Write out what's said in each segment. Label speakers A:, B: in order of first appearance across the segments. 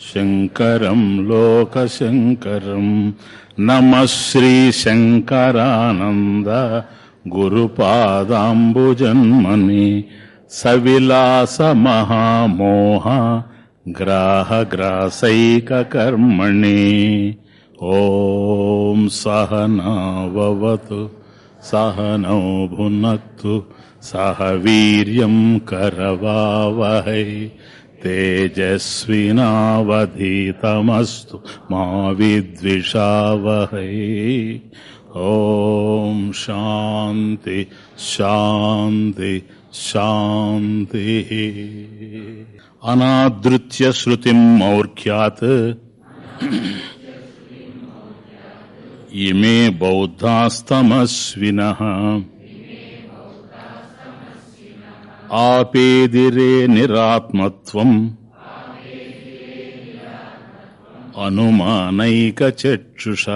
A: శంకరం లోకశంకరం. నమ శ్రీశంకరానంద గురుపాదాంబుజన్మని. సవిలాస మహామోహ గ్రాహగ్రాసైకర్మణి ఓం సహనావతు సహనౌ భునక్తు సహ వీర్యం కరవావహై. తేజస్వినావధీతమస్తు మా విద్విషావహై. ఓం శాంతి శాంతి శాంతి. అనాదృత్య శృతిం మౌర్ఖ్యాత్. ఇమే బౌద్ధాస్తమస్విన. ఆపేదిరే నిరాత్మత్వం. అనుమానైక చక్షుష.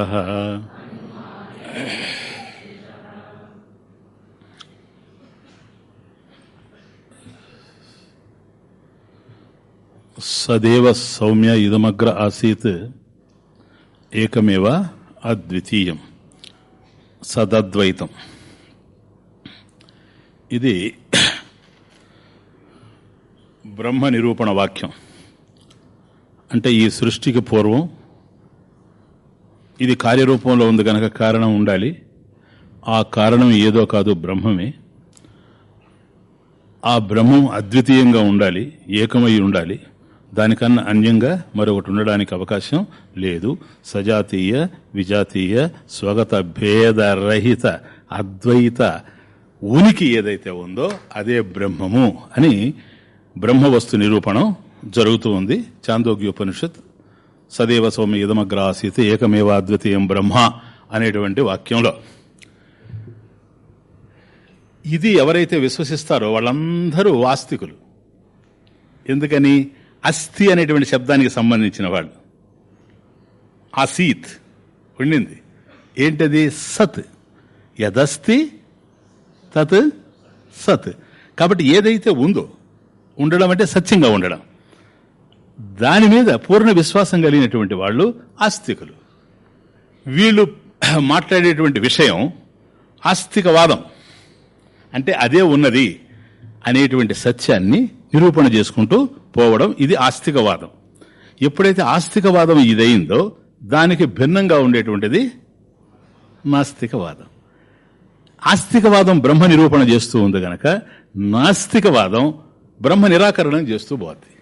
A: సదేవ సౌమ్య ఇదమగ్ర ఆసీత్. ఏకమేవ అద్వితీయం. సదద్వైతం. ఇది బ్రహ్మ నిరూపణ వాక్యం. అంటే ఈ సృష్టికి పూర్వం ఇది కార్యరూపంలో ఉంది కనుక కారణం ఉండాలి. ఆ కారణం ఏదో కాదు బ్రహ్మమే. ఆ బ్రహ్మం అద్వితీయంగా ఉండాలి ఏకమై ఉండాలి. దానికన్నా అన్యంగా మరొకటి ఉండడానికి అవకాశం లేదు. సజాతీయ విజాతీయ స్వగత భేదరహిత అద్వైత ఉనికి ఏదైతే ఉందో అదే బ్రహ్మము అని బ్రహ్మవస్తు నిరూపణం జరుగుతూ ఉంది. చాందోగ్యోపనిషత్ సదేవ సౌమ్య ఇదమగ్రాసీత్ ఏకమేవ అద్వితీయం బ్రహ్మ అనేటువంటి వాక్యంలో. ఇది ఎవరైతే విశ్వసిస్తారో వాళ్ళందరూ ఆస్తికులు ఎందుకని? అస్థి అనేటువంటి శబ్దానికి సంబంధించిన వాళ్ళు. ఆసీత్ ఉండింది. ఏంటది? సత్. యదస్తి తత్ సత్. కాబట్టి ఏదైతే ఉందో ఉండడం అంటే సత్యంగా ఉండడం. దాని మీద పూర్ణ విశ్వాసం కలిగినటువంటి వాళ్ళు ఆస్తికులు. వీళ్ళు మాట్లాడేటువంటి విషయం ఆస్తికవాదం. అంటే అదే ఉన్నది అనేటువంటి సత్యాన్ని నిరూపణ చేసుకుంటూ పోవడం ఇది ఆస్తికవాదం. ఎప్పుడైతే ఆస్తికవాదం ఇదయిందో దానికి భిన్నంగా ఉండేటువంటిది నాస్తికవాదం. ఆస్తికవాదం బ్రహ్మ నిరూపణ చేస్తూ ఉంది గనక నాస్తికవాదం బ్రహ్మ నిరాకరణం చేస్తూ పోతుంది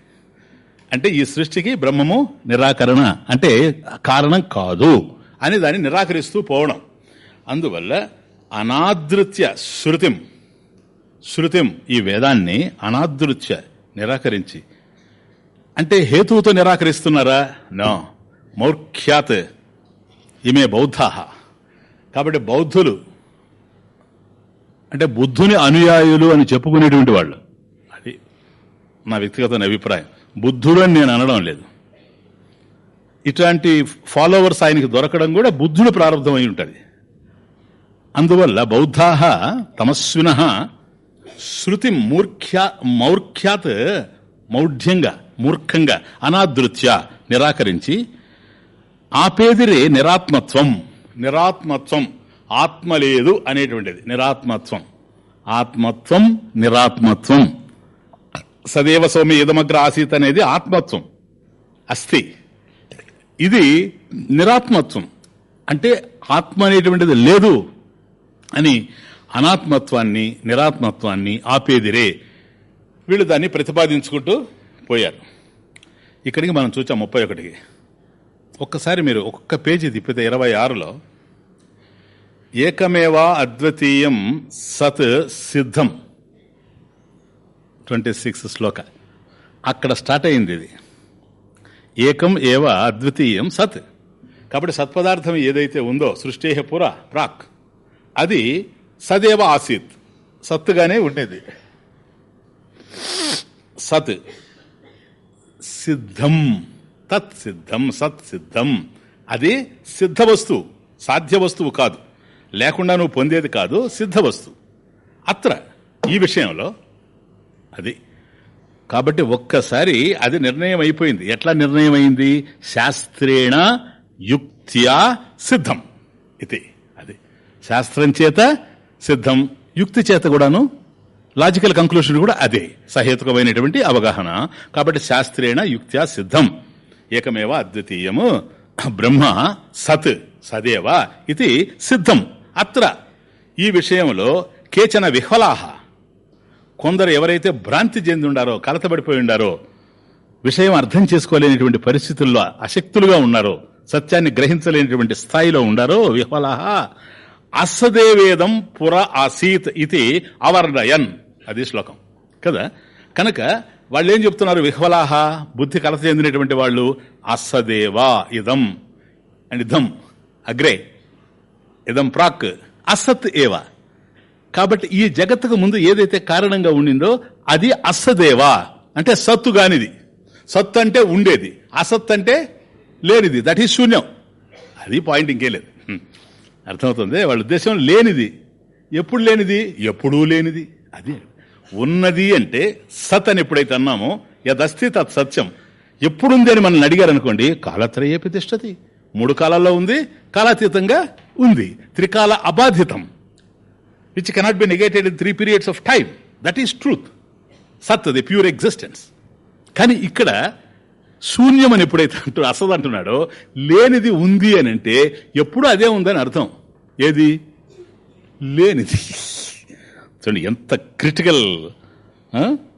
A: అంటే ఈ సృష్టికి బ్రహ్మము నిరాకరణ అంటే కారణం కాదు అని దాన్ని నిరాకరిస్తూ పోవడం. అందువల్ల అనాదృత్య శృతిం శృతిం ఈ వేదాన్ని అనాదృత్య నిరాకరించి. అంటే హేతువుతో నిరాకరిస్తున్నారా? నో. మౌర్ఖ్యాత్ ఇమే బౌద్ధ. కాబట్టి బౌద్ధులు అంటే బుద్ధుని అనుయాయులు అని చెప్పుకునేటువంటి వాళ్ళు నా వ్యక్తిగత అభిప్రాయం. బుద్ధుడు అని నేను అనడం లేదు. ఇట్లాంటి ఫాలోవర్స్ ఆయనకి దొరకడం కూడా బుద్ధుడు ప్రారంభమై ఉంటుంది. అందువల్ల బౌద్ధా తమస్విన శృతి మూర్ఖ్యా మౌర్ఖ్యాత్ మౌఢ్యంగా మూర్ఖంగా అనాదృత్య నిరాకరించి ఆపేదిరే నిరాత్మత్వం నిరాత్మత్వం ఆత్మ లేదు అనేటువంటిది. నిరాత్మత్వం. ఆత్మత్వం నిరాత్మత్వం. సదేవ సౌమ్య ఇదమగ్ర ఆసీత్ అనేది ఆత్మత్వం అస్థి. ఇది నిరాత్మత్వం. అంటే ఆత్మ అనేటువంటిది లేదు అని అనాత్మత్వాన్ని నిరాత్మత్వాన్ని ఆపేదిరే. వీళ్ళు దాన్ని ప్రతిపాదించుకుంటూ పోయారు. ఇక్కడికి మనం చూచాం ముప్పై ఒకటికి. ఒక్కసారి మీరు ఒక్క పేజీ తిప్పితే ఇరవై ఆరులో ఏకమేవా అద్వితీయం సత్ సిద్ధం. ట్వంటీ సిక్స్ శ్లోక. అక్కడ స్టార్ట్ అయింది ఇది. ఏకం ఏవ అద్వితీయం సత్. కాబట్టి సత్పదార్థం ఏదైతే ఉందో సృష్టి పుర ప్రాక్. అది సదేవ ఆసీత్. సత్తుగానే ఉండేది. సత్. సిద్ధం. తత్ సిద్ధం సత్ సిద్ధం. అది సిద్ధ వస్తువు. సాధ్య వస్తువు కాదు. లేకుండా నువ్వు పొందేది కాదు సిద్ధ వస్తువు. అత్ర. ఈ విషయంలో అది. కాబట్టి ఒక్కసారి అది నిర్ణయం అయిపోయింది ఎట్లా నిర్ణయం అయింది శాస్త్రేణ యుక్త్యా సిద్ధం ఇది. అది. శాస్త్రం చేత సిద్ధం యుక్తి చేత కూడాను లాజికల్ కంక్లూషన్ కూడా అదే సహేతుకమైనటువంటి అవగాహన. కాబట్టి శాస్త్రేణ యుక్త్యా సిద్ధం. ఏకమేవ అద్వితీయము. బ్రహ్మ సత్ సదేవ ఇది సిద్ధం. అత్ర. ఈ విషయంలో కేచన విహ్వలాహ. కొందరు ఎవరైతే భ్రాంతి చెంది ఉండారో కలతబడిపోయి ఉండారో విషయం అర్థం చేసుకోలేనిటువంటి పరిస్థితుల్లో అశక్తులుగా ఉన్నారో సత్యాన్ని గ్రహించలేనిటువంటి స్థాయిలో ఉండారో విహ్వలహ అసదేవేదం పుర ఆసీత్ ఇది అవర్ణయన్. అది శ్లోకం. కదా? కనుక వాళ్ళు ఏం చెప్తున్నారు? విహ్వలాహ బుద్ధి కలత చెందినటువంటి వాళ్ళు అసదేవా ఇదం. అండ్ ఇదం. అగ్రే. ఇదం ప్రాక్. అసత్ ఏవ. కాబట్టి ఈ జగత్తుకు ముందు ఏదైతే కారణంగా ఉండిందో అది అస్సదేవా. అంటే సత్తు గానిది సత్తు అంటే ఉండేది. అసత్ అంటే లేనిది. దట్ ఈస్ శూన్యం. అది పాయింట్ ఇంకే లేదు. అర్థమవుతుంది? వాళ్ళ ఉద్దేశం లేనిది. ఎప్పుడు లేనిది? ఎప్పుడూ లేనిది. అది ఉన్నది అంటే సత్ అని ఎప్పుడైతే అన్నామో యదస్తి తత్ సత్యం. ఎప్పుడుంది అని మనల్ని అడిగారు అనుకోండి కాలత్రయే ప్రతిష్టతి మూడు కాలాల్లో ఉంది కాలాతీతంగా ఉంది. త్రికాల అబాధితం. Which cannot be negated in three periods of time that is truth సత్ ది ప్యూర్ ఎగ్జిస్టెన్స్ కానీ ఇక్కడ శూన్యం అని ఎప్పుడైతే అంటూ అసలు అంటున్నాడో లేనిది ఉంది అని అంటే ఎప్పుడు అదే ఉందని అర్థం. ఏది? లేనిది. చూడండి ఎంత క్రిటికల్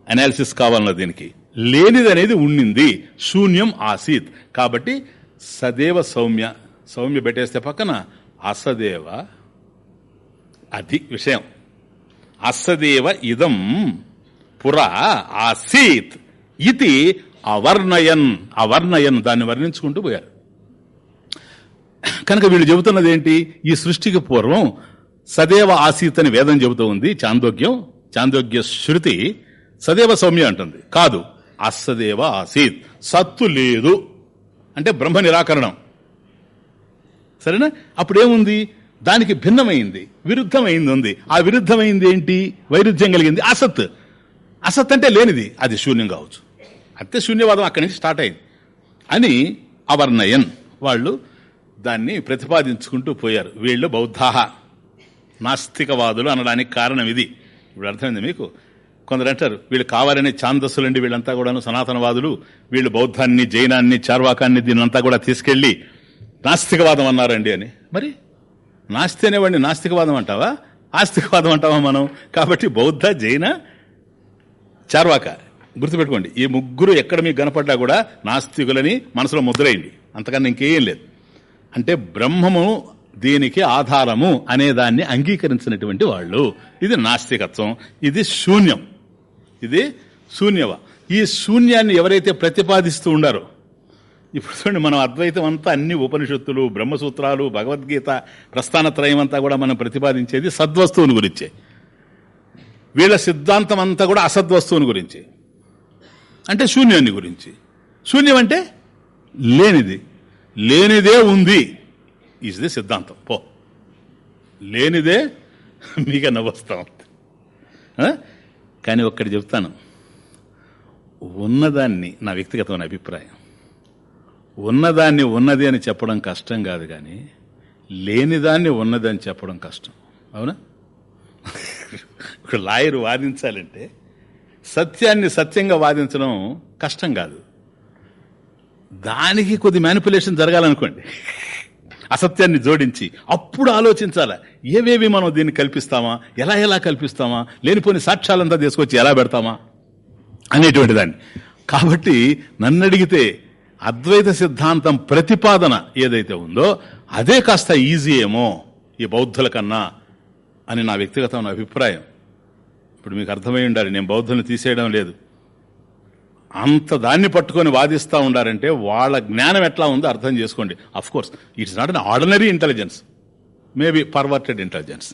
A: అనాలిసిస్ కావాలన్నా దీనికి. లేనిది అనేది ఉండింది. శూన్యం ఆసీత్. కాబట్టి సదేవ సౌమ్య సౌమ్య పెట్టేస్తే పక్కన అసదేవ అది విషయం. అసదేవ ఇదం పురా ఆసీత్ ఇది అవర్ణయన్. అవర్ణయన్ దాన్ని వర్ణించుకుంటూ పోయారు. కనుక వీళ్ళు చెబుతున్నది ఏంటి ఈ సృష్టికి పూర్వం సదేవ ఆసీత్ అని వేదం చెబుతూ ఉంది. చాందోగ్యం చాందోగ్య శృతి సదేవ సౌమ్య అంటుంది. కాదు అస్సదేవ ఆసీత్. సత్తు లేదు. అంటే బ్రహ్మ నిరాకరణం. సరేనా? అప్పుడేముంది? దానికి భిన్నమైంది విరుద్ధమైంది. ఉంది ఆ విరుద్ధమైంది ఏంటి? వైరుధ్యం కలిగింది. అసత్. అసత్ అంటే లేనిది. అది శూన్యం కావచ్చు. అంతే శూన్యవాదం అక్కడి నుంచి స్టార్ట్ అయింది. అని అవర్ణయన్ వాళ్ళు దాన్ని ప్రతిపాదించుకుంటూ పోయారు. వీళ్ళు బౌద్ధాహ. నాస్తికవాదులు అనడానికి కారణం ఇది. ఇప్పుడు అర్థమైంది మీకు? కొందరు అంటారు వీళ్ళు కావాలనే ఛాందస్సులండి వీళ్ళంతా కూడాను సనాతనవాదులు. వీళ్ళు బౌద్ధాన్ని జైనాన్ని చార్వాకాన్ని దీన్నంతా కూడా తీసుకెళ్ళి నాస్తికవాదం అన్నారండి అని. మరి? నాస్తి అనేవాడిని నాస్తికవాదం అంటావా? ఆస్తికవాదం అంటావా మనం? కాబట్టి బౌద్ధ జైన చార్వాక గుర్తుపెట్టుకోండి. ఈ ముగ్గురు ఎక్కడ మీకు కనపడ్డా కూడా నాస్తికులని మనసులో ముద్రైంది అంతకన్నా ఇంకేం లేదు. అంటే బ్రహ్మము దీనికి ఆధారము అనే దాన్ని అంగీకరించినటువంటి వాళ్ళు. ఇది నాస్తికత్వం. ఇది శూన్యం. ఇది శూన్యవ. ఈ శూన్యాన్ని ఎవరైతే ప్రతిపాదిస్తూ ఉండారో ఇప్పుడు చూడండి మనం అద్వైతం అంతా అన్ని ఉపనిషత్తులు బ్రహ్మసూత్రాలు భగవద్గీత ప్రస్థానత్రయం అంతా కూడా మనం ప్రతిపాదించేది సద్వస్తువుని గురించే. వీళ్ళ సిద్ధాంతం అంతా కూడా అసద్వస్తువుని గురించి. అంటే శూన్యాన్ని గురించి. శూన్యం అంటే లేనిది. లేనిదే ఉంది. ఈజ్ ది సిద్ధాంతం. పో. లేనిదే మీకు నవ్వస్తాం కానీ ఒక్కటి చెప్తాను. ఉన్నదాన్ని నా వ్యక్తిగతమైన అభిప్రాయం. ఉన్నదాన్ని ఉన్నది అని చెప్పడం కష్టం కాదు కానీ లేనిదాన్ని ఉన్నది అని చెప్పడం కష్టం. అవునా? ఇప్పుడు లాయర్ వాదించాలంటే సత్యాన్ని సత్యంగా వాదించడం కష్టం కాదు. దానికి కొద్ది మ్యానిపులేషన్ జరగాలనుకోండి. అసత్యాన్ని జోడించి అప్పుడు ఆలోచించాలా. ఏవేవి మనం దీన్ని కల్పిస్తామా? ఎలా ఎలా కల్పిస్తామా? లేనిపోని సాక్ష్యాలంతా తీసుకొచ్చి ఎలా పెడతామా? అనేటువంటి దాన్ని కాబట్టి నన్ను అడిగితే అద్వైత సిద్ధాంతం ప్రతిపాదన ఏదైతే ఉందో అదే కాస్త ఈజీ ఏమో ఈ బౌద్ధుల కన్నా అని నా వ్యక్తిగతమైన అభిప్రాయం. ఇప్పుడు మీకు అర్థమై ఉండాలి నేను బౌద్ధులను తీసేయడం లేదు. అంత దాన్ని పట్టుకొని వాదిస్తూ ఉండారంటే వాళ్ళ జ్ఞానం ఎట్లా ఉందో అర్థం చేసుకోండి. Of course it's not an ordinary intelligence maybe perverted intelligence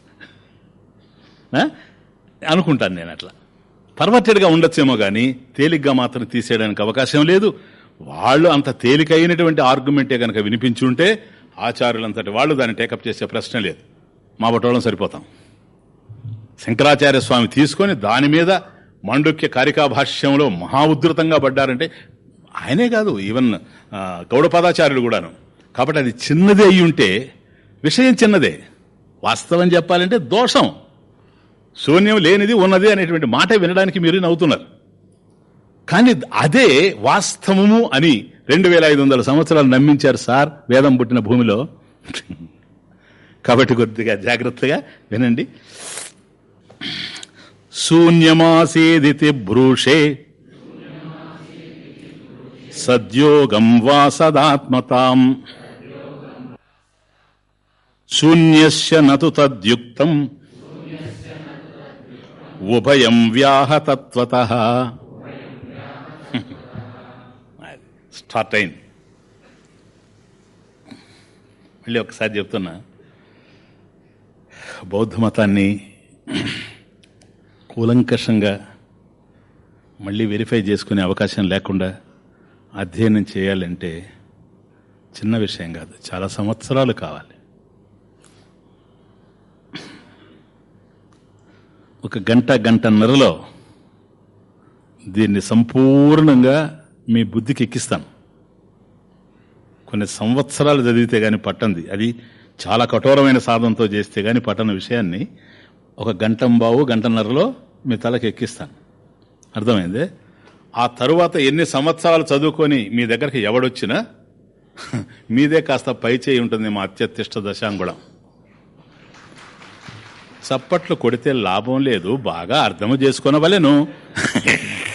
A: అనుకుంటాను నేను అట్లా. పర్వర్టెడ్గా ఉండొచ్చేమో కానీ తేలిగ్గా మాత్రం తీసేయడానికి అవకాశం లేదు. వాళ్ళు అంత తేలికైనటువంటి ఆర్గ్యుమెంటే కనుక వినిపించుంటే ఆచార్యులంతటి వాళ్ళు దాన్ని టేకప్ చేసే ప్రశ్న లేదు. మా బట్టోళ్ళం సరిపోతాం. శంకరాచార్య స్వామి తీసుకొని దాని మీద మాండుక్య కారికాభాష్యంలో మహా ఉధృతంగా పడ్డారంటే ఆయనే కాదు ఈవెన్ గౌడపాదాచార్యులు కూడాను. కాబట్టి అది చిన్నదే అయి ఉంటే విషయం చిన్నదే. వాస్తవం చెప్పాలంటే దోషం. శూన్యం లేనిది ఉన్నది అనేటువంటి మాట వినడానికి మీరు నవ్వుతున్నారు. కానీ అదే వాస్తవము అని రెండు వేల ఐదు వందల సంవత్సరాలు నమ్మించారు సార్ వేదం పుట్టిన భూమిలో. కాబట్టి కొద్దిగా జాగ్రత్తగా వినండి. శూన్యమాసేదితి బ్రూషే. సద్యోగం వా సదాత్మతాం శూన్యస్య నతు తద్యుక్తం. ఉభయం వ్యాహతత్వత. స్టార్ట్ అయింది. మళ్ళీ ఒకసారి చెప్తున్నా. బౌద్ధ మతాన్ని కూలంకషంగా మళ్ళీ వెరిఫై చేసుకునే అవకాశం లేకుండా అధ్యయనం చేయాలంటే చిన్న విషయం కాదు చాలా సంవత్సరాలు కావాలి. ఒక గంట గంటన్నరలో దీన్ని సంపూర్ణంగా మీ బుద్ధికి ఎక్కిస్తాను. కొన్ని సంవత్సరాలు చదివితే కానీ పట్టంది. అది చాలా కఠోరమైన సాధనతో చేస్తే కానీ పట్టణ విషయాన్ని ఒక గంటంబావు గంటన్నరలో మీ తలకి ఎక్కిస్తాను. అర్థమైంది? ఆ తరువాత ఎన్ని సంవత్సరాలు చదువుకొని మీ దగ్గరికి ఎవడొచ్చినా మీదే కాస్త పై చేయి ఉంటుంది మా అత్యతిష్ట దశాంగుళం. చప్పట్లు కొడితే లాభం లేదు బాగా అర్థము చేసుకునవలేను.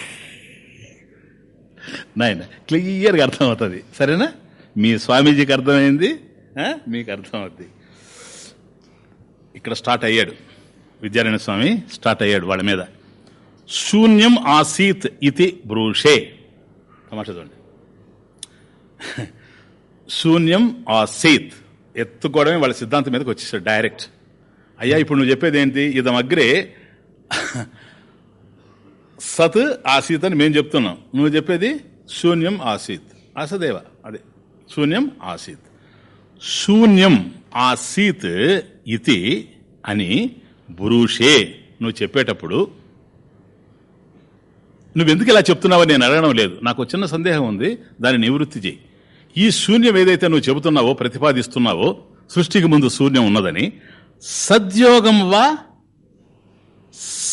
A: నాయన క్లియర్గా అర్థమవుతుంది. సరేనా? మీ స్వామీజీకి అర్థమైంది? మీకు అర్థమవుతుంది ఇక్కడ స్టార్ట్ అయ్యాడు. విద్యారాయణ స్వామి స్టార్ట్ అయ్యాడు వాళ్ళ మీద. శూన్యం ఆసీత్ ఇతి బ్రూషే. తమాషా చూడండి. శూన్యం ఆసీత్. ఎత్తుకోవడమే వాళ్ళ సిద్ధాంతం మీదకి వచ్చేసాడు డైరెక్ట్. అయ్యా ఇప్పుడు నువ్వు చెప్పేది ఏంటి? ఇదమగ్రే సత్ ఆసీత్ అని మేము చెప్తున్నాం. నువ్వు చెప్పేది? శూన్యం ఆసీత్. అసదేవ అదే. శూన్యం ఆసీత్. శూన్యం ఆసీత్ ఇది అని బురుషే నువ్వు చెప్పేటప్పుడు నువ్వెందుకు ఇలా చెప్తున్నావో నేను అడగడం లేదు. నాకు చిన్న సందేహం ఉంది. దాన్ని నివృత్తి చేయి. ఈ శూన్యం ఏదైతే నువ్వు చెబుతున్నావో ప్రతిపాదిస్తున్నావో సృష్టికి ముందు శూన్యం ఉన్నదని సద్యోగం వా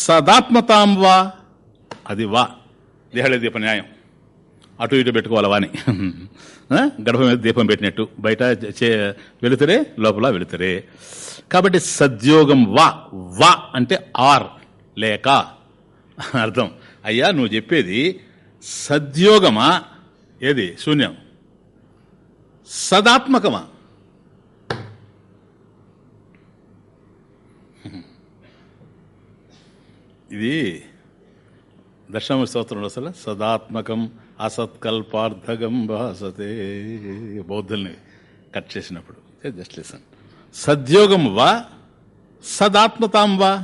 A: సదాత్మతాం వా అది వా. దేహళ దీప న్యాయం. అటు ఇటు పెట్టుకోవాలి వాని గడప మీద దీపం పెట్టినట్టు. బయట చే- వెలుతురే లోపల వెళుతురే కాబట్టి సద్యోగం వా వా అంటే ఆర్ లేక. అర్థం. అయ్యా నువ్వు చెప్పేది సద్యోగమా? ఏది? శూన్యం. సదాత్మకమా? ఇది దశమ స్తోత్రంలో అసలు. సదాత్మకం అసత్కల్పార్థగం భాసతే బౌద్ధుల్ని కట్ చేసినప్పుడు. Just listen. సద్యోగం వా సదాత్మతాం వా.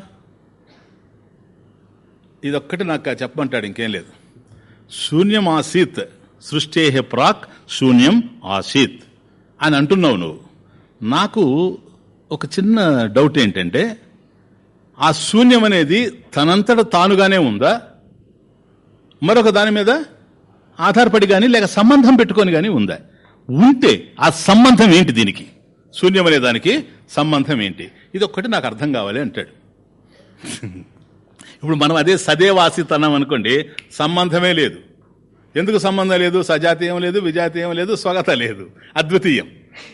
A: ఇదొక్కటి నాకు చెప్పమంటాడు ఇంకేం లేదు. శూన్యం ఆసీత్ సృష్టే ప్రాక్ శూన్యం ఆసీత్. అని అంటున్నావు నువ్వు. నాకు ఒక చిన్న డౌట్ ఏంటంటే ఆ శూన్యం అనేది తనంతట తానుగానే ఉందా? మరొక దాని మీద? ఆధారపడి కానీ లేక సంబంధం పెట్టుకొని కానీ ఉందా? ఉంటే ఆ సంబంధం ఏంటి దీనికి? శూన్యం అనే దానికి సంబంధం ఏంటి? ఇది ఒక్కటి నాకు అర్థం కావాలి అంటాడు. ఇప్పుడు మనం అదే సదేవాసితనం అనుకోండి సంబంధమే లేదు. ఎందుకు సంబంధం లేదు? సజాతీయం లేదు విజాతీయం లేదు స్వగత లేదు. అద్వితీయం.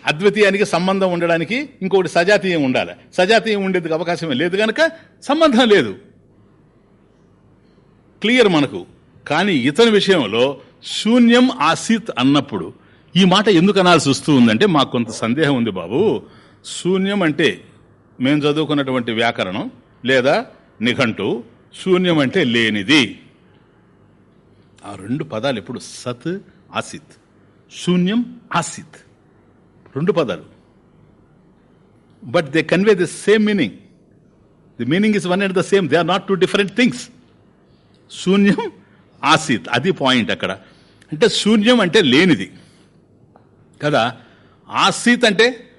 A: అద్వితీయానికి సంబంధం ఉండడానికి ఇంకొకటి సజాతీయం ఉండాలి. సజాతీయం ఉండేందుకు అవకాశమే లేదు కనుక సంబంధం లేదు. క్లియర్ మనకు. కానీ ఇతని విషయంలో శూన్యం ఆసీత్ అన్నప్పుడు ఈ మాట ఎందుకు అనాల్సి వస్తూ ఉందంటే మాకు కొంత సందేహం ఉంది బాబు. శూన్యం అంటే మేము చదువుకున్నటువంటి వ్యాకరణం లేదా నిఘంటు శూన్యం అంటే లేనిది. ఆ రెండు పదాలు ఎప్పుడు సత్ ఆసిత్. శూన్యం ఆసిత్. రెండు పదాలు. But they convey the same meaning the meaning is one and the same they are not two different things శూన్యం ఆసిత్. అది పాయింట్ అక్కడ. అంటే శూన్యం అంటే లేనిది. కదా? ఆసీత్ అంటే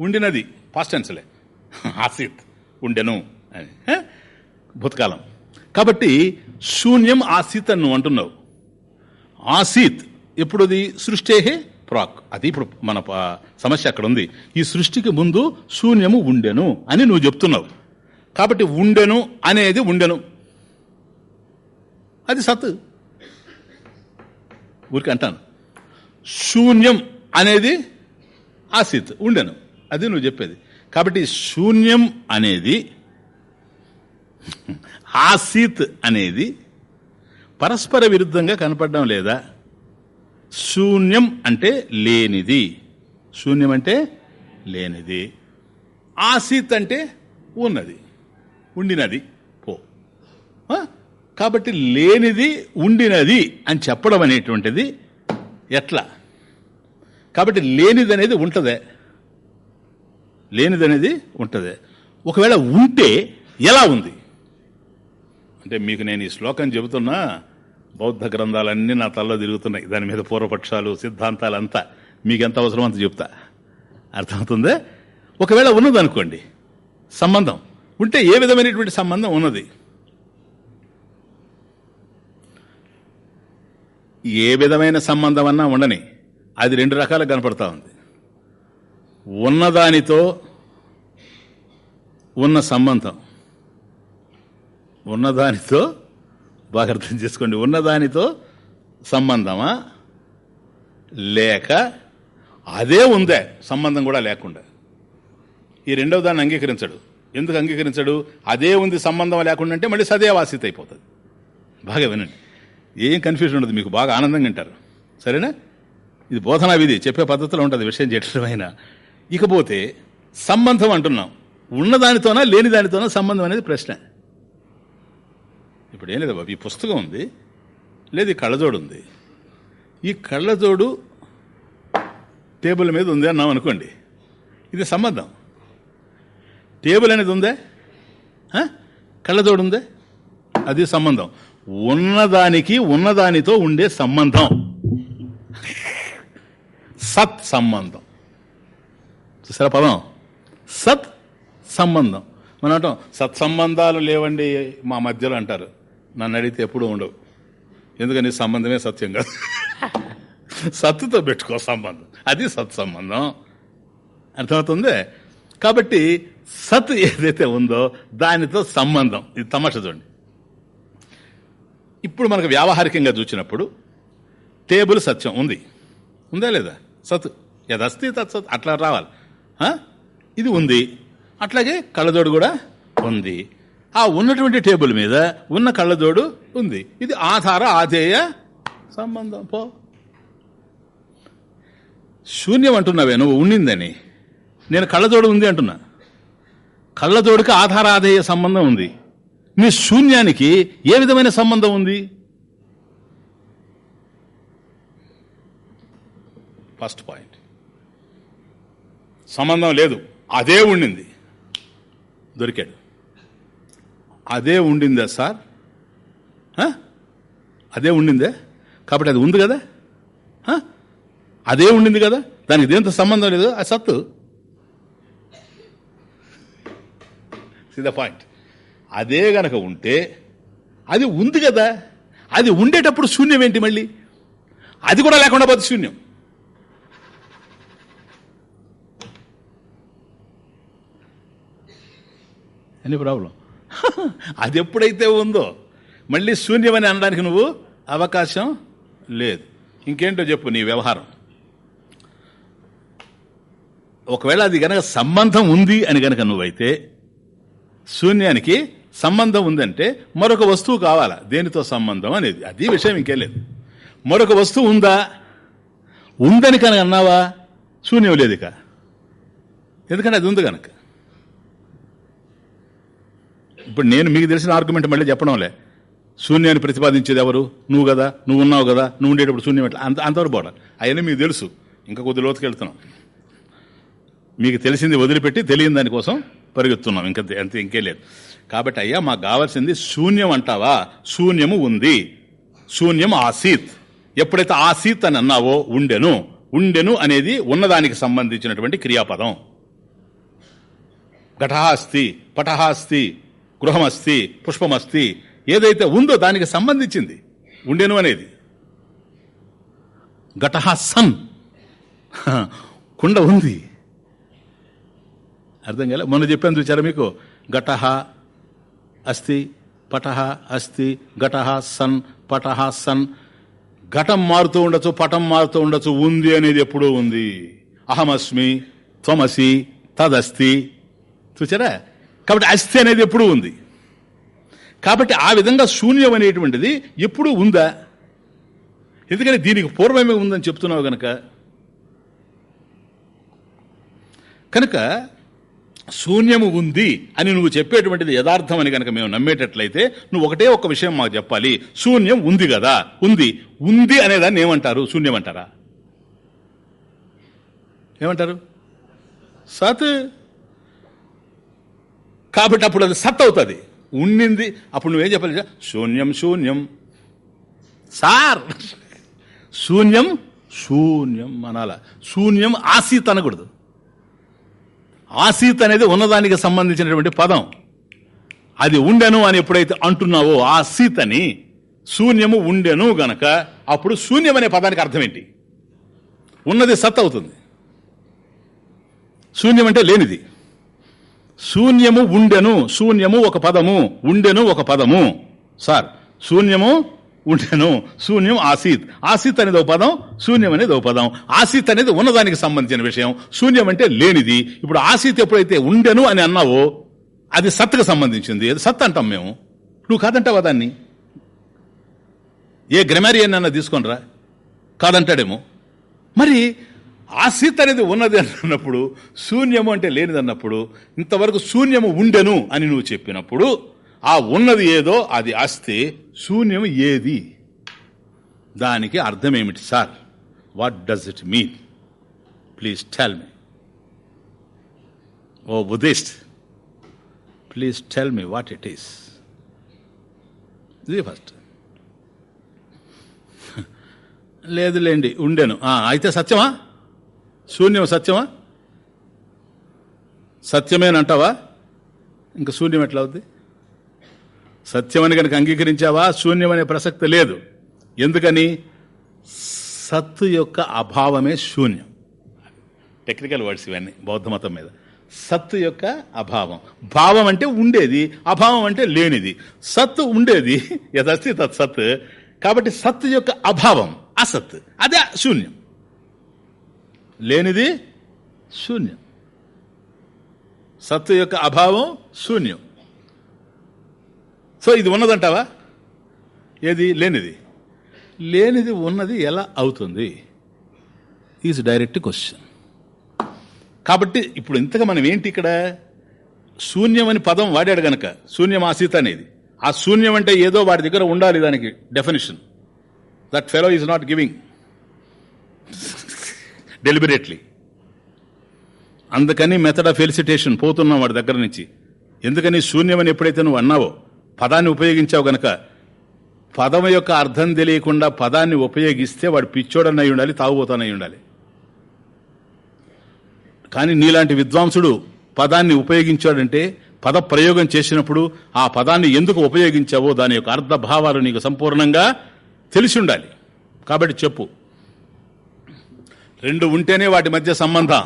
A: ఉండినది. పాస్ట్ టెన్స్లే ఆసీత్ ఉండెను అని. భూతకాలం. కాబట్టి శూన్యం ఆసీత్ అని నువ్వు అంటున్నావు. ఆసీత్ ఎప్పుడుది? సృష్టేహే ప్రాక్. అది ఇప్పుడు మన సమస్య అక్కడ ఉంది ఈ సృష్టికి ముందు శూన్యము ఉండెను అని నువ్వు చెప్తున్నావు. కాబట్టి ఉండెను అనేది ఉండెను. అది సత్. ఊరికి అంటాను. శూన్యం అనేది ఆసీత్ ఉండెను. అది నువ్వు చెప్పేది. కాబట్టి శూన్యం అనేది ఆసీత్ అనేది పరస్పర విరుద్ధంగా కనపడడం లేదా? శూన్యం అంటే లేనిది. శూన్యం అంటే లేనిది. ఆసీత్ అంటే ఉన్నది. ఉండినది. పో. కాబట్టి లేనిది ఉండినది అని చెప్పడం అనేటువంటిది ఎట్లా? కాబట్టి లేనిది అనేది ఉంటుందే. లేనిదనేది ఉంటుంది. ఒకవేళ ఉంటే ఎలా ఉంది? అంటే మీకు నేను ఈ శ్లోకం చెబుతున్నా బౌద్ధ గ్రంథాలన్నీ నా తలలో తిరుగుతున్నాయి. దాని మీద పూర్వపక్షాలు సిద్ధాంతాలు అంతా మీకు ఎంత అవసరం అంత చెప్తా. అర్థమవుతుందే? ఒకవేళ ఉన్నదనుకోండి సంబంధం. ఉంటే ఏ విధమైనటువంటి సంబంధం ఉన్నది? ఏ విధమైన సంబంధం అన్నా ఉండని. అది రెండు రకాలు కనపడతా ఉంది. ఉన్నదానితో ఉన్న సంబంధం. ఉన్నదానితో బాగా అర్థం చేసుకోండి. ఉన్నదానితో సంబంధమా? లేక అదే ఉందే. సంబంధం కూడా లేకుండా. ఈ రెండవ దాన్ని అంగీకరించడు. ఎందుకు అంగీకరించడు? అదే ఉంది సంబంధం లేకుండా అంటే మళ్ళీ సదేవాసిత అయిపోతుంది. బాగా వినండి. ఏం కన్ఫ్యూజన్ ఉండదు మీకు బాగా ఆనందంగా వింటారు. సరేనా? ఇది బోధనా విధి చెప్పే పద్ధతిలో ఉంటుంది విషయం జటిలమైన ఇకపోతే సంబంధం అంటున్నాం. ఉన్నదానితోనా లేని దానితోనా సంబంధం అనేది ప్రశ్న. ఇప్పుడు ఏం లేదు బాబు ఈ పుస్తకం ఉంది లేదు ఈ కళ్ళజోడు ఉంది. ఈ కళ్ళజోడు టేబుల్ మీద ఉంది అన్నాం అనుకోండి ఇది సంబంధం. టేబుల్ అనేది ఉందే? ఆ? కళ్ళజోడు ఉందే? అది సంబంధం. ఉన్నదానికి ఉన్నదానితో ఉండే సంబంధం. సత్ సంబంధం. చూసారా పదం? సత్ సంబంధం. మనం అంటాం సత్సంబంధాలు లేవండి మా మధ్యలో అంటారు. నన్ను అడిగితే ఎప్పుడూ ఉండవు. ఎందుకని సంబంధమే సత్యం కాదు. సత్తుతో పెట్టుకో సంబంధం. అది సత్సంబంధం అర్థమవుతుంది? కాబట్టి సత్ ఏదైతే ఉందో దానితో సంబంధం. ఇది తమాషా చూడండి. ఇప్పుడు మనకు వ్యావహారికంగా చూసినప్పుడు టేబుల్ సత్యం ఉంది. ఉందా లేదా? సత్ యదస్తి తత్సత్ అట్లా రావాలి. ఇది ఉంది. అట్లాగే కళ్ళజోడు కూడా ఉంది. ఆ ఉన్నటువంటి టేబుల్ మీద ఉన్న కళ్ళజోడు ఉంది. ఇది ఆధార ఆధేయ సంబంధం. పో. శూన్యం అంటున్నావే నువ్వు ఉండిందని నేను కళ్ళజోడు ఉంది అంటున్నా. కళ్ళజోడుకి ఆధారాధేయ సంబంధం ఉంది. నీ శూన్యానికి ఏ విధమైన సంబంధం ఉంది? ఫస్ట్ పాయింట్ సంబంధం లేదు. అదే ఉండింది. దొరికాడు. అదే ఉండిందా సార్? ఆ? అదే ఉండిందే? కాబట్టి అది ఉంది కదా? అదే ఉండింది కదా? దానికి దేంతో సంబంధం లేదు? అది సత్తు. ద పాయింట్ అదే గనక ఉంటే అది ఉంది కదా. అది ఉండేటప్పుడు శూన్యం ఏంటి మళ్ళీ? అది కూడా లేకుండా పోతే శూన్యం. అని ప్రాబ్లం అది ఎప్పుడైతే ఉందో మళ్ళీ శూన్యమని అనడానికి నువ్వు అవకాశం లేదు. ఇంకేంటో చెప్పు నీ వ్యవహారం. ఒకవేళ అది గనక సంబంధం ఉంది అని గనక నువ్వైతే శూన్యానికి సంబంధం ఉందంటే మరొక వస్తువు కావాలా? దేనితో సంబంధం అనేది. అది విషయం ఇంకేం లేదు. మరొక వస్తువు ఉందా? ఉందని కనుక అన్నావా? శూన్యం లేదు ఇక. ఎందుకంటే అది ఉంది కనుక. ఇప్పుడు నేను మీకు తెలిసిన ఆర్గ్యుమెంట్ మళ్ళీ చెప్పడంలే. శూన్యాన్ని ప్రతిపాదించేది ఎవరు? నువ్వు కదా నువ్వు ఉన్నావు కదా నువ్వు ఉండేటప్పుడు శూన్యం ఎట్లా? అంత అంతవరకు పోవడం. అవన్నీ మీకు తెలుసు. ఇంకా కొద్ది లోతుకి వెళ్తున్నాం. మీకు తెలిసింది వదిలిపెట్టి తెలియని దానికోసం పరిగెత్తున్నాం. ఇంకా అంత ఇంకే లేదు. కాబట్టి అయ్యా మాకు కావాల్సింది శూన్యం అంటావా? శూన్యము ఉంది. శూన్యం ఆసీత్. ఎప్పుడైతే ఆసీత్ అని అన్నావో ఉండెను. ఉండెను అనేది ఉన్నదానికి సంబంధించినటువంటి క్రియాపదం. ఘటహ అస్తి పటహ అస్తి గృహమస్తి పుష్పమస్తి ఏదైతే ఉందో దానికి సంబంధించింది. ఉండెను అనేది. ఘటహ సన్ కుండ ఉంది. అర్థం కాలే? మొన్న చెప్పాను చూచారా మీకు? ఘటహ అస్తి పటహ అస్తి ఘటహ సన్ పటహ సన్. ఘటం మారుతూ ఉండొచ్చు పటం మారుతూ ఉండొచ్చు ఉంది అనేది ఎప్పుడూ ఉంది. అహమస్మి త్వమసి తదస్తి. చూచారా? కాబట్టి అస్థి అనేది ఎప్పుడూ ఉంది. కాబట్టి ఆ విధంగా శూన్యం అనేటువంటిది ఎప్పుడూ ఉందా? ఎందుకని దీనికి పూర్వమే ఉందని చెప్తున్నావు గనక. కనుక శూన్యము ఉంది అని నువ్వు చెప్పేటువంటిది యథార్థం అని కనుక మేము నమ్మేటట్లయితే నువ్వు ఒకటే ఒక విషయం మాకు చెప్పాలి. శూన్యం ఉంది కదా. ఉంది. ఉంది అనేదాన్ని ఏమంటారు? శూన్యం అంటారా? ఏమంటారు? సత్. కాబట్టి అప్పుడు అది సత్ అవుతుంది. ఉండింది. అప్పుడు నువ్వేం చెప్పాలి? శూన్యం శూన్యం. సార్! శూన్యం శూన్యం అనాల. శూన్యం ఆసీత్ అనకూడదు. ఆసీత్ అనేది ఉన్నదానికి సంబంధించినటువంటి పదం. అది ఉండెను అని ఎప్పుడైతే అంటున్నావో ఆసీత్ అని శూన్యము ఉండెను గనక అప్పుడు శూన్యం అనే పదానికి అర్థం ఏంటి? ఉన్నది సత్ అవుతుంది. శూన్యం అంటే లేనిది. శూన్యము ఉండెను శూన్యము ఒక పదము ఉండెను ఒక పదము. సార్ శూన్యము ఉండెను శూన్యం ఆసీత్. ఆసీత్ అనేది ఒక పదం శూన్యం అనేది ఒక పదం. ఆసీత్ అనేది ఉన్నదానికి సంబంధించిన విషయం. శూన్యం అంటే లేనిది. ఇప్పుడు ఆసీత్ ఎప్పుడైతే ఉండెను అని అన్నావో అది సత్తుకు సంబంధించింది. అది సత్ అంటాం మేము. నువ్వు కాదంటావా దాన్ని? ఏ గ్రమారియన్ అన్న తీసుకొనిరా? కాదంటాడేమో. మరి ఆసీత్ అనేది ఉన్నది అన్నప్పుడు శూన్యము అంటే లేనిది అన్నప్పుడు ఇంతవరకు శూన్యము ఉండెను అని నువ్వు చెప్పినప్పుడు ఆ ఉన్నది ఏదో అది అస్తే శూన్యం ఏది? దానికి అర్థం ఏమిటి sir? What does it mean please tell me O Buddhist please tell me what it is ఇది ఫస్ట్ లేదులేండి ఉండెను. అయితే సత్యమా? శూన్యం సత్యమా? సత్యమేనంటావా? ఇంకా శూన్యం ఎట్లా అవుద్ది? సత్యమని కనుక అంగీకరించావా? శూన్యమనే ప్రసక్తి లేదు. ఎందుకని? సత్తు యొక్క అభావమే శూన్యం. టెక్నికల్ వర్డ్స్ ఇవన్నీ బౌద్ధ మతం మీద. సత్తు యొక్క అభావం. భావం అంటే ఉండేది అభావం అంటే లేనిది. సత్తు ఉండేది యథస్తి తత్ సత్ కాబట్టి సత్తు యొక్క అభావం అసత్ అదే శూన్యం. లేనిది శూన్యం. సత్తు యొక్క అభావం శూన్యం. సో ఇది ఉన్నదంటావా? ఏది? లేనిది. లేనిది ఉన్నది ఎలా అవుతుంది? Is direct question. కాబట్టి ఇప్పుడు ఇంతగా మనం ఏంటి ఇక్కడ? శూన్యం అని పదం వాడాడు గనక శూన్యం ఆసీత అనేది. ఆ శూన్యం అంటే ఏదో వాడి దగ్గర ఉండాలి దానికి definition that fellow is not giving deliberately అందుకని మెథడ్ ఆఫ్ ఫెలిసిటేషన్ పోతున్నాం వాడి దగ్గర నుంచి. ఎందుకని శూన్యమని ఎప్పుడైతే నువ్వు అన్నావో పదాన్ని ఉపయోగించావు గనక పదం యొక్క అర్థం తెలియకుండా పదాన్ని ఉపయోగిస్తే వాడు పిచ్చోడనై ఉండాలి తాగుబోతానై ఉండాలి. కానీ నీలాంటి విద్వాంసుడు పదాన్ని ఉపయోగించాడంటే పద ప్రయోగం చేసినప్పుడు ఆ పదాన్ని ఎందుకు ఉపయోగించావో దాని యొక్క అర్థ భావాలు నీకు సంపూర్ణంగా తెలిసి ఉండాలి కాబట్టి చెప్పు. రెండు ఉంటేనే వాటి మధ్య సంబంధం.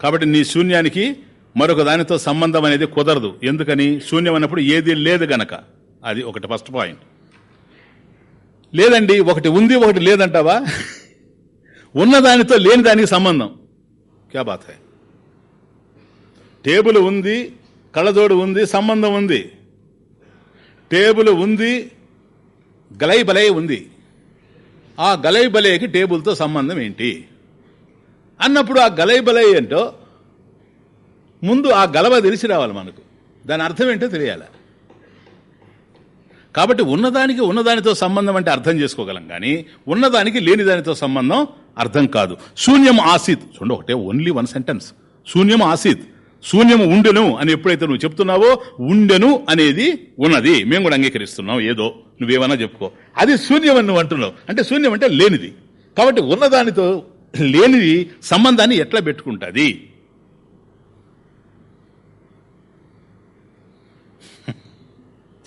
A: కాబట్టి నీ శూన్యానికి మరొక దానితో సంబంధం అనేది కుదరదు. ఎందుకని? శూన్యం అన్నప్పుడు ఏది లేదు గనక. అది ఒకటి ఫస్ట్ పాయింట్ లేదండి ఒకటి ఉంది ఒకటి లేదంటావా? ఉన్నదానితో లేని దానికి సంబంధం. క్యా బాత్ హై? టేబుల్ ఉంది కళ్ళజోడు ఉంది సంబంధం ఉంది. టేబుల్ ఉంది గలై బలై ఉంది. ఆ గలైబలేకి టేబుల్తో సంబంధం ఏంటి? అన్నప్పుడు ఆ గలై బలై ఏంటో ముందు ఆ గలవ తెలిసి రావాలి మనకు. దాని అర్థం ఏంటో తెలియాలి? కాబట్టి ఉన్నదానికి ఉన్నదానితో సంబంధం అంటే అర్థం చేసుకోగలం కానీ ఉన్నదానికి లేని దానితో సంబంధం అర్థం కాదు. శూన్యం ఆసీత్. చూడండి ఒకటే ఓన్లీ వన్ సెంటెన్స్ శూన్యం ఆసీత్. శూన్యము ఉండెను అని ఎప్పుడైతే నువ్వు చెప్తున్నావో ఉండెను అనేది ఉన్నది. మేము కూడా అంగీకరిస్తున్నాం. ఏదో నువ్వేమన్నా చెప్పుకో. అది శూన్యం అని నువ్వు అంటున్నావు. అంటే శూన్యం అంటే లేనిది. కాబట్టి ఉన్నదానితో లేనిది సంబంధాన్ని ఎట్లా పెట్టుకుంటుంది?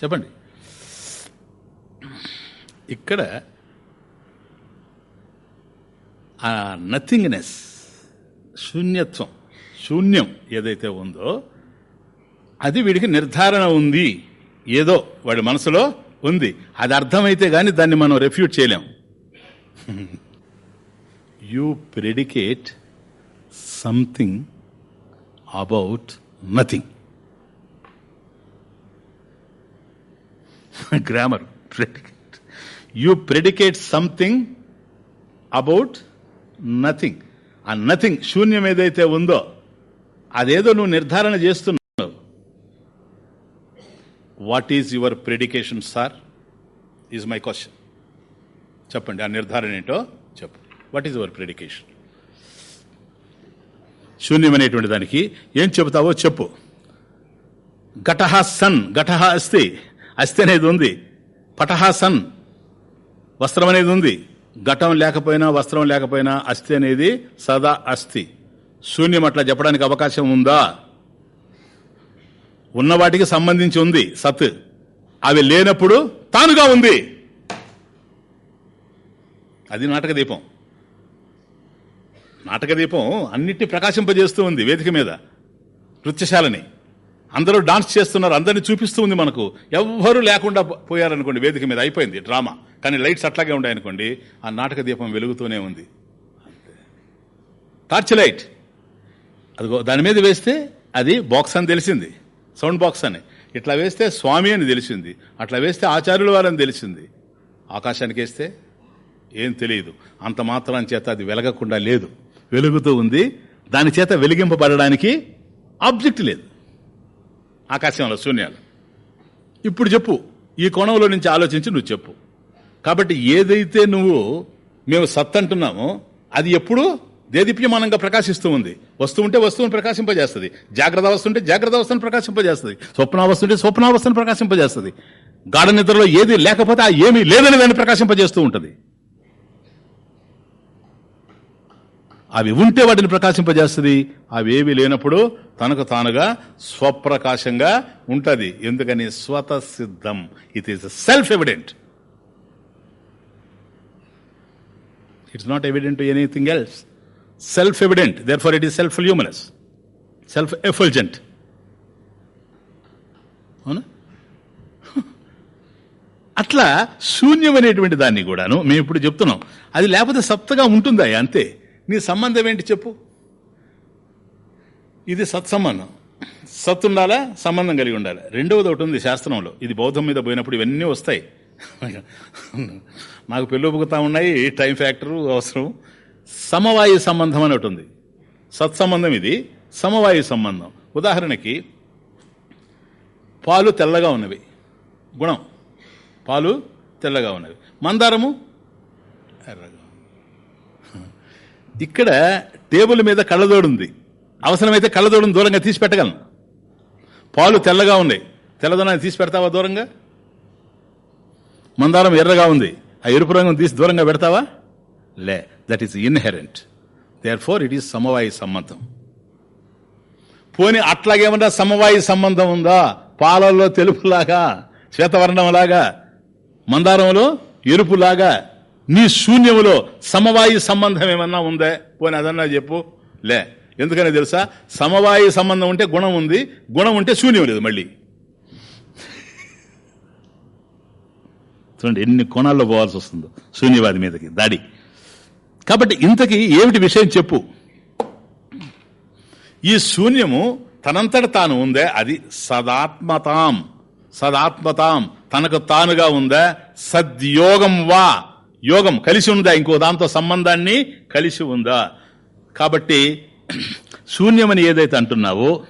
A: చెప్పండి. ఇక్కడ ఆ నథింగ్నెస్ శూన్యత్వం శూన్యం ఏదైతే ఉందో అది వీడికి నిర్ధారణ ఉంది. ఏదో వాడి మనసులో ఉంది. అది అర్థమైతే కానీ దాన్ని మనం రెఫ్యూట్ చేయలేం. You predicate something about nothing grammar predicate you predicate something about nothing ఆ నథింగ్ శూన్యం ఏదైతే ఉందో అదేదో నువ్వు నిర్ధారణ చేస్తున్నావు. What is your predication sir is my question చెప్పండి ఆ నిర్ధారణ ఏంటో చెప్పు. వాట్ ఈజ్ యువర్ ప్రెడికేషన్ శూన్యం అనేటువంటి దానికి ఏం చెబుతావో చెప్పు. ఘటహ సన్ ఘటహ అస్తి అస్థి అనేది ఉంది. పటహాసన్ వస్త్రం అనేది ఉంది. ఘటం లేకపోయినా వస్త్రం లేకపోయినా అస్థి అనేది సదా అస్థి. శూన్యం అట్లా చెప్పడానికి అవకాశం ఉందా? ఉన్న వాటికి సంబంధించి ఉంది సత్. అవి లేనప్పుడు తానుగా ఉంది. అది నాటక దీపం. నాటక దీపం అన్నిటిని ప్రకాశింపజేస్తూ ఉంది వేదిక మీద. నృత్యశాలని అందరూ డాన్స్ చేస్తున్నారు అందరిని చూపిస్తూ ఉంది మనకు. ఎవ్వరూ లేకుండా పోయారనుకోండి వేదిక మీద అయిపోయింది డ్రామా. కానీ లైట్స్ అట్లాగే ఉన్నాయనుకోండి ఆ నాటక దీపం వెలుగుతూనే ఉంది. Torch light. అదిగో దాని మీద వేస్తే అది బాక్స్ అని తెలిసింది. సౌండ్ బాక్స్ అని. ఇట్లా వేస్తే స్వామి అని తెలిసింది. అట్లా వేస్తే ఆచార్యుల వారని తెలిసింది. ఆకాశానికి వేస్తే ఏం తెలియదు. అంత మాత్రం చేత అది వెలగకుండా లేదు. వెలుగుతూ ఉంది. దాని చేత వెలిగింపబడడానికి ఆబ్జెక్ట్ లేదు. ఆకాశంలో శూన్యాలు. ఇప్పుడు చెప్పు ఈ కోణంలో నుంచి ఆలోచించి నువ్వు చెప్పు. కాబట్టి ఏదైతే నువ్వు మేము సత్ అంటున్నామో అది ఎప్పుడు దేదీప్యమానంగా ప్రకాశిస్తూ ఉంది. వస్తూ ఉంటే వస్తువును ప్రకాశింపజేస్తుంది. జాగ్రత్త అవస్థ ఉంటే జాగ్రత్త అవస్థను ప్రకాశింపజేస్తుంది. స్వప్నావస్థ ఉంటే స్వప్నావస్థను ప్రకాశింపజేస్తుంది. గాఢ నిద్రలో ఏది లేకపోతే ఆ ఏమీ లేదని దాన్ని ప్రకాశింపజేస్తూ ఉంటుంది. అవి ఉంటే వాటిని ప్రకాశింపజేస్తుంది. అవి ఏవి లేనప్పుడు తనకు తానుగా స్వప్రకాశంగా ఉంటుంది. ఎందుకని స్వత సిద్ధం it is self evident it's not evident to anything else self evident therefore it is self luminous self effulgent అవునా? అట్లా శూన్యమైనటువంటి దాన్ని కూడాను మేము ఇప్పుడు చెప్తున్నాం. అది లేకపోతే సప్తగా ఉంటుందా? అంతే. నీ సంబంధం ఏంటి చెప్పు. ఇది సత్సంబంధం. సత్ ఉండాలా సంబంధం కలిగి ఉండాలి? రెండవది ఒకటి ఉంది శాస్త్రంలో. ఇది బౌద్ధం మీద పోయినప్పుడు ఇవన్నీ వస్తాయి. నాకు పెళ్ళి ఒప్పుకుతా ఉన్నాయి టైం ఫ్యాక్టరు అవసరం. సమవాయు సంబంధం అని ఒకటి ఉంది. సత్సంబంధం ఇది. సమవాయు సంబంధం. ఉదాహరణకి పాలు తెల్లగా ఉన్నవి. గుణం. పాలు తెల్లగా ఉన్నవి. మందారము ఎర్రగా ఇక్కడ టేబుల్ మీద కళ్ళదోడు ఉంది అవసరమైతే కళ్ళదోడును దూరంగా తీసి పెట్టగలను పాలు తెల్లగా ఉన్నాయి తెల్లదనాన్ని తీసి పెడతావా దూరంగా? మందారం ఎర్రగా ఉంది. ఆ ఎరుపు రంగును తీసి దూరంగా పెడతావా? లే that is inherent therefore it is సమవాయి సంబంధం. పోని అట్లాగేమన్నా సమవాయి సంబంధం ఉందా? పాలల్లో తెలుపులాగా శ్వేతవర్ణంలాగా మందారంలో ఎరుపులాగా నీ శూన్యములో సమవాయి సంబంధం ఏమన్నా ఉందే? పోనీ అదన్నా చెప్పు. లే ఎందుకని తెలుసా? సమవాయి సంబంధం ఉంటే గుణం ఉంది గుణం ఉంటే శూన్యం లేదు మళ్ళీ. చూడండి ఎన్ని కోణాల్లో పోవాల్సి వస్తుందో. శూన్యవాది మీదకి దాడి. కాబట్టి ఇంతకీ ఏమిటి విషయం చెప్పు. ఈ శూన్యము తనంతట తాను ఉందే? అది సదాత్మతాం. సదాత్మతాం. తనకు తానుగా ఉందా? సద్యోగం వా. యోగం కలిసి ఉందా? ఇంకో దాంతో సంబంధాన్ని కలిసి ఉందా? కాబట్టి శూన్యమని ఏదైతే అంటున్నావో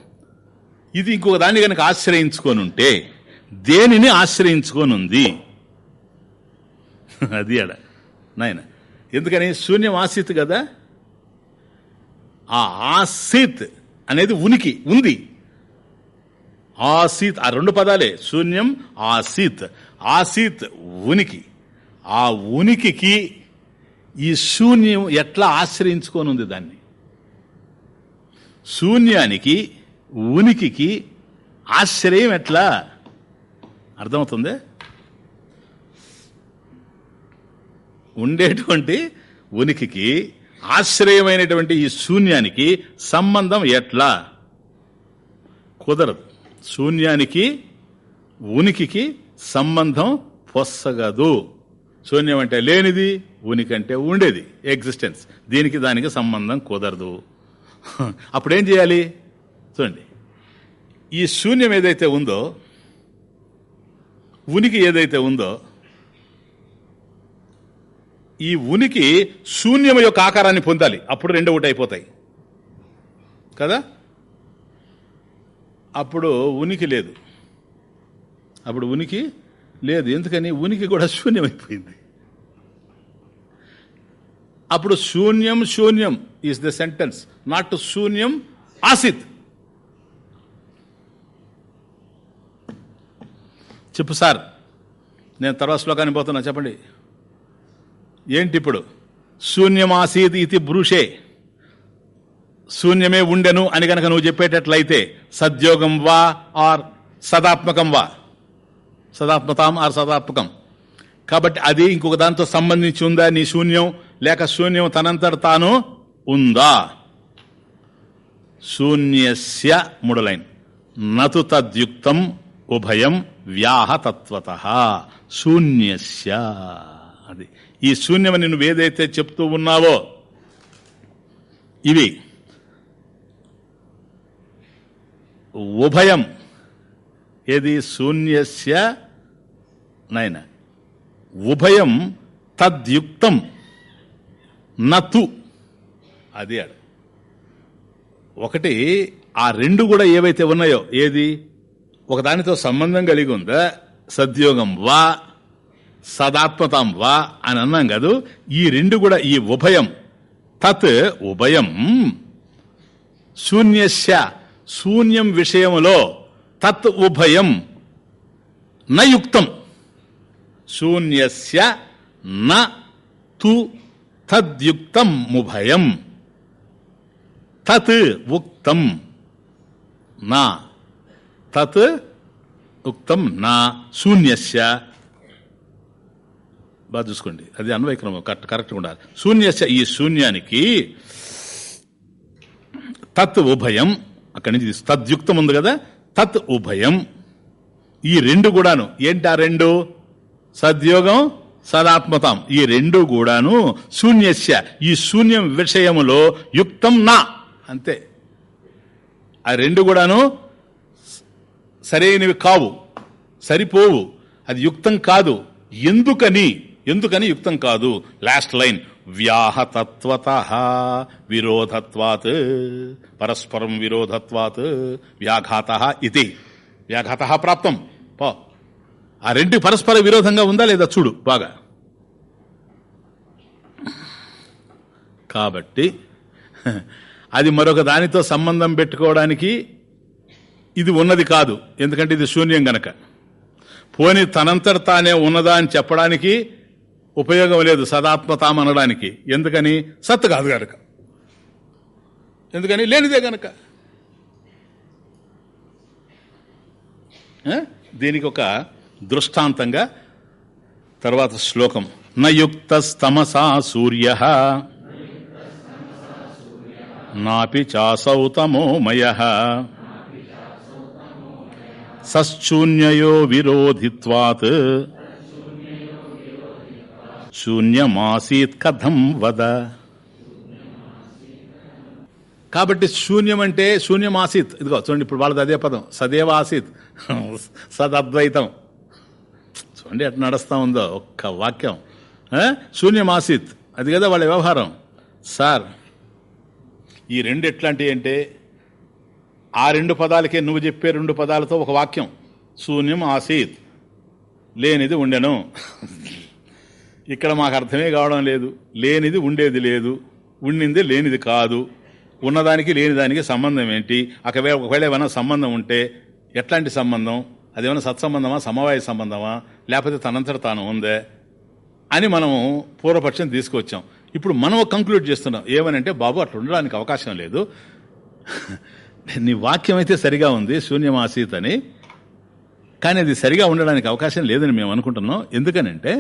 A: ఇది ఇంకొక దాన్ని కనుక ఆశ్రయించుకొని ఉంటే దేనిని ఆశ్రయించుకొని ఉంది? అది అడ నాయన ఎందుకని? శూన్యం ఆసిత్ కదా? ఆ ఆసిత్ అనేది ఉనికి ఉంది. ఆసీత్ ఆ రెండు పదాలే శూన్యం ఆసీత్. ఆసీత్ ఉనికి. ఆ ఉనికికి ఈ శూన్యం ఎట్లా ఆశ్రయించుకొని ఉంది దాన్ని? శూన్యానికి ఉనికికి ఆశ్రయం ఎట్లా? అర్థమవుతుంది? ఉండేటువంటి ఉనికికి ఆశ్రయమైనటువంటి ఈ శూన్యానికి సంబంధం ఎట్లా? కుదరదు. శూన్యానికి ఉనికికి సంబంధం పొస్సగదు. శూన్యం అంటే లేనిది ఉనికి అంటే ఉండేది ఎగ్జిస్టెన్స్ దీనికి దానికి సంబంధం కుదరదు. అప్పుడేం చేయాలి? చూడండి. ఈ శూన్యం ఏదైతే ఉందో ఉనికి ఏదైతే ఉందో ఈ ఉనికి శూన్యం యొక్క ఆకారాన్ని పొందాలి. అప్పుడు రెండు ఒకటి అయిపోతాయి. కదా? అప్పుడు ఉనికి లేదు. అప్పుడు ఉనికి లేదు ఎందుకని? ఉనికి కూడా శూన్యమైపోయింది. అప్పుడు శూన్యం శూన్యం ఈజ్ ద సెంటెన్స్ నాట్ శూన్యం ఆసిత్ చెప్పు సార్ నేను తర్వాత శ్లోకానికి పోతున్నా చెప్పండి. ఏంటి ఇప్పుడు? శూన్యమాసీద్ ఇది బ్రూషే. శూన్యమే ఉండెను అని కనుక నువ్వు చెప్పేటట్లయితే సద్యోగం వా ఆర్ సదాత్మకం వా? సదాత్మతాం ఆర్ సదాత్మకం కాబట్టి అది ఇంకొక దాంతో సంబంధించి ఉందా? నీ శూన్యం. లేక శూన్యం తనంతట తాను ఉందా? శూన్యస్య ముడలైన్ నతు తద్యుక్తం ఉభయం వ్యాహతత్వత శూన్యస్య. అది. ఈ శూన్యమని నువ్వు ఏదైతే చెప్తూ ఉన్నావో ఇవి. ఉభయం. ఏది? శూన్యస్య నాయన ఉభయం తద్యుక్తం నతు. అది అడు ఒకటి ఆ రెండు కూడా ఏవైతే ఉన్నాయో ఏది? ఒకదానితో సంబంధం కలిగి ఉందా? సద్యోగం వా సదాత్మతం వా అని అన్నాం కాదు ఈ రెండు కూడా ఈ ఉభయం. తత్ ఉభయం. శూన్యస్య శూన్యం విషయములో తత్ ఉభయం. నయుక్తం. శూన్యస్య న తు తద్యుక్తం ఉభయం తత్ ఉక్తం నా తత్ ఉక్తం నా శూన్యస్య బాగా చూసుకోండి అది అన్వయక్రమం కరెక్ట్ కరెక్ట్గా ఉండాలి. శూన్యస్య ఈ శూన్యానికి తత్ ఉభయం అక్కడి నుంచి తద్యుక్తం ఉంది కదా తత్ ఉభయం. ఈ రెండు కూడాను ఏంటి ఆ రెండు? సద్యోగం సదాత్మతం. ఈ రెండు కూడాను శూన్యస్య. ఈ శూన్యం విషయములో యుక్తం నా. అంతే. ఆ రెండు కూడాను సరైనవి కావు. సరిపోవు. అది యుక్తం కాదు. ఎందుకని? ఎందుకని యుక్తం కాదు? Last line. వ్యాహతత్వత విరోధత్వాత్ పరస్పరం విరోధత్వాత్ వ్యాఘాత ఇది వ్యాఘాత ప్రాప్తం. పో. ఆ రెండు పరస్పర విరోధంగా ఉందా లేదా చూడు బాగా. కాబట్టి అది మరొక దానితో సంబంధం పెట్టుకోవడానికి ఇది ఉన్నది కాదు. ఎందుకంటే ఇది శూన్యం గనక. పోని తనంతట తానే ఉన్నదా అని చెప్పడానికి ఉపయోగం లేదు సదాత్మతాం అనడానికి. ఎందుకని? సత్తు కాదు గనక. ఎందుకని? లేనిదే గనక. దీనికి ఒక దృష్టాంతంగా తర్వాత శ్లోకం. నయుక్త స్తమసా సూర్య. నాపి చాసౌ తమోమయ సశూన్యయో విరోధిత్వాత్. శూన్యమాసీత్ కథం వద. కాబట్టి శూన్యం అంటే శూన్యం ఆసీత్ ఇదిగో చూడండి ఇప్పుడు వాళ్ళది అదే పదం. సదేవ ఆసీత్ సదద్వైతం. చూడండి ఎట్లా నడుస్తూ ఉందో ఒక్క వాక్యం. శూన్యం ఆసీత్. అది కదా వాళ్ళ వ్యవహారం. సార్ ఈ రెండు ఎట్లాంటివి అంటే ఆ రెండు పదాలకే నువ్వు చెప్పే రెండు పదాలతో ఒక వాక్యం. శూన్యం ఆసీత్. లేనిది ఉండెను. ఇక్కడ మాకు అర్థమే కావడం లేదు. లేనిది ఉండేది లేదు. ఉండింది లేనిది కాదు. ఉన్నదానికి లేనిదానికి సంబంధం ఏంటి? ఒకవేళ ఒకవేళ ఏమైనా సంబంధం ఉంటే ఎట్లాంటి సంబంధం? అదేమైనా సత్సంబంధమా? సమవాయ సంబంధమా? లేకపోతే తనంతట తాను ఉందే అని మనము పూర్వపక్షం తీసుకొచ్చాం. ఇప్పుడు మనం కంక్లూడ్ చేస్తున్నాం. ఏమనంటే బాబు అట్లా ఉండడానికి అవకాశం లేదు. నీ వాక్యం అయితే సరిగా ఉంది శూన్యమాసీత్ అని. కానీ అది సరిగా ఉండడానికి అవకాశం లేదని మేము అనుకుంటున్నాం. ఎందుకనంటే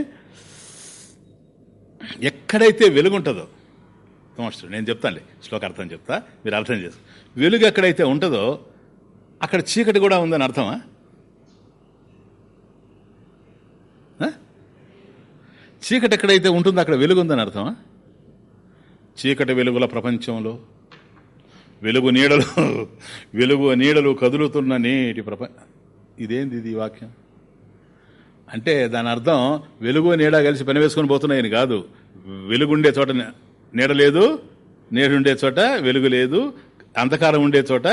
A: ఎక్కడైతే వెలుగుంటుందో మాస్టర్ నేను చెప్తానులే శ్లోక అర్థం చెప్తా మీరు అర్థం చేస్తారు వెలుగు ఎక్కడైతే ఉంటుందో అక్కడ చీకటి కూడా ఉందని అర్థమా? చీకటి ఎక్కడైతే ఉంటుందో అక్కడ వెలుగుందని అర్థమా? చీకటి వెలుగుల ప్రపంచంలో వెలుగు నీడలు వెలుగు నీడలు కదులుతున్న నేటి ప్రపంచ ఇదేంది ఇది వాక్యం? అంటే దాని అర్థం వెలుగు నీడ కలిసి పని వేసుకొని పోతున్నాయని కాదు. వెలుగుండే చోట నీడ లేదు నీడుండే చోట వెలుగు లేదు అంధకారం ఉండే చోట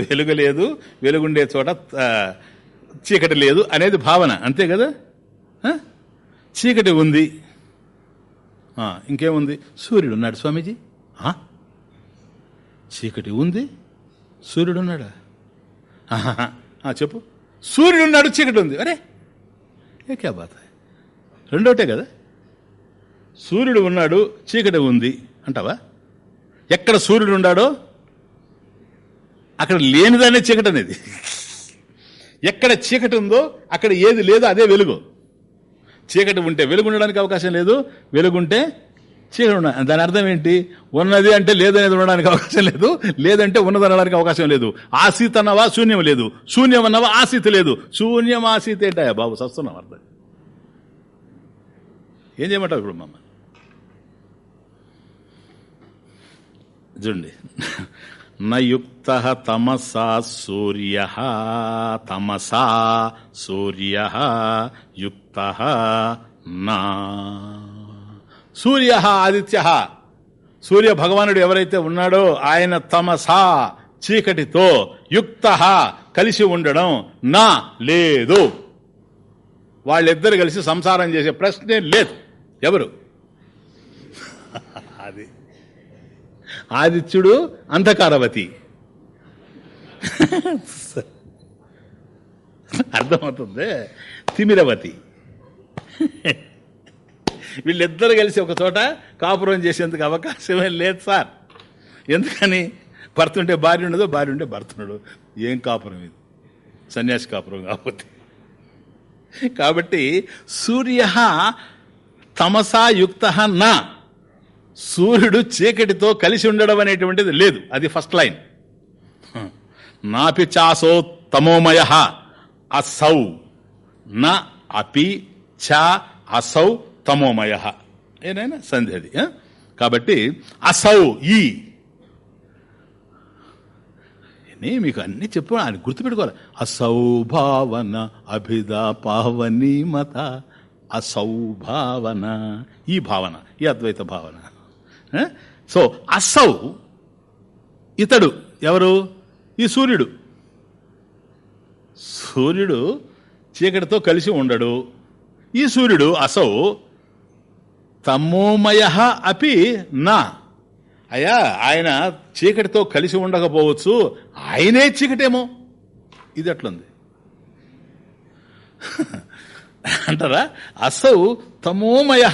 A: వెలుగు లేదు వెలుగుండే చోట చీకటి లేదు అనేది భావన. అంతే కదా? చీకటి ఉంది. ఇంకేముంది? సూర్యుడు ఉన్నాడు స్వామీజీ చీకటి ఉంది సూర్యుడు ఉన్నాడా చెప్పు. సూర్యుడు ఉన్నాడు చీకటి ఉంది. అరే! ఏ క్యా రెండోటే కదా? సూర్యుడు ఉన్నాడు చీకటి ఉంది అంటావా? ఎక్కడ సూర్యుడు ఉన్నాడో అక్కడ లేనిదానే చీకటి అనేది. ఎక్కడ చీకటి ఉందో అక్కడ ఏది లేదో అదే వెలుగు. చీకటి ఉంటే వెలుగు ఉండడానికి అవకాశం లేదు వెలుగుంటే చీకటి ఉన్న దాని అర్థం ఏంటి? ఉన్నది అంటే లేదనేది ఉండడానికి అవకాశం లేదు లేదంటే ఉన్నది అనడానికి అవకాశం లేదు. ఆసీత్ అన్నవా శూన్యం లేదు. శూన్యం అన్నవా ఆసీత్ లేదు. శూన్యం ఆసీత్ ఏంటాయా బాబు సస్తున్నాం అర్థం. ఏం చేయమంటావు ఇప్పుడు మమ్మ చూడండి. నయుక్త తమసా సూర్య తమసా సూర్య యుక్త నా. సూర్య ఆదిత్య. సూర్య భగవానుడు ఎవరైతే ఉన్నాడో ఆయన తమసా చీకటితో యుక్త కలిసి ఉండడం నా లేదు. వాళ్ళిద్దరు కలిసి సంసారం చేసే ప్రశ్నే లేదు. ఎవరు అది ఆదిత్యుడు అంధకారవతి. అర్థమవుతుంది? తిమిరవతి. వీళ్ళిద్దరు కలిసి ఒక చోట కాపురం చేసేందుకు అవకాశమే లేదు సార్. ఎందుకని? భర్త ఉంటే భార్య ఉండదు భార్య ఉంటే భర్త ఉండడు. ఏం కాపురం ఇది? సన్యాసి కాపురం కాకపోతే. కాబట్టి సూర్య తమసా యుక్త నా. సూర్యుడు చీకటితో కలిసి ఉండడం అనేటువంటిది లేదు. అది ఫస్ట్ లైన్. నాపి చాసో తమోమయ అసౌ. నా అపి చ అసౌ తమోమయ. ఏనైనా సంధి అది? కాబట్టి అసౌ ఈ. నే మీకు అన్ని చెప్పు ఆయన గుర్తుపెట్టుకోవాలి. అసౌభావన అభిద పావని మత. అసౌభావన ఈ భావన ఈ అద్వైత భావన? సో అసౌ ఇతడు ఎవరు? ఈ సూర్యుడు. సూర్యుడు చీకటితో కలిసి ఉండడు. ఈ సూర్యుడు అసౌ తమోమయ అపి నా. అయ్యా ఆయన చీకటితో కలిసి ఉండకపోవచ్చు. ఆయనే చీకటేమో. ఇది ఎట్లుంది అంటారా? అసౌ తమోమయ.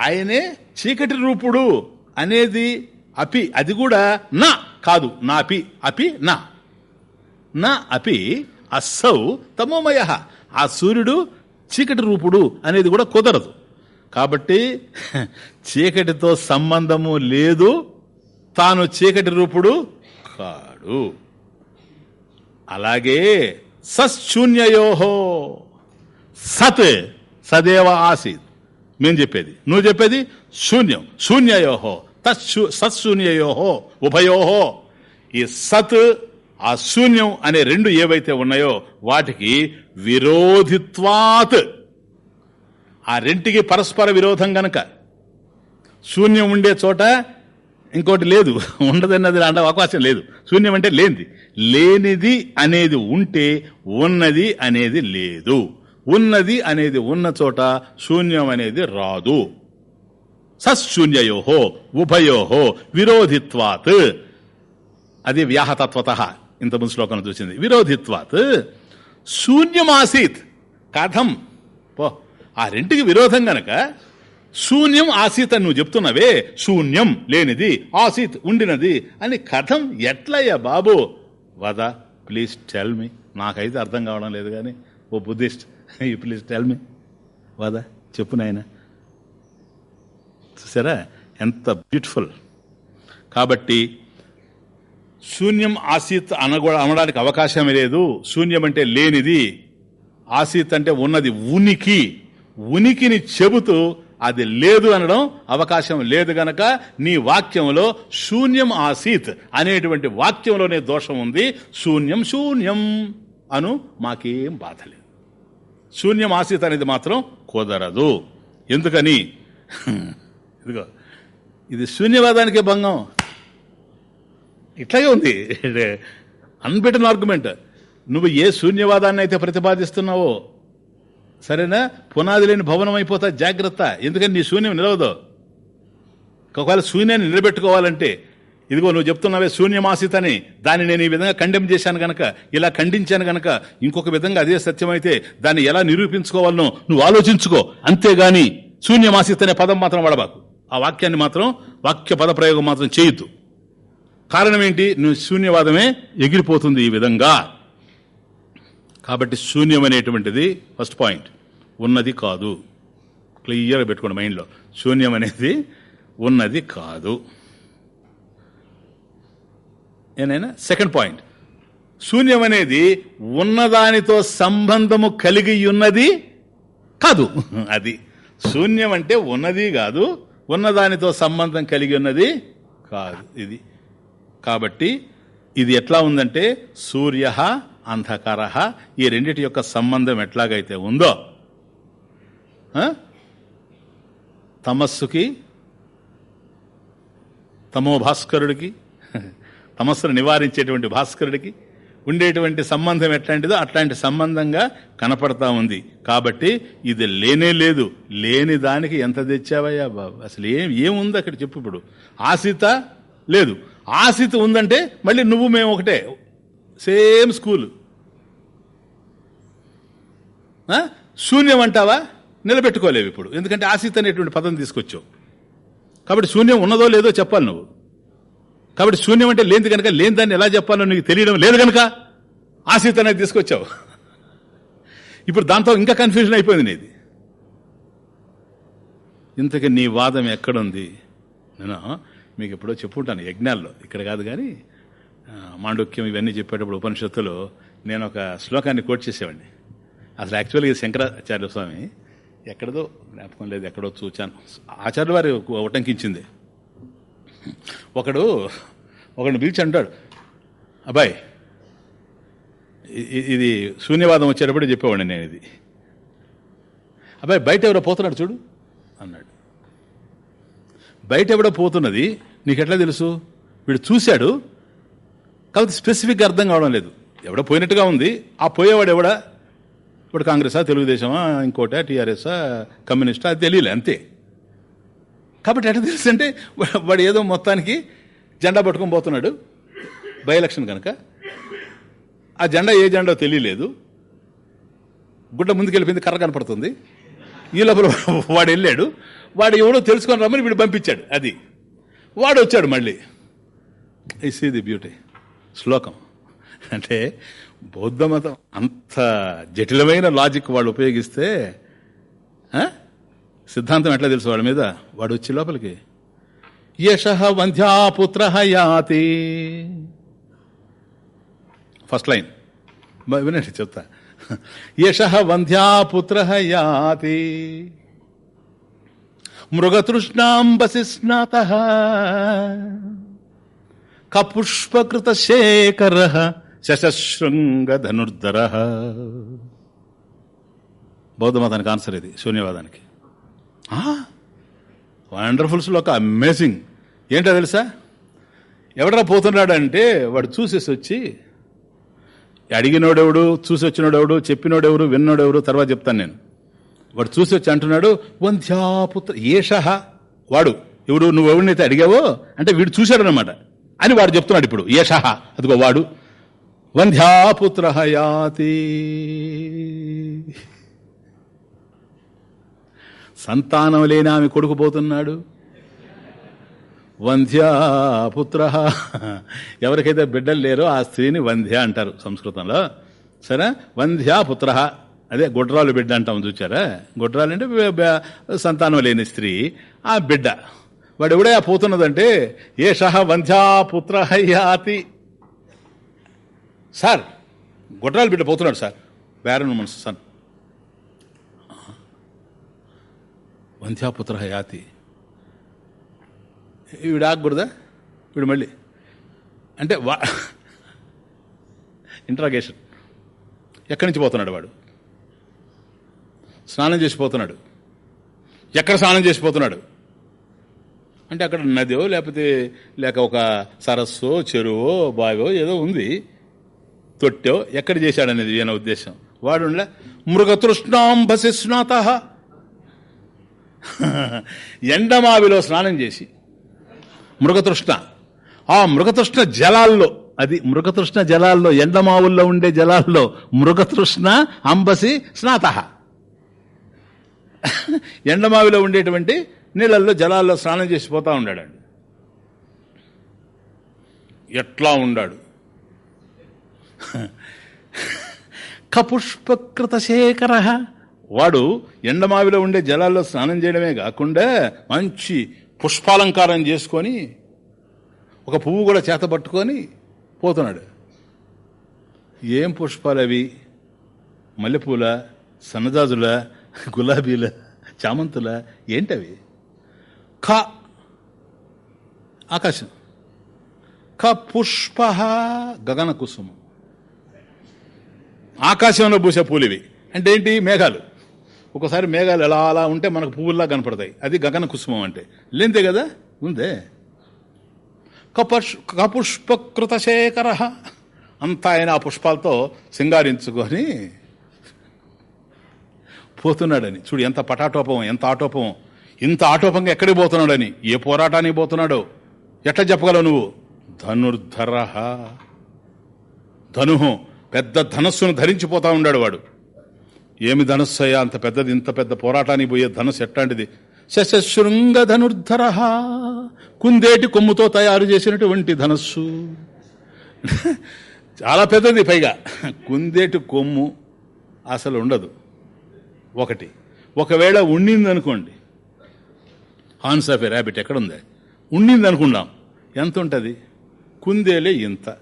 A: ఆయనే చీకటి రూపుడు అనేది అపి అది కూడా నా కాదు నా అపి అపి నా. నా అపి అస్సౌ తమోమయ. ఆ సూర్యుడు చీకటి రూపుడు అనేది కూడా కుదరదు. కాబట్టి చీకటితో సంబంధము లేదు తాను చీకటి రూపుడు కాడు. అలాగే సశూన్యయోహో సత్ సదేవ ఆసీత్. మేము చెప్పేది. నువ్వు చెప్పేది శూన్యం. శూన్యయోహో. తత్శూ సత్శూన్యయోహో. ఉభయోహో. ఈ సత్ ఆ శూన్యం అనే రెండు ఏవైతే ఉన్నాయో వాటికి విరోధిత్వాత్. ఆ రెంటికి పరస్పర విరోధం గనక. శూన్యం ఉండే చోట ఇంకోటి లేదు. ఉండదన్నది అంటే అవకాశం లేదు. శూన్యం అంటే లేనిది. లేనిది అనేది ఉంటే ఉన్నది అనేది లేదు. ఉన్నది అనేది ఉన్న చోట శూన్యం అనేది రాదు. సశూన్యయోహో ఉభయోహో విరోధిత్వాత్. అది వ్యాహతత్వత. ఇంతకుముందు శ్లోకంలో చూసింది. విరోధిత్వాత్. శూన్యమాసీత్. కథం. పో. ఆ రెంటికి విరోధం గనక శూన్యం ఆసీత్ అని నువ్వు చెప్తున్నావే. శూన్యం లేనిది ఆసీత్ ఉండినది అని కథం ఎట్లయ్యా బాబు? వద ప్లీజ్ టెల్ మీ. నాకైతే అర్థం కావడం లేదు కానీ O Buddhist. You please tell me వాదా చెప్పు నాయన. చూసారా? ఎంత బ్యూటిఫుల్ కాబట్టి శూన్యం ఆసీత్ అనగో అనడానికి అవకాశమే లేదు. శూన్యం అంటే లేనిది ఆసీత్ అంటే ఉన్నది ఉనికి. ఉనికిని చెబుతూ అది లేదు అనడం అవకాశం లేదు గనక నీ వాక్యంలో శూన్యం ఆసీత్ అనేటువంటి వాక్యంలోనే దోషం ఉంది. శూన్యం శూన్యం అను మాకేం బాధ లేదు. శూన్యం ఆసీత్ అనేది మాత్రం కుదరదు. ఎందుకని? ఇదిగో ఇది శూన్యవాదానికే భంగం. ఇట్లాగే ఉంది. Unbeaten argument. నువ్వు ఏ శూన్యవాదాన్ని అయితే ప్రతిపాదిస్తున్నావో సరేనా? పునాది లేని భవనం అయిపోతా జాగ్రత్త. ఎందుకని నీ శూన్యం నిలవదు. ఒకవేళ శూన్యాన్ని నిలబెట్టుకోవాలంటే ఇదిగో నువ్వు చెప్తున్నావే శూన్యమాసితని. దాన్ని నేను ఈ విధంగా కండెమ్ చేశాను గనక ఇలా ఖండించాను గనక ఇంకొక విధంగా అదే సత్యమైతే దాన్ని ఎలా నిరూపించుకోవాలనో నువ్వు ఆలోచించుకో. అంతేగాని శూన్యమాసిత అనే పదం మాత్రం వాడబాకు. ఆ వాక్యాన్ని మాత్రం వాక్య పద ప్రయోగం మాత్రం చేయొద్దు. కారణం ఏంటి నువ్వు శూన్యవాదమే ఎగిరిపోతుంది ఈ విధంగా. కాబట్టి శూన్యం అనేటువంటిది ఫస్ట్ పాయింట్ ఉన్నది కాదు. క్లియర్గా పెట్టుకోండి మైండ్లో. శూన్యం అనేది ఉన్నది కాదు. ఏనైనా? సెకండ్ పాయింట్ శూన్యం అనేది ఉన్నదానితో సంబంధము కలిగి ఉన్నది కాదు. అది శూన్యం అంటే ఉన్నది కాదు ఉన్నదానితో సంబంధం కలిగి ఉన్నది కాదు. ఇది కాబట్టి ఇది ఎట్లా ఉందంటే సూర్య అంధకార ఈ రెండిటి యొక్క సంబంధం ఎట్లాగైతే ఉందో తమస్సుకి తమో భాస్కరుడికి తమస్సును నివారించేటువంటి భాస్కరుడికి ఉండేటువంటి సంబంధం ఎట్లాంటిదో అట్లాంటి సంబంధంగా కనపడతా ఉంది. కాబట్టి ఇది లేనే లేదు. లేని దానికి ఎంత తెచ్చావయ్యా బాబు? అసలు ఏం ఏముంది అక్కడ చెప్పు ఇప్పుడు. ఆశిత లేదు. ఆశిత ఉందంటే మళ్ళీ నువ్వు మేము ఒకటే. Same school. ఆ? శూన్యం అంటావా? నిలబెట్టుకోలేవు ఇప్పుడు. ఎందుకంటే ఆశిత అనేటువంటి పదం తీసుకొచ్చావు. కాబట్టి శూన్యం ఉన్నదో లేదో చెప్పాలి నువ్వు. కాబట్టి శూన్యం అంటే లేనిది కనుక లేని దాన్ని ఎలా చెప్పాలో నీకు తెలియడం లేదు కనుక ఆశీత అనేది తీసుకొచ్చావు. ఇప్పుడు దాంతో ఇంకా కన్ఫ్యూజన్ అయిపోయింది నీది. ఇంతకీ నీ వాదం ఎక్కడుంది? నేను మీకు ఎప్పుడో చెప్పుంటాను యజ్ఞాల్లో. ఇక్కడ కాదు కానీ మాండుక్యం ఇవన్నీ చెప్పేటప్పుడు ఉపనిషత్తులో నేను ఒక శ్లోకాన్ని కోట్ చేసేవాడిని. అసలు యాక్చువల్గా శంకరాచార్య స్వామి. ఎక్కడదో జ్ఞాపకం లేదు ఎక్కడో చూచాను. ఆచార్య వారి ఉటంకించింది. ఒకడు ఒకడిని పిలిచి అంటాడు అబ్బాయి ఇది శూన్యవాదం వచ్చేటప్పుడు చెప్పేవాడిని నేను ఇది. అబ్బాయి బయట ఎవరో పోతున్నాడు చూడు అన్నాడు. బయట ఎవడో పోతున్నది నీకు ఎట్లా తెలుసు? వీడు చూశాడు కాబట్టి స్పెసిఫిక్గా అర్థం కావడం లేదు. ఎవడో పోయినట్టుగా ఉంది. ఆ పోయేవాడు ఎవడా? ఇప్పుడు కాంగ్రెసా తెలుగుదేశమా ఇంకోటా టీఆర్ఎస్ఆ కమ్యూనిస్టా అది తెలియలే అంతే. కాబట్టి ఎట్లా తెలుసు అంటే వాడు ఏదో మొత్తానికి జెండా పట్టుకొని పోతున్నాడు. బై ఎలక్షన్ కనుక ఆ జెండా ఏ జెండా తెలియలేదు. గుడ్డ ముందుకెళ్ళిపోయింది కర్ర కనపడుతుంది. ఈ లోపల వాడు వెళ్ళాడు. వాడు ఎవడో తెలుసుకొని రమ్మని వీడు పంపించాడు అది. వాడు వచ్చాడు మళ్ళీ. ఈ సీ ది బ్యూటీ. శ్లోకం. అంటే బౌద్ధ మతం అంత జటిలమైన లాజిక్ వాళ్ళు ఉపయోగిస్తే సిద్ధాంతం ఎట్లా తెలుసు వాడి మీద? వాడు వచ్చి లోపలికి యశ వంధ్యాపుత్ర యాతి. ఫస్ట్ లైన్ వినండి చెప్తా. యశ వంధ్యాపుత్ర యాతి. మృగతృష్ణాంబసి స్నాత. కపుష్పకృత శేఖర శశశృంగ ధనుర్ధర బౌద్ధమతానికి ఆన్సర్ ఇది శూన్యవాదానికి. వండర్ఫుల్స్లో ఒక అమేజింగ్ ఏంటో తెలుసా? ఎవడరా పోతున్నాడు అంటే వాడు చూసేసి వచ్చి అడిగినోడెవడు చూసి వచ్చినోడెవడు చెప్పినోడెవరు విన్నోడెవరు తర్వాత చెప్తాను నేను. వాడు చూసి వచ్చి అంటున్నాడు వంధ్యాపుత్ర ఏషహ వాడు. ఇప్పుడు నువ్వు ఎవరినైతే అడిగావో అంటే వీడు చూశాడనమాట అని వాడు చెప్తున్నాడు ఇప్పుడు ఏషహ. అదిగో వాడు. వంధ్యాపుత్ర యాతి సంతానం లేని ఆమె కొడుకు పోతున్నాడు. వంధ్యాపుత్ర ఎవరికైతే బిడ్డలు లేరో ఆ స్త్రీని వంధ్య అంటారు సంస్కృతంలో. సరే? వంధ్యాపుత్ర అదే గుడ్రాలు బిడ్డ అంటాం చూచారా? గుడ్రాలు అంటే సంతానం లేని స్త్రీ. ఆ బిడ్డ. వాడు ఎవడే పోతున్నదంటే ఏ సహ వంధ్యాపుత్ర హయాతి సార్ గుడ్రాలు బిడ్డ పోతున్నాడు సార్. వేరే మనసు సన్ వంధ్యాపుత్ర యాతి వీడు ఆగకూడదా వీడు మళ్ళీ అంటే వా ఇంట్రాగేషన్ ఎక్కడి నుంచి పోతున్నాడు వాడు స్నానం చేసిపోతున్నాడు ఎక్కడ స్నానం చేసిపోతున్నాడు అంటే అక్కడ నదో లేకపోతే లేక ఒక సరస్సో చెరువో బావో ఏదో ఉంది తొట్టో ఎక్కడ చేశాడనేది ఈయన ఉద్దేశం వాడు మృగతృష్ణాంబసి స్నాత ఎండమావిలో స్నానం చేసి మృగతృష్ణ. ఆ మృగతృష్ణ జలాల్లో అది మృగతృష్ణ జలాల్లో ఎండమావుల్లో ఉండే జలాల్లో మృగతృష్ణ అంబసి స్నాత. ఎండమావిలో ఉండేటువంటి నీళ్ళల్లో జలాల్లో స్నానం చేసి పోతా ఉన్నాడండి ఎట్లా ఉండాడు? కపుష్పకృత శేఖర వాడు ఎండమావిలో ఉండే జలాల్లో స్నానం చేయడమే కాకుండా మంచి పుష్పాలంకారం చేసుకొని ఒక పువ్వు కూడా చేత పట్టుకొని పోతున్నాడు. ఏం పుష్పాలు అవి? మల్లెపూల సన్నజాజుల గులాబీల చామంతుల? ఏంటవి? ఖ ఆకాశం. ఖ పుష్ప గగన కుసుమం. ఆకాశంలో పూసే పూలివి అంటే ఏంటి? మేఘాలు. ఒకసారి మేఘాలు ఎలా అలా ఉంటే మనకు పువ్వుల్లా కనపడతాయి. అది గగన కుసుమం అంటే. లేంతే కదా? ఉందే. కపుష్ కపుష్పకృత శేఖర అంతా ఆయన ఆ పుష్పాలతో సింగారించుకొని పోతున్నాడని. చూడు ఎంత పటాటోపం ఎంత ఆటోపం ఇంత ఆటోపంగా ఎక్కడికి పోతున్నాడని? ఏ పోరాటానికి పోతున్నాడో? ఎట్లా చెప్పగలవు నువ్వు? ధనుర్ధర. ధనుహం పెద్ద ధనస్సును ధరించిపోతా ఉన్నాడు వాడు. ఏమి ధనుస్సు అయ్యా అంత పెద్దది ఇంత పెద్ద పోరాటానికి పోయే ధనుస్సు ఎట్లాంటిది? శశశృంగ ధనుర్ధర కుందేటి కొమ్ముతో తయారు చేసినటువంటి ధనస్సు. చాలా పెద్దది పైగా. కుందేటి కొమ్ము అసలు ఉండదు. ఒకటి. ఒకవేళ ఉండింది అనుకోండి హాన్స్ ఆఫ్ ఎ ర్యాబిట్ ఎక్కడుంది? ఉండింది అనుకుందాం ఎంత ఉంటుంది? కుందేలే ఇంత.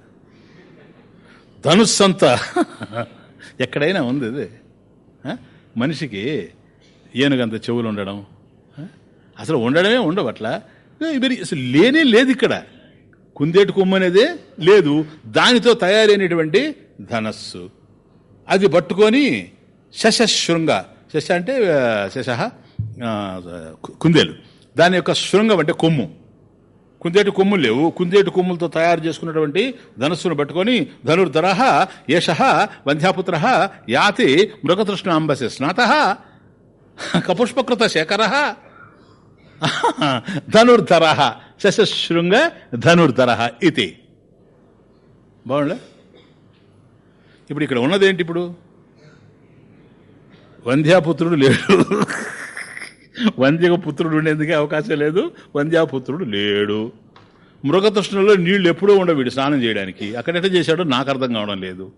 A: ధనుస్సు అంతా ఎక్కడైనా ఉంది ఇది. మనిషికి ఏనుగంత చెవులు ఉండడం అసలు ఉండడమే ఉండవు అట్లా. మరి అసలు లేనే లేదు ఇక్కడ. కుందేటి కొమ్ము అనేదే లేదు. దానితో తయారైనటువంటి ధనస్సు. అది పట్టుకొని శశశృంగ శశ అంటే శశ కు- కుందేలు. దాని యొక్క శృంగం అంటే కొమ్ము. కుందేటి కొమ్ములు లేవు. కుందేటి కొమ్ములతో తయారు చేసుకున్నటువంటి ధనస్సును పట్టుకొని ధనుర్ధర ఏష వంధ్యాపుత్ర యాతి మృగతృష్ణ అంబసి స్నాత కపుష్పకృత శేఖర ధనుర్ధర శశశృంగ ధనుర్ధర ఇది. బాగుండే ఇప్పుడు ఇక్కడ ఉన్నదేంటి ఇప్పుడు? వంధ్యాపుత్రుడు లేడు. వంద్యకు పుత్రుడు ఉండేందుకే అవకాశం లేదు. వంధ్యాపుత్రుడు లేడు. మృగతృష్ణలో నీళ్ళు ఎప్పుడూ ఉండవు వీడు స్నానం చేయడానికి. అక్కడ ఎట్లా చేశాడో నాకు అర్థం కావడం లేదు.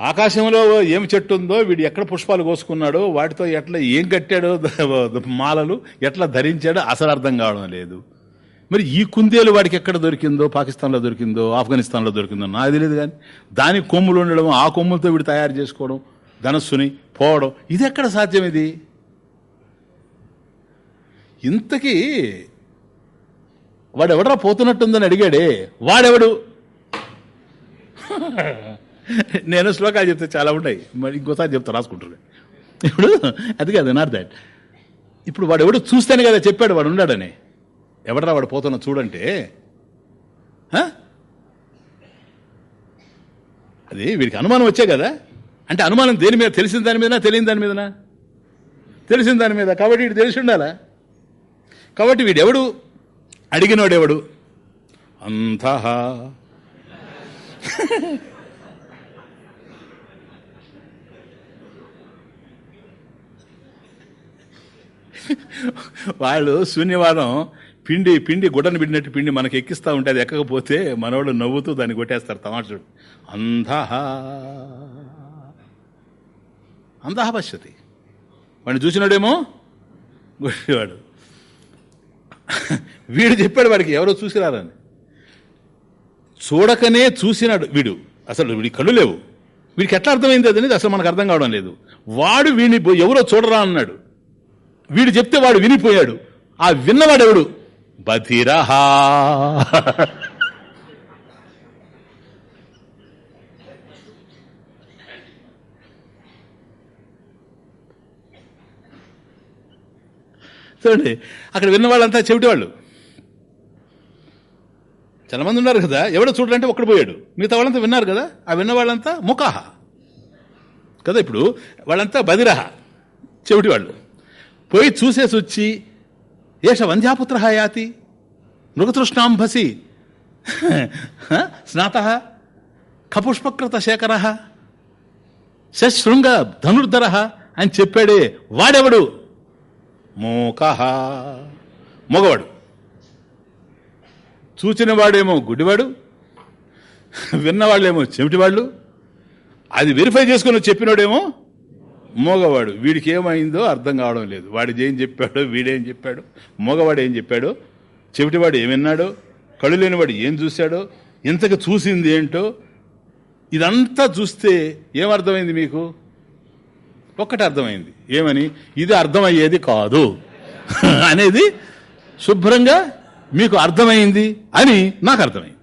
A: ఆకాశంలో ఏం చెట్టు ఉందో వీడు ఎక్కడ పుష్పాలు కోసుకున్నాడో వాటితో ఎట్లా ఏం కట్టాడో మాలలు ఎట్లా ధరించాడో అసలు అర్థం కావడం లేదు. మరి ఈ కుందేలు వాడికి ఎక్కడ దొరికిందో పాకిస్తాన్లో దొరికిందో ఆఫ్ఘనిస్తాన్లో దొరికిందో నాకు తెలియదు కానీ దానికి కొమ్ములు ఉండడం ఆ కొమ్ములతో వీడు తయారు చేసుకోవడం ధనస్సుని పోవడం ఇది ఎక్కడ సాధ్యం ఇది? ఇంతకీ వాడెవడరా పోతున్నట్టుందని అడిగాడే? వాడెవడు? నేను శ్లోకాలు చెప్తే చాలా ఉంటాయి. మరి ఇంకోసారి చెప్తా రాసుకుంటారు ఇప్పుడు అది కాదు నాట్ దాట్ ఇప్పుడు వాడు ఎవడు చూస్తేనే కదా చెప్పాడు వాడు ఉన్నాడని. ఎవడరా వాడు పోతున్నా చూడంటే? అది వీడికి అనుమానం వచ్చే కదా? అంటే అనుమానం దేని మీద? తెలిసిన దాని మీదనా? తెలియని దాని మీదనా? తెలిసిన దాని మీద? కాబట్టి వీడు తెలిసి ఉండాలా? కాబట్టి వీడెవడు? అడిగినోడెవడు? అంతః వాళ్ళు శూన్యవాదం పిండి పిండి గుడ్డను పిండినట్టు పిండి మనకి ఎక్కిస్తూ ఉంటే అది ఎక్కకపోతే మనవాళ్ళు నవ్వుతూ దాన్ని కొట్టేస్తారు తమాషుడు అంధహ అంధహ పశ్యతి. వాడిని చూసినాడేమో? గుడ్డివాడు. వీడు చెప్పాడు వాడికి ఎవరో చూసిరారని చూడకనే చూసినాడు వీడు. అసలు వీడి కళ్ళు లేవు. వీడికి ఎట్లా అర్థమైంది అది అనేది అసలు మనకు అర్థం కావడం లేదు. వాడు వీడిని ఎవరో చూడరా అన్నాడు. వీడు చెప్తే వాడు వినిపోయాడు. ఆ విన్నవాడు ఎవడు బధిరహా చూడండి అక్కడ విన్న వాళ్ళంతా చెవిటి వాళ్ళు చాలా మంది ఉన్నారు కదా ఎవడో చూడాలంటే ఒక్కడు పోయాడు. మిగతా వాళ్ళంతా విన్నారు కదా ఆ విన్న వాళ్ళంతా ముఖాహ. కదా ఇప్పుడు వాళ్ళంతా బదిరహ చెవిటి వాళ్ళు పోయి చూసేసి వచ్చి ఏష వంధ్యాపుత్ర యాతి? మృగతృష్ణాంభసి? స్నాత? కపుష్పకృత శేఖర శృంగ ధనుర్ధర? అని చెప్పాడే వాడెవడు? మూకహ మగవాడు. చూచిన వాడేమో గుడ్డివాడు విన్నవాళ్ళేమో చెమిటివాళ్ళు అది వెరిఫై చేసుకుని చెప్పినోడేమో మోగవాడు. వీడికి ఏమైందో అర్థం కావడం లేదు. వాడిది ఏం చెప్పాడో వీడేం చెప్పాడు మగవాడు ఏం చెప్పాడో చెవిటివాడు ఏం కళ్ళు లేనివాడు ఏం చూశాడో ఇంతకు చూసింది ఏంటో ఇదంతా చూస్తే ఏమర్థమైంది మీకు? ఒక్కటి అర్థమైంది. ఏమని? ఇది అర్థమయ్యేది కాదు. అనేది శుభ్రంగా మీకు అర్థమైంది అని నాకు అర్థమైంది.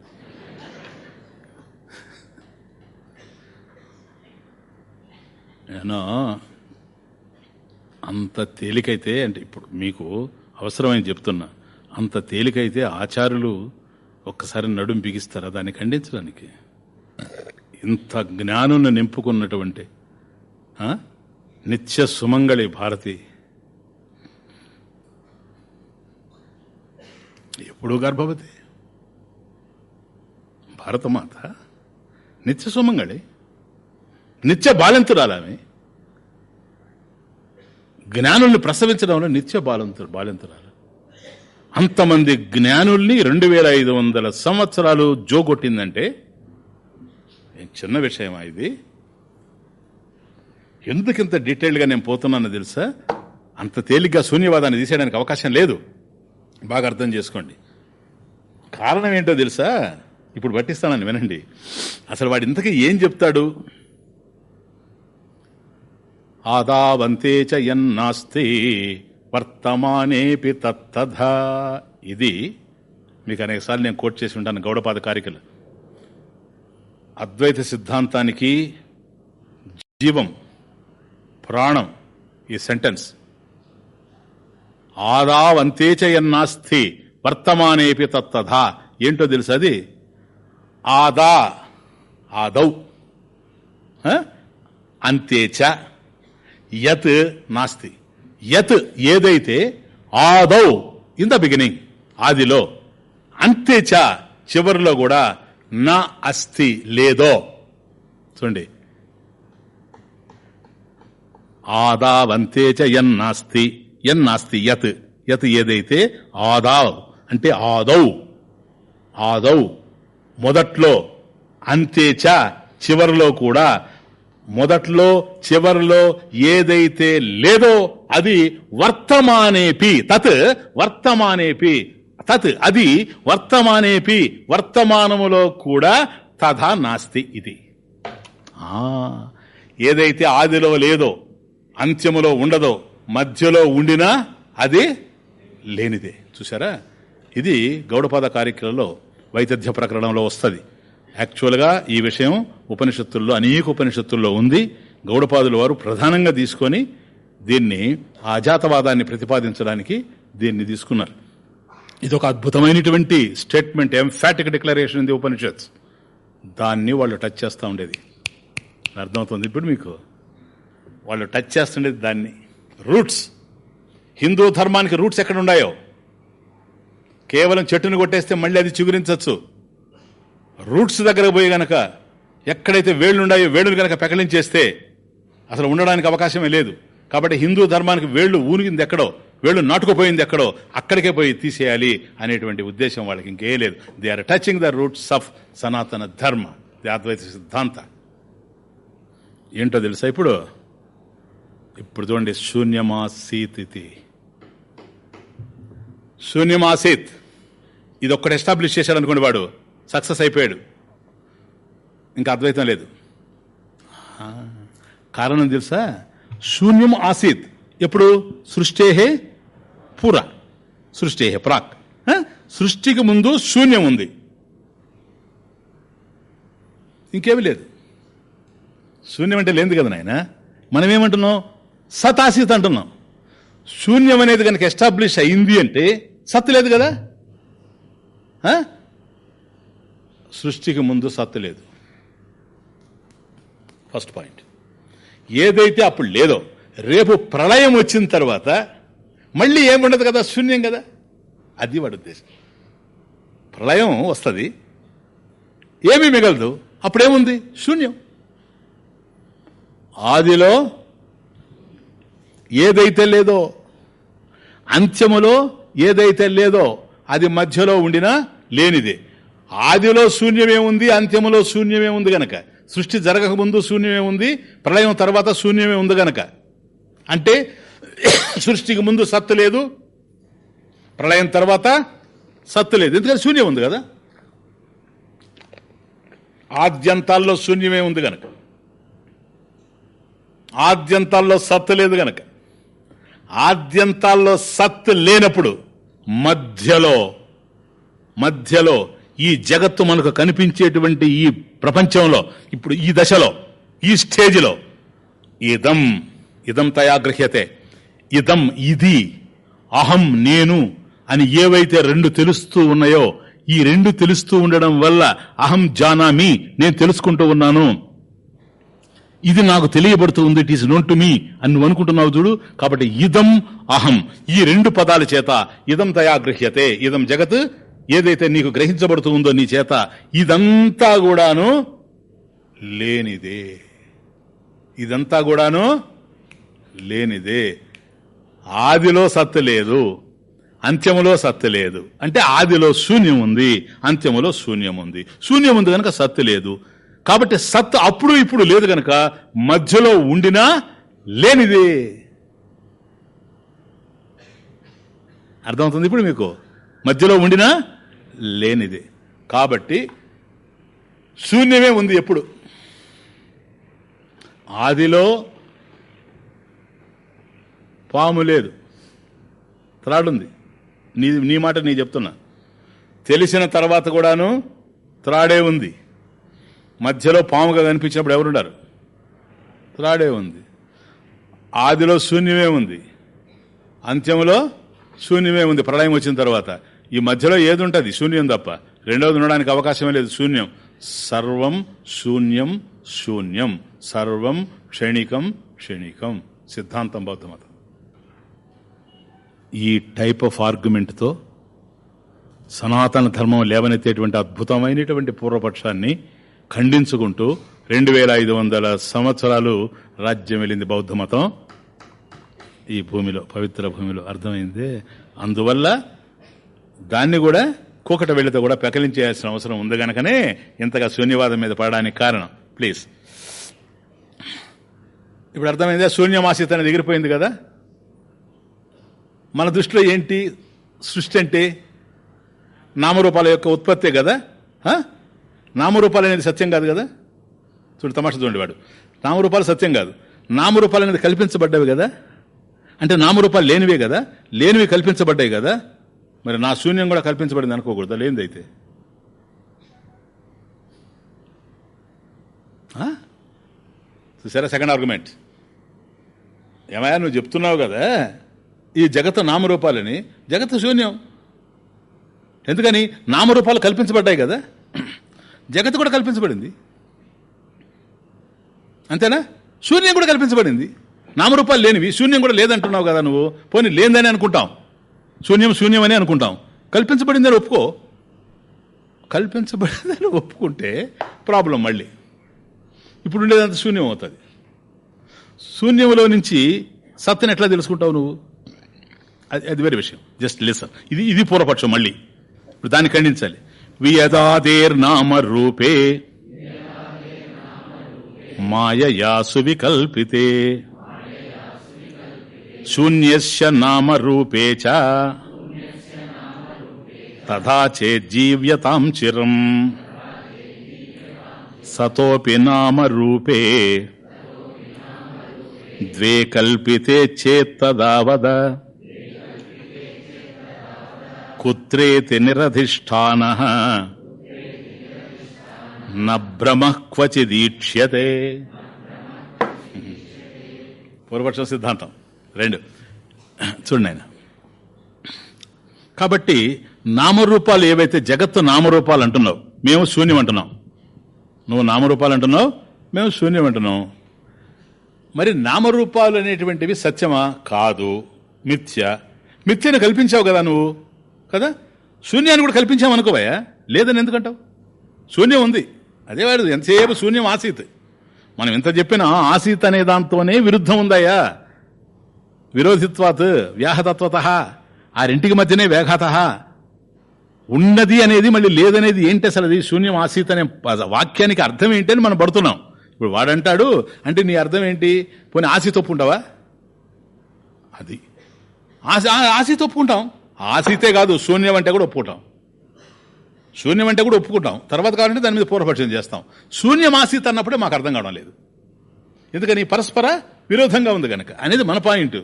A: నేను అంత తేలికైతే అంటే ఇప్పుడు మీకు అవసరమని చెప్తున్నా. అంత తేలికైతే ఆచార్యులు ఒక్కసారి నడుం బిగిస్తారా? దాన్ని ఖండించడానికి. ఇంత జ్ఞానం నింపుకున్నటువంటి నిత్య సుమంగళి భారతి. ఎప్పుడు గర్భవతి? భారతమాత? నిత్య సుమంగళి? నిత్య బాలింతురాలామె? జ్ఞానుల్ని ప్రసవించడంలో నిత్య బాలంతు బాలింతురాలు. అంతమంది జ్ఞానుల్ని రెండు వేల ఐదు వందల సంవత్సరాలు జోగొట్టిందంటే చిన్న విషయమా ఇది? ఎందుకింత డీటెయిల్డ్గా నేను పోతున్నానో తెలుసా? అంత తేలిగ్గా శూన్యవాదాన్ని తీసేయడానికి అవకాశం లేదు. బాగా అర్థం చేసుకోండి. కారణం ఏంటో తెలుసా? ఇప్పుడు పట్టిస్తానని వినండి. అసలు వాడు ఇంతకీ ఏం చెప్తాడు? ఆదావంతే చ వర్తమానేపి తత్తథా ఇది మీకు అనేకసార్లు నేను కోట్ చేసి ఉంటాను గౌడపాద కారికలు. అద్వైత సిద్ధాంతానికి జీవం ప్రాణం ఈ సెంటెన్స్. ఆదావంతేచయన్నాస్తి వర్తమానేపి తత్తథా. ఏంటో తెలుసు అది? ఆదా ఆదౌ. అంతేచ యత్ నాస్తి. యత్ ఏదైతే ఆదౌ ఇన్ ద బిగినింగ్ ఆదిలో. అంతేచ చివరిలో కూడా నా అస్థి లేదో. చూడండి. ఆదావంతేచ ఎన్నాస్తి ఎన్నాస్తి యత్. యత్ ఏదైతే ఆదావ్ అంటే ఆదౌ. ఆదౌ. మొదట్లో అంతేచ చివరిలో కూడా మొదట్లో చివరిలో ఏదైతే లేదో అది వర్తమానేపి తత్ వర్తమానేపి తత్ అది వర్తమానేపి వర్తమానములో కూడా తథా నాస్తి ఇది. ఏదైతే ఆదిలో లేదో అంత్యములో ఉండదో మధ్యలో ఉండినా అది లేనిదే. చూసారా ఇది గౌడపాద కార్యక్రమంలో వైద్య ప్రకరణంలో వస్తుంది. యాక్చువల్గా ఈ విషయం ఉపనిషత్తుల్లో అనేక ఉపనిషత్తుల్లో ఉంది. గౌడపాదుల వారు ప్రధానంగా తీసుకొని దీన్ని అజాతవాదాన్ని ప్రతిపాదించడానికి దీన్ని తీసుకున్నారు. ఇది ఒక అద్భుతమైనటువంటి స్టేట్మెంట్ ఎంఫాటిక్ డిక్లరేషన్ ఉంది ఉపనిషత్ దాన్ని వాళ్ళు టచ్ చేస్తూ ఉండేది. అర్థమవుతుంది ఇప్పుడు మీకు? వాళ్ళు టచ్ చేస్తుండేది దాన్ని. రూట్స్ హిందూ ధర్మానికి రూట్స్ ఎక్కడ ఉన్నాయో కేవలం చెట్టును కొట్టేస్తే మళ్ళీ అది చిగురించవచ్చు రూట్స్ దగ్గర పోయి గనక ఎక్కడైతే వేళ్ళు ఉన్నాయో వేళ్ళును గనక పెకలించేస్తే అసలు ఉండడానికి అవకాశమే లేదు. కాబట్టి హిందూ ధర్మానికి వేళ్ళు ఊనిగింది ఎక్కడో వేళ్ళు నాటుకుపోయింది ఎక్కడో అక్కడికే పోయి తీసేయాలి అనేటువంటి ఉద్దేశం వాళ్ళకి ఇంకే లేదు. They are touching the roots of Sanatana Dharma the అద్వైత సిద్ధాంత ఏంటో తెలుసా ఇప్పుడు? ఇప్పుడు చూడండి శూన్యమాసీత్ ఇది శూన్యమాసీత్. ఇది ఒక్కటి ఎస్టాబ్లిష్ చేశాడు అనుకోండి వాడు సక్సెస్ అయిపోయాడు. ఇంకా అద్వైతం లేదు. కారణం తెలుసా? శూన్యం ఆసీత్ ఎప్పుడు? సృష్టేహే పూర. సృష్టేహే ప్రాక్. సృష్టికి ముందు శూన్యం ఉంది. ఇంకేమీ లేదు. శూన్యం అంటే లేదు కదా నాయన? మనం ఏమంటున్నాం అంటున్నాం. శూన్యం అనేది కనుక ఎస్టాబ్లిష్ అయింది అంటే సత్ లేదు కదా? ఆ? సృష్టికి ముందు సత్తు లేదు. First point. ఏదైతే అప్పుడు లేదో రేపు ప్రళయం వచ్చిన తర్వాత మళ్ళీ ఏముండదు కదా? శూన్యం కదా? అది వాడి ఉద్దేశం. ప్రళయం వస్తుంది. ఏమీ మిగలదు. అప్పుడేముంది? శూన్యం. ఆదిలో ఏదైతే లేదో అంత్యములో ఏదైతే లేదో అది మధ్యలో ఉండినా లేనిదే. ఆదిలో శూన్యమే ఉంది అంత్యములో శూన్యమే ఉంది గనక. సృష్టి జరగక ముందు శూన్యమే ఉంది ప్రళయం తర్వాత శూన్యమే ఉంది గనక. అంటే సృష్టికి ముందు సత్తు లేదు ప్రళయం తర్వాత సత్తు లేదు. ఎందుకంటే శూన్యం ఉంది కదా. ఆద్యంతాల్లో శూన్యమే ఉంది గనక. ఆద్యంతాల్లో సత్తు లేదు గనక. ఆద్యంతాల్లో సత్ లేనప్పుడు మధ్యలో మధ్యలో ఈ జగత్తు మనకు కనిపించేటువంటి ఈ ప్రపంచంలో ఇప్పుడు ఈ దశలో ఈ స్టేజిలో ఇదం ఇదం తయాగ్రహ్యతే ఇదం ఇది అహం నేను అని ఏవైతే రెండు తెలుస్తూ ఉన్నాయో ఈ రెండు తెలుస్తూ ఉండడం వల్ల అహం జానామి నేను తెలుసుకుంటూ ఉన్నాను. ఇది నాకు తెలియబడుతూ ఉంది it is known to me అని నువ్వు అనుకుంటున్నావు చూడు. కాబట్టి ఇదం అహం. ఈ రెండు పదాల చేత ఇదం తయా గృహ్యతే ఇదం జగత్. ఏదైతే నీకు గ్రహించబడుతూ ఉందో నీ చేత ఇదంతా కూడాను లేనిదే. ఇదంతా కూడాను లేనిదే. ఆదిలో సత్తు లేదు అంత్యములో సత్తు లేదు. అంటే ఆదిలో శూన్యం ఉంది అంత్యములో శూన్యం ఉంది. శూన్యం ఉంది కనుక సత్తు లేదు. కాబట్టి సత్ అప్పుడు ఇప్పుడు లేదు కనుక మధ్యలో ఉండినా లేనిదే. అర్థమవుతుంది ఇప్పుడు మీకు? మధ్యలో ఉండినా లేనిదే. కాబట్టి శూన్యమే ఉంది ఎప్పుడు? ఆదిలో పాము లేదు. త్రాడుంది. నీ నీ మాట నీ చెప్తున్నా. తెలిసిన తర్వాత కూడాను త్రాడే ఉంది. మధ్యలో పాముగా కనిపించినప్పుడు ఎవరున్నారు త్రాడే ఉంది. ఆదిలో శూన్యమే ఉంది. అంత్యంలో శూన్యమే ఉంది. ప్రళయం వచ్చిన తర్వాత ఈ మధ్యలో ఏది ఉంటుంది శూన్యం తప్ప. రెండవది ఉండడానికి అవకాశమే లేదు. శూన్యం. సర్వం శూన్యం శూన్యం. సర్వం క్షణికం క్షణికం. సిద్ధాంతం బౌద్ధమతం ఈ టైప్ ఆఫ్ ఆర్గ్యుమెంట్తో సనాతన ధర్మం లేవనెత్తేటువంటి అద్భుతమైనటువంటి పూర్వపక్షాన్ని ఖండించుకుంటూ రెండు వేల ఐదు వందల సంవత్సరాలు రాజ్యం వెళ్ళింది బౌద్ధ మతం. ఈ భూమిలో పవిత్ర భూమిలో అర్థమైంది. అందువల్ల దాన్ని కూడా కూకట వెళ్ళితో కూడా పెకలించేయాల్సిన అవసరం ఉంది గనకనే ఇంతగా శూన్యవాదం మీద పడడానికి కారణం. ప్లీజ్. ఇప్పుడు అర్థమైందా శూన్యమాసిత అనేది ఎగిరిపోయింది కదా? మన దృష్టిలో ఏంటి? సృష్టి అంటే నామరూపాల యొక్క ఉత్పత్తే కదా? నామరూపాలు అనేది సత్యం కాదు కదా? చూడు తమాషా చూడండి వాడు. నామరూపాలు సత్యం కాదు. నామరూపాలు అనేది కల్పించబడ్డవి కదా? అంటే నామరూపాలు లేనివే కదా? లేనివి కల్పించబడ్డాయి కదా? మరి నా శూన్యం కూడా కల్పించబడింది అనుకోకూడదా? లేనిదైతే ఆ? చూసారా సెకండ్ ఆర్గ్యుమెంట్ ఏమయ్యా నువ్వు చెప్తున్నావు కదా? ఈ జగత్తు నామరూపాలని జగత్ శూన్యం. ఎందుకని? నామరూపాలు కల్పించబడ్డాయి కదా? జగత్ కూడా కల్పించబడింది. అంతేనా? శూన్యం కూడా కల్పించబడింది. నామరూపాలు లేనివి శూన్యం కూడా లేదంటున్నావు కదా నువ్వు. పోనీ లేదని అనుకుంటాం. శూన్యం శూన్యం అని అనుకుంటాం. కల్పించబడిందని ఒప్పుకో. కల్పించబడిందని ఒప్పుకుంటే ప్రాబ్లం మళ్ళీ. ఇప్పుడు ఉండేదంత శూన్యం అవుతుంది. శూన్యంలో నుంచి సత్తుని ఎట్లా తెలుసుకుంటావు నువ్వు? అది అది వేరే విషయం. జస్ట్ లిసన్ ఇది ఇది పూర్వపక్షం మళ్ళీ. ఇప్పుడు దాన్ని ఖండించాలి. వియదాదేర్నామ రూపే మాయయా సువికల్పితే శూన్యస్య నామ రూపే చ. తథా చేజ్జీవ్యతాం చిరం. సతోపి నామ రూపే ద్వే కల్పితే చేత్తదావద. కుత్రేతి నిరధిష్టాన న క్వచి క్వచిదీక్ష్యతే పూర్వపక్ష సిద్ధాంతం రెండు. చూడండి ఆయన కాబట్టి నామరూపాలు ఏవైతే జగత్తు నామరూపాలు అంటున్నావు మేము శూన్యం అంటున్నాం. నువ్వు నామరూపాలు అంటున్నావు మేము శూన్యం అంటున్నాం. మరి నామరూపాలు అనేటువంటివి సత్యమా? కాదు. మిథ్య. మిథ్యను కల్పించావు కదా నువ్వు. కదా? శూన్యాన్ని కూడా కల్పించావు అనుకోవయ్యా లేదని ఎందుకంటావు? శూన్యం ఉంది. అదే వాడు ఎంతసేపు శూన్యం ఆసీత్. మనం ఎంత చెప్పినా ఆసీత్ అనే దాంతోనే విరుద్ధం ఉందయ్యా. విరోధిత్వాత్ వ్యాహతత్వత. ఆ రెంటికి మధ్యనే వ్యాఘాత. ఉన్నది అనేది మళ్ళీ లేదనేది ఏంటి అసలు అది? శూన్యం ఆసీత్ అనే పద- వాక్యానికి అర్థం ఏంటి అని మనం పడుతున్నాం. ఇప్పుడు వాడంటాడు అంటే నీ అర్థం ఏంటి? పోనీ ఆశీత్ ఒప్పుకుంటావా? అది. ఆశ ఆ- ఆశీత్ ఆశితే కాదు శూన్యం అంటే కూడా ఒప్పుకుంటాం. శూన్యం అంటే కూడా ఒప్పుకుంటాం. తర్వాత కావాలంటే దాని మీద పూర్వపక్షం చేస్తాం. శూన్యం ఆసీత్ అన్నప్పుడే మాకు అర్థం కావడం లేదు. ఎందుకని? పరస్పర విరోధంగా ఉంది కనుక అనేది మన పాయింట్.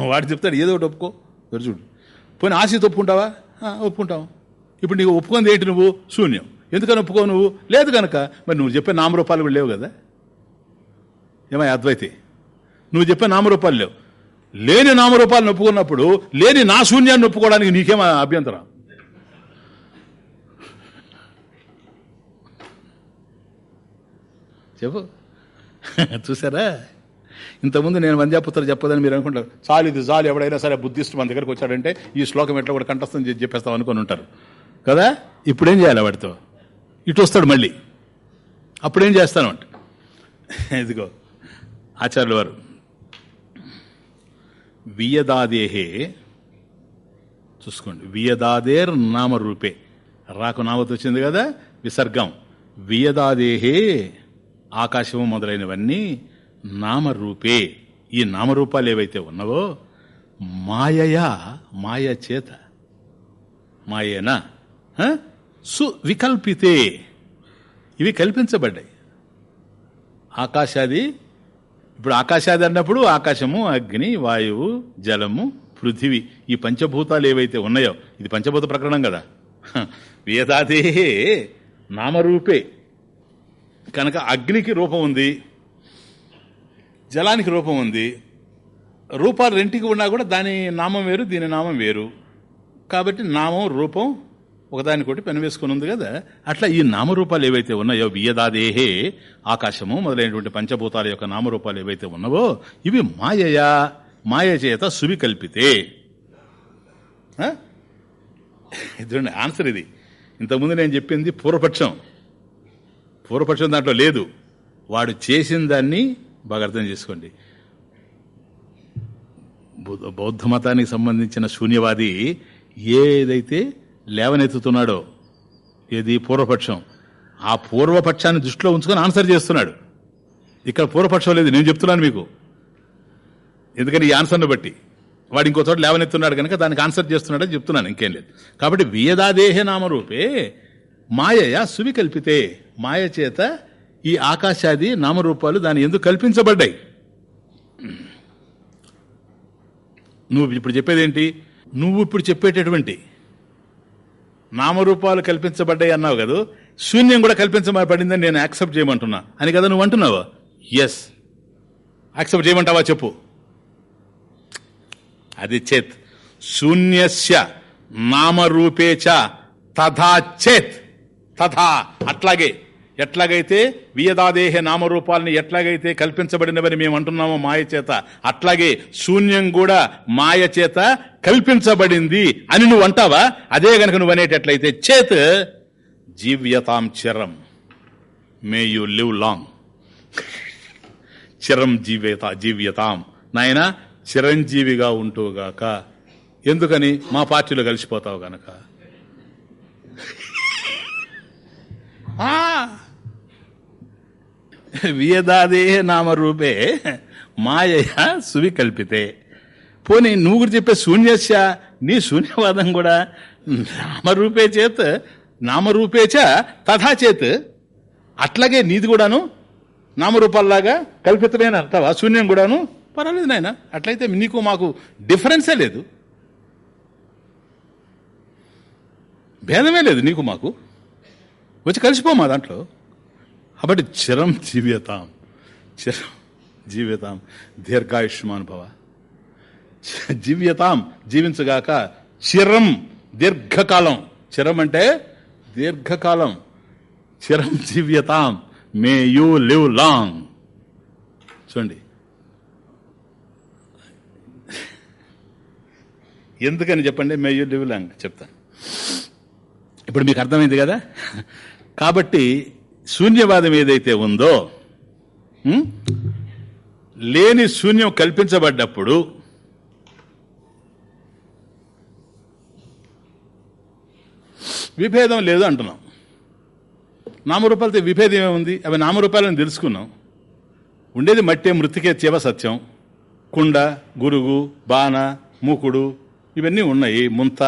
A: వాడు చెప్తాడు ఏదో ఒకటి ఒప్పుకో. ఎవరు చూడు. పోనీ ఆశీత్ ఒప్పుకుంటావా? ఒప్పుకుంటాం. ఇప్పుడు నీకు ఒప్పుకుంది ఏంటి నువ్వు? శూన్యం. ఎందుకని ఒప్పుకో నువ్వు? లేదు కనుక మరి నువ్వు చెప్పే నామరూపాలు కూడా లేవు కదా. ఏమై అద్వైతి? నువ్వు చెప్పే నామరూపాలు లేవు. లేని నామరూపాలు ఒప్పుకున్నప్పుడు లేని నా శూన్యాన్ని ఒప్పుకోవడానికి నీకేం అభ్యంతరం? చెప్పు. చూసారా? ఇంతకుముందు నేను వంద్యాపుత్ర చెప్పదని మీరు అనుకుంటారు. చాలు ఇది చాలు ఎవడైనా సరే బుద్ధిస్ట్ మన దగ్గరకు వచ్చాడంటే ఈ శ్లోకం ఎట్లా కూడా కంఠస్థం చేసి చెప్పేస్తాం అనుకుని ఉంటారు. కదా? ఇప్పుడేం చేయాలి వాడితో? ఇటు వస్తాడు మళ్ళీ. అప్పుడేం చేస్తాను అంటే. ఇదిగో ఆచార్యుల వారు. వియదాదేహే. చూసుకోండి. వియదాదేర్ నామరూపే. రాకు నామతో వచ్చింది కదా? విసర్గం. వియదాదేహే. ఆకాశము మొదలైనవన్నీ నామరూపే. ఈ నామరూపాలు ఏవైతే ఉన్నవో మాయయా మాయ చేత. మాయేనా? సువికల్పితే. సు వికల్పితే ఇవి కల్పించబడ్డాయి. ఆకాశాది ఇప్పుడు ఆకాశాది అన్నప్పుడు ఆకాశము అగ్ని వాయువు జలము పృథివీ. ఈ పంచభూతాలు ఏవైతే ఉన్నాయో ఇది పంచభూత ప్రకరణం కదా. హ, వేదాదే నామరూపే. కనుక అగ్నికి రూపం ఉంది జలానికి రూపం ఉంది రూపాలు రెంటికి ఉన్నా కూడా దాని నామం వేరు దీని నామం వేరు. కాబట్టి నామం రూపం ఒకదానికొకటి పెనవేసుకుని ఉంది కదా అట్లా ఈ నామరూపాలు ఏవైతే ఉన్నాయో వియదాదేహే ఆకాశము మొదలైనటువంటి పంచభూతాల యొక్క నామరూపాలు ఏవైతే ఉన్నావో ఇవి మాయయా మాయ చేత సువికల్పితే. కల్పితే ఆన్సర్ ఇది. ఇంతకుముందు నేను చెప్పింది పూర్వపక్షం. పూర్వపక్షం దాంట్లో లేదు. వాడు చేసిన దాన్ని బాగా అర్థం చేసుకోండి. బుద్ధ బౌద్ధ మతానికి సంబంధించిన శూన్యవాది ఏదైతే లేవనెత్తుతున్నాడో ఏది పూర్వపక్షం? ఆ పూర్వపక్షాన్ని దృష్టిలో ఉంచుకొని ఆన్సర్ చేస్తున్నాడు. ఇక్కడ పూర్వపక్షం లేదు నేను చెప్తున్నాను మీకు. ఎందుకని ఈ ఆన్సర్ను బట్టి? వాడు ఇంకో చోట లేవనెత్తున్నాడు కనుక దానికి ఆన్సర్ చేస్తున్నాడని చెప్తున్నాను ఇంకేం లేదు. కాబట్టి వియదాదేహే నామరూపే మాయయ సువి కల్పితే మాయ చేత ఈ ఆకాశాది నామరూపాలు దాని ఎందుకు కల్పించబడ్డాయి. నువ్వు ఇప్పుడు చెప్పేదేంటి? నువ్వు ఇప్పుడు చెప్పేటటువంటి నామరూపాలు కల్పించబడ్డాయి అన్నావు కదా? శూన్యం కూడా కల్పించబడిందని నేను యాక్సెప్ట్ చేయమంటున్నా. అని కదా నువ్వు అంటున్నావా? ఎస్ యాక్సెప్ట్ చేయమంటావా చెప్పు. అది చేత్. శూన్యస్య నామరూపే చ తథా చేత్. తథా. అట్లాగే ఎట్లాగైతే వియదాదేహ నామరూపాలని ఎట్లాగైతే కల్పించబడినవని మేము అంటున్నామో మాయ చేత అట్లాగే శూన్యం కూడా మాయ చేత కల్పించబడింది అని నువ్వు అంటావా? అదే గనక నువ్వు అనేటట్లయితే చేత్ జీవ్యతాం చిరం. మే యు లివ్ లాంగ్ చిరం జీవ్యత జీవ్యతాం. నాయన చిరంజీవిగా ఉంటూగాక ఎందుకని? మా పార్టీలో కలిసిపోతావు గనక. ఆ! వియదాదే నామరూపే మాయయ సువికల్పితే. పోనీ నువ్వు కూడా చెప్పే శూన్యస్య నీ శూన్యవాదం కూడా నామరూపే చేత్ నామరూపే చ తథా చేత్. అట్లాగే నీది కూడాను నామరూపాల్లాగా కల్పితమైన అర్థవా? శూన్యం కూడాను? పర్వాలేదు నాయన అట్లయితే నీకు మాకు డిఫరెన్సే లేదు. భేదమే లేదు నీకు మాకు. వచ్చి కలిసిపోమా దాంట్లో? కాబట్టి చిరం జీవ్యతాం. చిరం జీవితాం దీర్ఘాయుష్మానుభవ జీవ్యతాం. జీవించగాక చిరం దీర్ఘకాలం. చిరం అంటే దీర్ఘకాలం. చిరం జీవ్యతాం. May you live long. చూడండి. ఎందుకని చెప్పండి? మే యూ లివ్ లాంగ్ చెప్తాను. ఇప్పుడు మీకు అర్థమైంది కదా? కాబట్టి శూన్యవాదం ఏదైతే ఉందో లేని శూన్యం కల్పించబడ్డప్పుడు విభేదం లేదు అంటున్నాం. నామరూపాలతో విభేదం ఏముంది? అవి నామరూపాలను తెలుసుకున్నాం. ఉండేది మట్టే మృతికే చేవ సత్యం. కుండ గురుగు బాణ మూకుడు ఇవన్నీ ఉన్నాయి. ముంత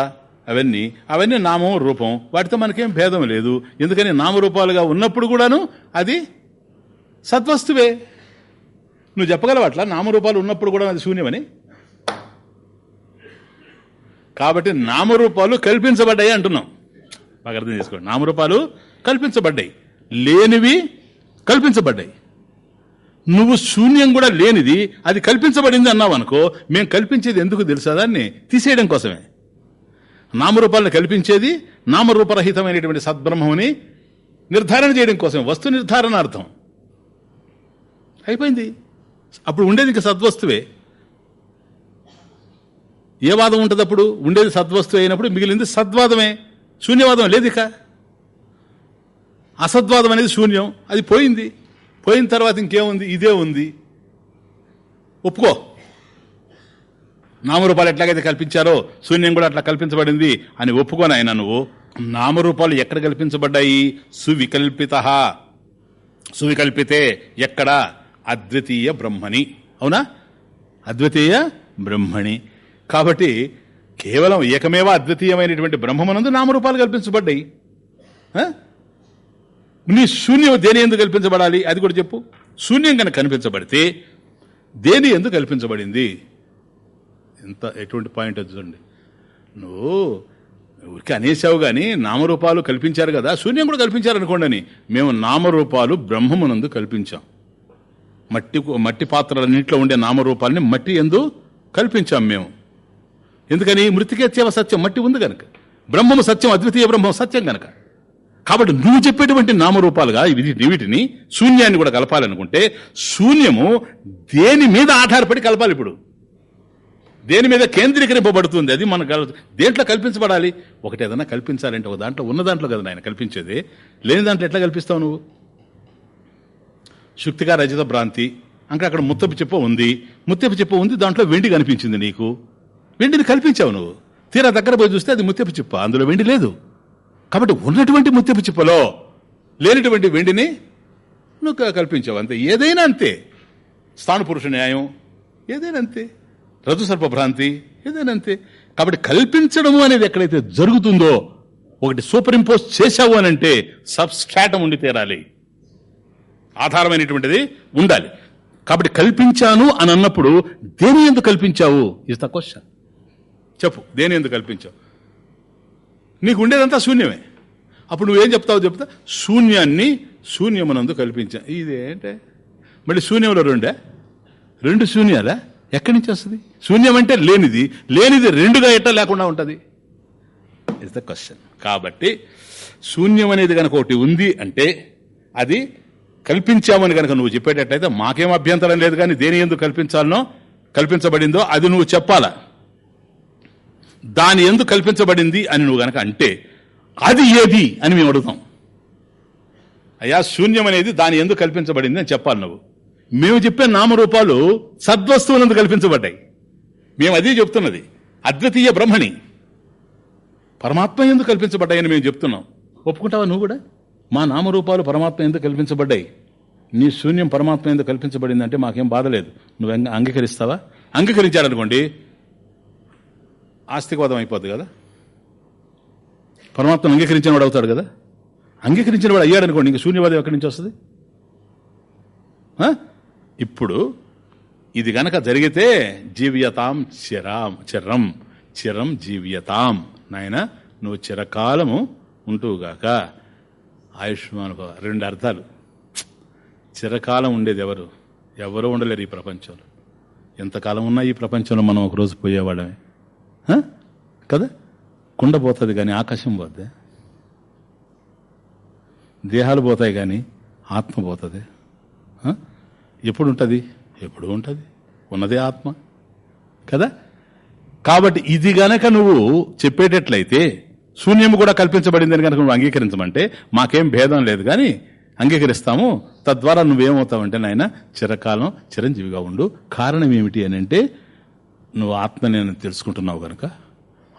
A: అవన్నీ అవన్నీ నామం రూపం. వాటితో మనకేం భేదం లేదు. ఎందుకని నామరూపాలుగా ఉన్నప్పుడు కూడాను అది సత్వస్తువే నువ్వు చెప్పగలవు అట్లా నామరూపాలు ఉన్నప్పుడు కూడా అది శూన్యమని? కాబట్టి నామరూపాలు కల్పించబడ్డాయి అంటున్నాం. బాగా అర్థం చేసుకోండి నామరూపాలు కల్పించబడ్డాయి. లేనివి కల్పించబడ్డాయి. నువ్వు శూన్యం కూడా లేనిది అది కల్పించబడింది అన్నావు అనుకో మేము కల్పించేది ఎందుకు తెలుసా దాన్ని? తీసేయడం కోసమే. నామరూపాలను కల్పించేది నామరూపరహితమైనటువంటి సద్బ్రహ్మని నిర్ధారణ చేయడం కోసం వస్తు నిర్ధారణ అర్థం అయిపోయింది. అప్పుడు ఉండేది ఇంకా సద్వస్తువే. ఏ వాదం ఉంటుంది అప్పుడు ఉండేది సద్వస్తు అయినప్పుడు మిగిలింది సద్వాదమే. శూన్యవాదం లేదు ఇక. అసద్వాదం అనేది శూన్యం. అది పోయింది. పోయిన తర్వాత ఇంకేముంది? ఇదే ఉంది. ఒప్పుకో. నామరూపాలు ఎట్లాగైతే కల్పించారో శూన్యం కూడా అట్లా కల్పించబడింది అని ఒప్పుకొని ఆయన నువ్వు? నామరూపాలు ఎక్కడ కల్పించబడ్డాయి? సువికల్పిత సువికల్పితే ఎక్కడ? అద్వితీయ బ్రహ్మణి అవునా? అద్వితీయ బ్రహ్మణి కాబట్టి కేవలం ఏకమేవ అద్వితీయమైనటువంటి బ్రహ్మమునందు నామరూపాలు కల్పించబడ్డాయి. నీ శూన్యం దేని ఎందుకు కల్పించబడాలి? అది కూడా చెప్పు. శూన్యం కనుక కనిపించబడితే దేని ఎందుకు కల్పించబడింది? ఎంత ఎటువంటి పాయింట్ అది చూడండి. నువ్వు ఊరికి అనేసావు కానీ నామరూపాలు కల్పించారు కదా శూన్యం కూడా కల్పించారు అనుకోండి అని మేము నామరూపాలు బ్రహ్మమునందు కల్పించాం. మట్టి మట్టి పాత్రలన్నింటిలో ఉండే నామరూపాలని మట్టి ఎందు కల్పించాం మేము. ఎందుకని? మృతికేత్యవ సత్యం మట్టి ఉంది కనుక బ్రహ్మము సత్యం అద్వితీయ బ్రహ్మం సత్యం కనుక కాబట్టి నువ్వు చెప్పేటువంటి నామరూపాలుగా ఇవి వీటిని శూన్యాన్ని కూడా కలపాలనుకుంటే శూన్యము దేని మీద ఆధారపడి కలపాలి ఇప్పుడు? దేని మీద కేంద్రీకరింపబడుతుంది? అది మన దేంట్లో కల్పించబడాలి? ఒకటి ఏదైనా కల్పించాలంటే ఒక దాంట్లో ఉన్న దాంట్లో కదా ఆయన కల్పించేది. లేని దాంట్లో ఎట్లా కల్పిస్తావు నువ్వు? శుక్తిగా రజిత భ్రాంతి. అంటే అక్కడ ముత్తపు చెప్ప ఉంది. ముత్తపు చెప్ప ఉంది దాంట్లో వెండి కనిపించింది నీకు. వెండిని కల్పించావు నువ్వు. తీరా దగ్గర పోయి చూస్తే అది ముత్యపు చిప్ప అందులో వెండి లేదు. కాబట్టి ఉన్నటువంటి ముత్యపు చిప్పలో లేనటువంటి వెండిని నువ్వు కల్పించావు అంతే. ఏదైనా అంతే. స్థానపురుష న్యాయం. ఏదైనా అంతే. రజు సర్పభ్రాంతి ఏదైనా అంతే కాబట్టి కల్పించడము అనేది ఎక్కడైతే జరుగుతుందో ఒకటి సూపర్ ఇంపోజ్ చేశావు అని అంటే సబ్స్ట్రాటం ఉండి తీరాలి. ఆధారమైనటువంటిది ఉండాలి. కాబట్టి కల్పించాను అని అన్నప్పుడు దేని ఎందుకు కల్పించావు? ఇస్ ద క్వశ్చన్ చెప్పు దేని ఎందుకు కల్పించావు? నీకు ఉండేదంతా శూన్యమే. అప్పుడు నువ్వేం చెప్తావు చెప్తా. శూన్యాన్ని శూన్యమునందు కల్పించా. ఇదేంటే? మళ్ళీ శూన్యంలో రెండే? రెండు శూన్యాలా? ఎక్కడి నుంచి వస్తుంది? శూన్యం అంటే లేనిది. లేనిది రెండుగా ఎట్ట లేకుండా ఉంటుంది? ఇస్ ద క్వశ్చన్ కాబట్టి శూన్యం అనేది కనుక ఒకటి ఉంది అంటే అది కల్పించామని కనుక నువ్వు చెప్పేటట్లయితే మాకేం అభ్యంతరం లేదు కానీ దేని ఎందుకు కల్పించాలనో కల్పించబడిందో అది నువ్వు చెప్పాలా? దాని ఎందుకు కల్పించబడింది అని నువ్వు గనక అంటే అది ఏది అని మేము అడుగుతాం. అయ్యా శూన్యం అనేది దాని ఎందుకు కల్పించబడింది అని చెప్పాలి నువ్వు. మేము చెప్పే నామరూపాలు సద్వస్తువులందు కల్పించబడ్డాయి. మేము అదే చెప్తున్నది. అద్వితీయ బ్రహ్మణి పరమాత్మ ఎందుకు కల్పించబడ్డాయని మేము చెప్తున్నాం. ఒప్పుకుంటావా నువ్వు కూడా? మా నామరూపాలు పరమాత్మ ఎందుకు కల్పించబడ్డాయి. నీ శూన్యం పరమాత్మ ఎందుకు కల్పించబడింది అంటే మాకేం బాధలేదు నువ్వు అంగీకరిస్తావా? అంగీకరించాడనుకోండి ఆస్తికవాదం అయిపోద్ది కదా? పరమాత్మను అంగీకరించిన వాడు అవుతాడు కదా? అంగీకరించిన వాడు అయ్యాడు అనుకోండి ఇంక శూన్యవాదం ఎక్కడి నుంచి వస్తుంది? ఇప్పుడు ఇది గనక జరిగితే జీవ్యతాం చిరాం చిరం చిరం జీవ్యతాం. నాయన నువ్వు చిరకాలము ఉంటూగాక ఆయుష్మాన్ రెండు అర్థాలు. చిరకాలం ఉండేది ఎవరు? ఎవరు ఉండలేరు ఈ ప్రపంచంలో. ఎంతకాలం ఉన్నా ఈ ప్రపంచంలో మనం ఒకరోజు పోయేవాడమే కదా? కుండ పోతుంది కానీ ఆకాశం పోద్ది? దేహాలు పోతాయి కానీ ఆత్మ పోతుంది. ఎప్పుడు ఉంటుంది ఎప్పుడు ఉంటుంది. ఉన్నదే ఆత్మ. కదా? కాబట్టి ఇది గనక నువ్వు చెప్పేటట్లయితే శూన్యం కూడా కల్పించబడిందని కనుక నువ్వు అంగీకరించమంటే మాకేం భేదం లేదు కానీ అంగీకరిస్తాము. తద్వారా నువ్వేమవుతావంటే నాయన చిరకాలం చిరంజీవిగా ఉండు. కారణం ఏమిటి అని అంటే నువ్వు ఆత్మ నేను తెలుసుకుంటున్నావు గనక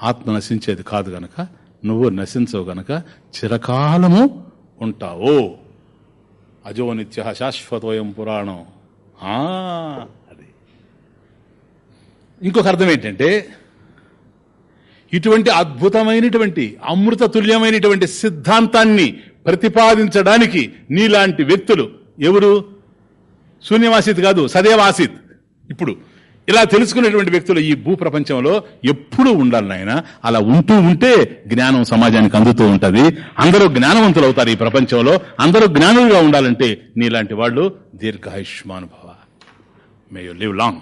A: ఆత్మ నశించేది కాదు గనక నువ్వు నశించవు గనక చిరకాలము ఉంటావు. అజో నిత్య శాశ్వతోయం పురాణం. అది. ఇంకొక అర్థం ఏంటంటే ఇటువంటి అద్భుతమైనటువంటి అమృత తుల్యమైనటువంటి సిద్ధాంతాన్ని ప్రతిపాదించడానికి నీలాంటి వ్యక్తులు ఎవరు? శూన్యవాసిత్ కాదు సదేవాసిత్. ఇప్పుడు ఇలా తెలుసుకునేటువంటి వ్యక్తులు ఈ భూ ప్రపంచంలో ఎప్పుడూ ఉండాలి నాయన. అలా ఉంటూ ఉంటే జ్ఞానం సమాజానికి అందుతూ ఉంటది. అందరూ జ్ఞానవంతులు అవుతారు ఈ ప్రపంచంలో. అందరూ జ్ఞానులుగా ఉండాలంటే నీలాంటి వాళ్ళు దీర్ఘాయుష్మాన్ భవ మే యు లివ్ లాంగ్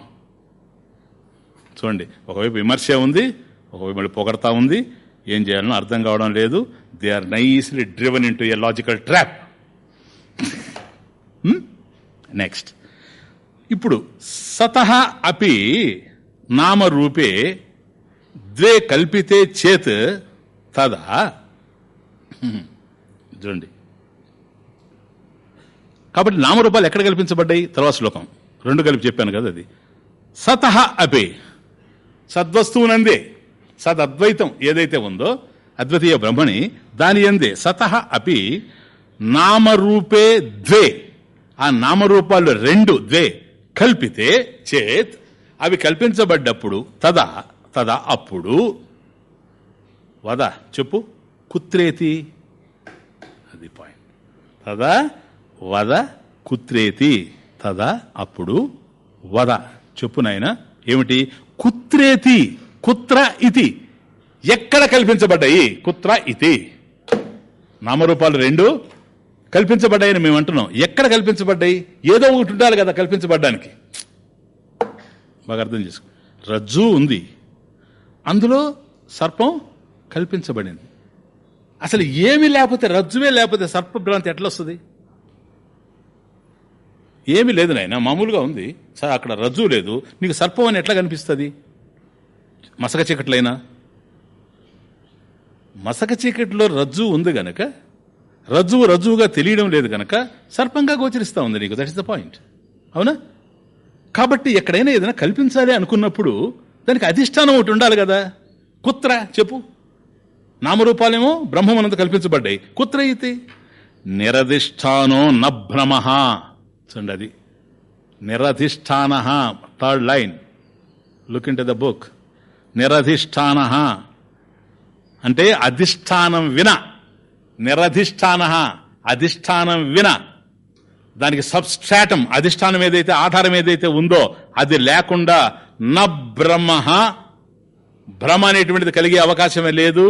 A: చూడండి ఒకవైపు విమర్శ ఉంది ఒకవైపు మళ్ళీ పొగడతా ఉంది. ఏం చేయాలనో అర్థం కావడం లేదు. They are nicely driven into a logical trap next ఇప్పుడు సతహ అపి నామరూపే ద్వే కల్పితే చేత్ తదా. చూడండి. కాబట్టి నామరూపాలు ఎక్కడ కల్పించబడ్డాయి? తర్వాత శ్లోకం. రెండు కలిపి చెప్పాను కదా అది. సతహ అపి. సద్వస్తువునందే. సదద్వైతం ఏదైతే ఉందో అద్వితీయ బ్రహ్మణి దాని అందే సతహ అపి నామరూపే ద్వే. ఆ నామరూపాలు రెండు ద్వే కల్పితే చేత్ అవి కల్పించబడ్డప్పుడు తదా తదా అప్పుడు. వద చెప్పు. కుత్రేతి. అది పాయింట్ తదా వద కుత్రేతి. తదా అప్పుడు వద. చెప్పు ఏమిటి? కుత్రేతి కుత్ర ఇతి. ఎక్కడ కల్పించబడ్డాయి? కుత్ర ఇతి. నామరూపాలు రెండు కల్పించబడ్డాయని మేము అంటున్నాం. ఎక్కడ కల్పించబడ్డాయి? ఏదో ఒకటి ఉండాలి కదా కల్పించబడ్డానికి. బాగా అర్థం చేసుకో. రజ్జు ఉంది. అందులో సర్పం కల్పించబడింది. అసలు ఏమీ లేకపోతే రజ్జువే లేకపోతే సర్పభ్రాంతి ఎట్లా వస్తుంది? ఏమీ లేదు నాయన మామూలుగా ఉంది. సార్ అక్కడ రజ్జు లేదు. నీకు సర్పం అని ఎట్లా కనిపిస్తుంది? మసక చీకట్లైనా? మసక చీకట్లో రజ్జు ఉంది గనక రజ్జువు రజ్జువుగా తెలియడం లేదు గనక సర్పంగా గోచరిస్తా ఉంది నీకు. దట్ ఇస్ ద పాయింట్ అవునా? కాబట్టి ఎక్కడైనా ఏదైనా కల్పించాలి అనుకున్నప్పుడు దానికి అధిష్టానం ఒకటి ఉండాలి కదా. కుత్ర చెప్పు. నామరూపాలేమో బ్రహ్మమనంత కల్పించబడ్డాయి. కుత్ర అయితే నిరధిష్టానో నభ్రమ. చూడండి అది నిరధిష్టాన third line. Look into the book నిరధిష్టాన అంటే అధిష్టానం విన. నిరధిష్టాన అధిష్టానం విన. దానికి సబ్స్ట్రాటం అధిష్టానం ఏదైతే ఆధారం ఏదైతే ఉందో అది లేకుండా న బ్రహ్మ భ్రమ అనేటువంటిది కలిగే అవకాశమే లేదు.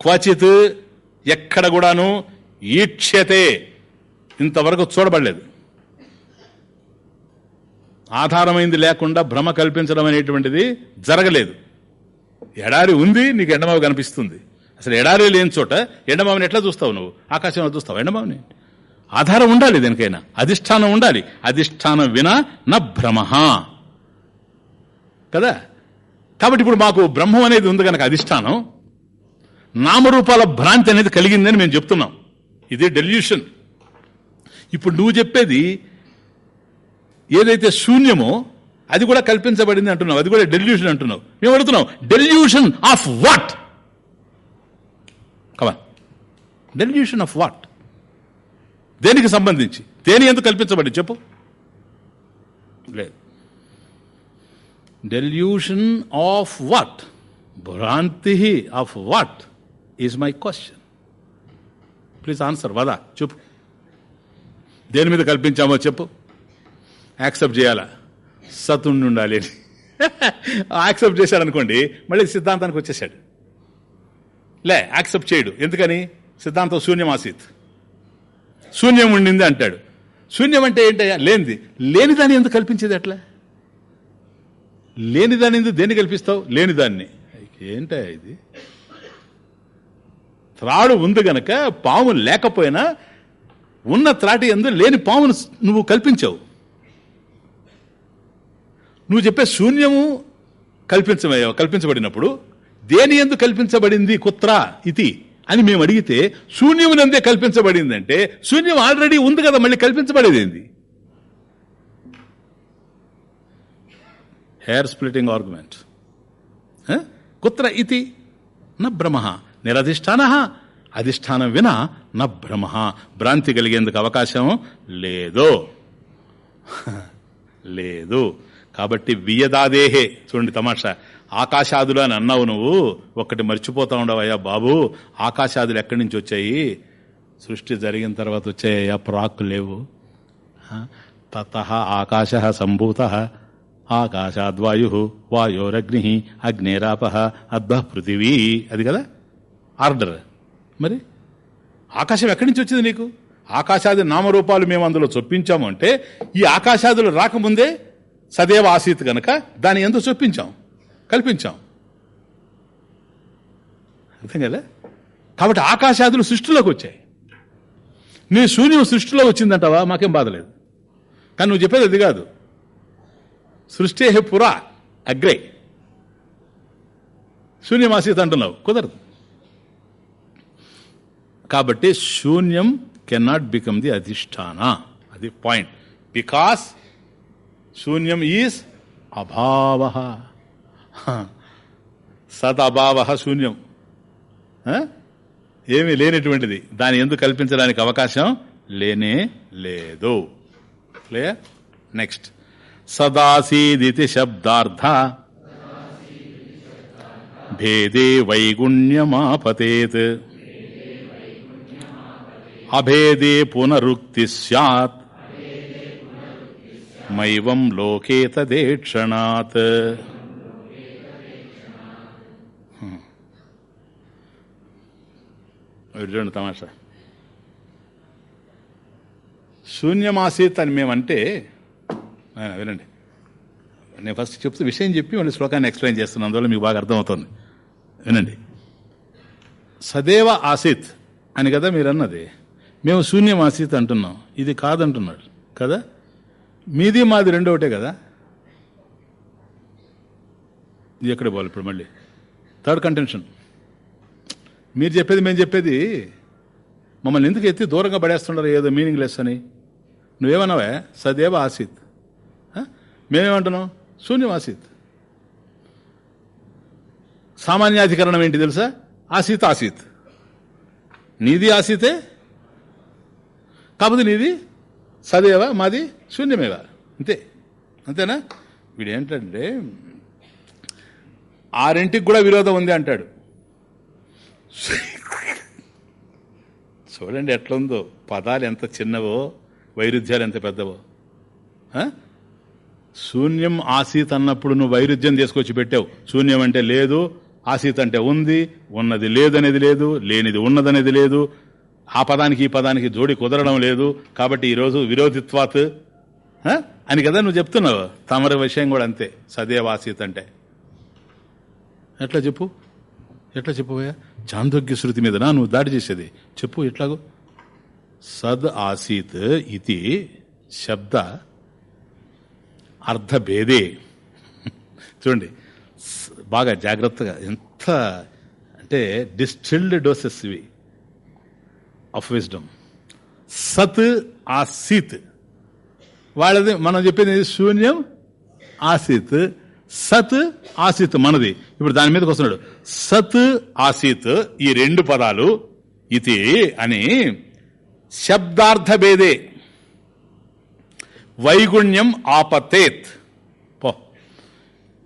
A: క్వచిత్ ఎక్కడ కూడాను ఈక్షతే ఇంతవరకు చూడబడలేదు. ఆధారమైంది లేకుండా భ్రమ కల్పించడం అనేటువంటిది జరగలేదు. ఎడారి ఉంది నీకు ఎండమావి కనిపిస్తుంది. అసలు ఎడారి లేని చోట ఎండమావిని ఎట్లా చూస్తావు నువ్వు? ఆకాశంలో చూస్తావు ఎండమావిని? ఆధారం ఉండాలి దేనికైనా. అధిష్టానం ఉండాలి. అధిష్టానం వినా నా భ్రమ. కదా? కాబట్టి ఇప్పుడు మాకు బ్రహ్మం అనేది ఉంది కనుక అధిష్టానం. నామరూపాల భ్రాంతి అనేది కలిగిందని మేము చెప్తున్నాం. ఇది డెల్యూషన్. ఇప్పుడు నువ్వు చెప్పేది ఏదైతే శూన్యమో అది కూడా కల్పించబడింది అంటున్నావు అది కూడా డెల్యూషన్ అంటున్నావు. మేము అడుగుతున్నాం delusion of what comma delusion of what దేనికి సంబంధించి? దేని ఎందుకు కల్పించబడింది? చెప్పు. లేదు. డెల్యూషన్ ఆఫ్ వాట్ భ్రాంతి of what is my question please answer Wada చెప్పు. దేని మీద కల్పించామో చెప్పు. యాక్సెప్ట్ చేయాలా? సతుండి ఉండాలి అని. యాక్సెప్ట్ చేశాడు అనుకోండి మళ్ళీ సిద్ధాంతానికి వచ్చేసాడు లే యాక్సెప్ట్ చేయడు. ఎందుకని? సిద్ధాంతం శూన్యం ఆసీత్. శూన్యం ఉండింది అంటాడు. శూన్యం అంటే ఏంటయ్యా? లేనిది. లేనిదాన్ని ఎందుకు కల్పించేది అట్లా? లేనిదాన్ని ఎందుకు దేన్ని కల్పిస్తావు? లేని దాన్ని ఏంటయ్యా ఇది? త్రాడు ఉంది గనక పాము లేకపోయినా ఉన్న త్రాటి ఎందు లేని పామును నువ్వు కల్పించావు. నువ్వు చెప్పే శూన్యము కల్పించమయ్యా కల్పించబడినప్పుడు దేని ఎందు కల్పించబడింది కుత్ర ఇది అని మేము అడిగితే శూన్యమునందే కల్పించబడిందంటే శూన్యం ఆల్రెడీ ఉంది కదా మళ్ళీ కల్పించబడేది ఏంది హెయిర్ స్ప్లిటింగ్ ఆర్గ్యుమెంట్ కుత్ర ఇది న భ్రమ నిరధిష్టాన అధిష్టానం వినా న భ్రమ. భ్రాంతి కలిగేందుకు అవకాశం లేదు. లేదు. కాబట్టి వియదాదేహే. చూడండి తమాషా. ఆకాశాదులు అని అన్నావు నువ్వు. ఒక్కటి మర్చిపోతా ఉండవయ్యా బాబు. ఆకాశాదులు ఎక్కడి నుంచి వచ్చాయి? సృష్టి జరిగిన తర్వాత వచ్చాయ్యా ప్రాక్కు లేవు. తత ఆకాశ సంభూత. ఆకాశాద్వాయు వాయోరగ్ని అగ్నేరాప అద్భ పృథివీ. అది కదా? ఆర్డర్. మరి? ఆకాశం ఎక్కడి నుంచి వచ్చింది నీకు? ఆకాశాది నామరూపాలు మేము అందులో చొప్పించాము అంటే ఈ ఆకాశాదులు రాకముందే సదేవ ఆసీత్ కనుక దాని ఎందుకు చొప్పించాం కల్పించాం. అర్థం కదా? కాబట్టి ఆకాశాదులు సృష్టిలోకి వచ్చాయి. నీ శూన్యం సృష్టిలో వచ్చిందంటావా? మాకేం బాధలేదు కానీ నువ్వు చెప్పేది అది కాదు. సృష్టి పురా అగ్రే. శూన్యం ఆసీత్ అంటున్నావు కుదరదు. కాబట్టి శూన్యం కెనాట్ బికమ్ ది అధిష్టాన. అది పాయింట్ బికాస్ శూన్యం ఈజ్ అభావ. సదభావ శూన్యం. ఏమీ లేనటువంటిది. దాని ఎందుకు కల్పించడానికి అవకాశం లేనే లేదు. క్లియర్? నెక్స్ట్. సదాసీదితి శబ్దార్థ. భేదే వైగుణ్యమాపతేత్. అభేదే పునరుక్తి సత్ మైవం లోకే తదేక్షణాత్ చూడండి తమాషా శూన్యమాసీత్ అని మేమంటే వినండి నేను ఫస్ట్ చెప్తూ విషయం చెప్పి మళ్ళీ శ్లోకాన్ని ఎక్స్ప్లెయిన్ చేస్తున్నాను అందువల్ల మీకు బాగా అర్థమవుతుంది। వినండి। సదేవ ఆసీత్ అని కదా మీరు అన్నది। మేము శూన్యం ఆసీత్ అంటున్నాం। ఇది కాదంటున్నాడు। కదా? మీది మాది రెండో ఒకటే కదా? ఇది ఎక్కడ పోవాలి ఇప్పుడు మళ్ళీ? థర్డ్ కంటెన్షన్ మీరు చెప్పేది మేము చెప్పేది మమ్మల్ని ఎందుకు ఎత్తి దూరంగా పడేస్తుండారు ఏదో మీనింగ్ లెస్ అని. నువ్వేమన్నావే? సదేవ ఆసీత్. మేమేమంటున్నాం? శూన్యం ఆసీత్. సామాన్యాధికరణం ఏంటి తెలుసా? ఆసీత్ ఆసీత్. నీది ఆసీతే? కాకపోతే నీది సదేవ? మాది శూన్యమేవా? అంతే. అంతేనా? వీడు ఏంటంటే ఆరింటికి కూడా విరోధం ఉంది అంటాడు. చూడండి ఎట్లుందో. పదాలు ఎంత చిన్నవో వైరుధ్యాలు ఎంత పెద్దవో. శూన్యం ఆసీత్ అన్నప్పుడు నువ్వు వైరుధ్యం తీసుకొచ్చి పెట్టావు. శూన్యం అంటే లేదు ఆసీత్ అంటే ఉంది ఉన్నది లేదనేది లేదు లేనిది ఉన్నదనేది లేదు ఆ పదానికి ఈ పదానికి జోడి కుదరడం లేదు. కాబట్టి ఈరోజు విరోధిత్వాత్ అని కదా నువ్వు చెప్తున్నావు. తమరి విషయం కూడా అంతే. సదేవాసీత్ అంటే ఎట్లా చెప్పు? ఎట్లా చెప్పబోయా చాందోగ్య శృతి మీదనా నువ్వు దాడి చేసేది? చెప్పు ఎట్లాగో? సద్ ఆసీత్ ఇది శబ్ద అర్థభేదే చూడండి. బాగా జాగ్రత్తగా ఎంత అంటే డిస్టిల్డ్ డోసెస్ ఇవి. ఆఫ్ విజ్డమ్ సత్ ఆసీత్. వాళ్ళది మనం చెప్పేది శూన్యం ఆసీత్. సత్ ఆసీత్ మనది. ఇప్పుడు దాని మీదకి వస్తున్నాడు. సత్ ఆసీత్ ఈ రెండు పదాలు ఇది అని శబ్దార్థ భేదే వైగుణ్యం ఆపతేత్. పో.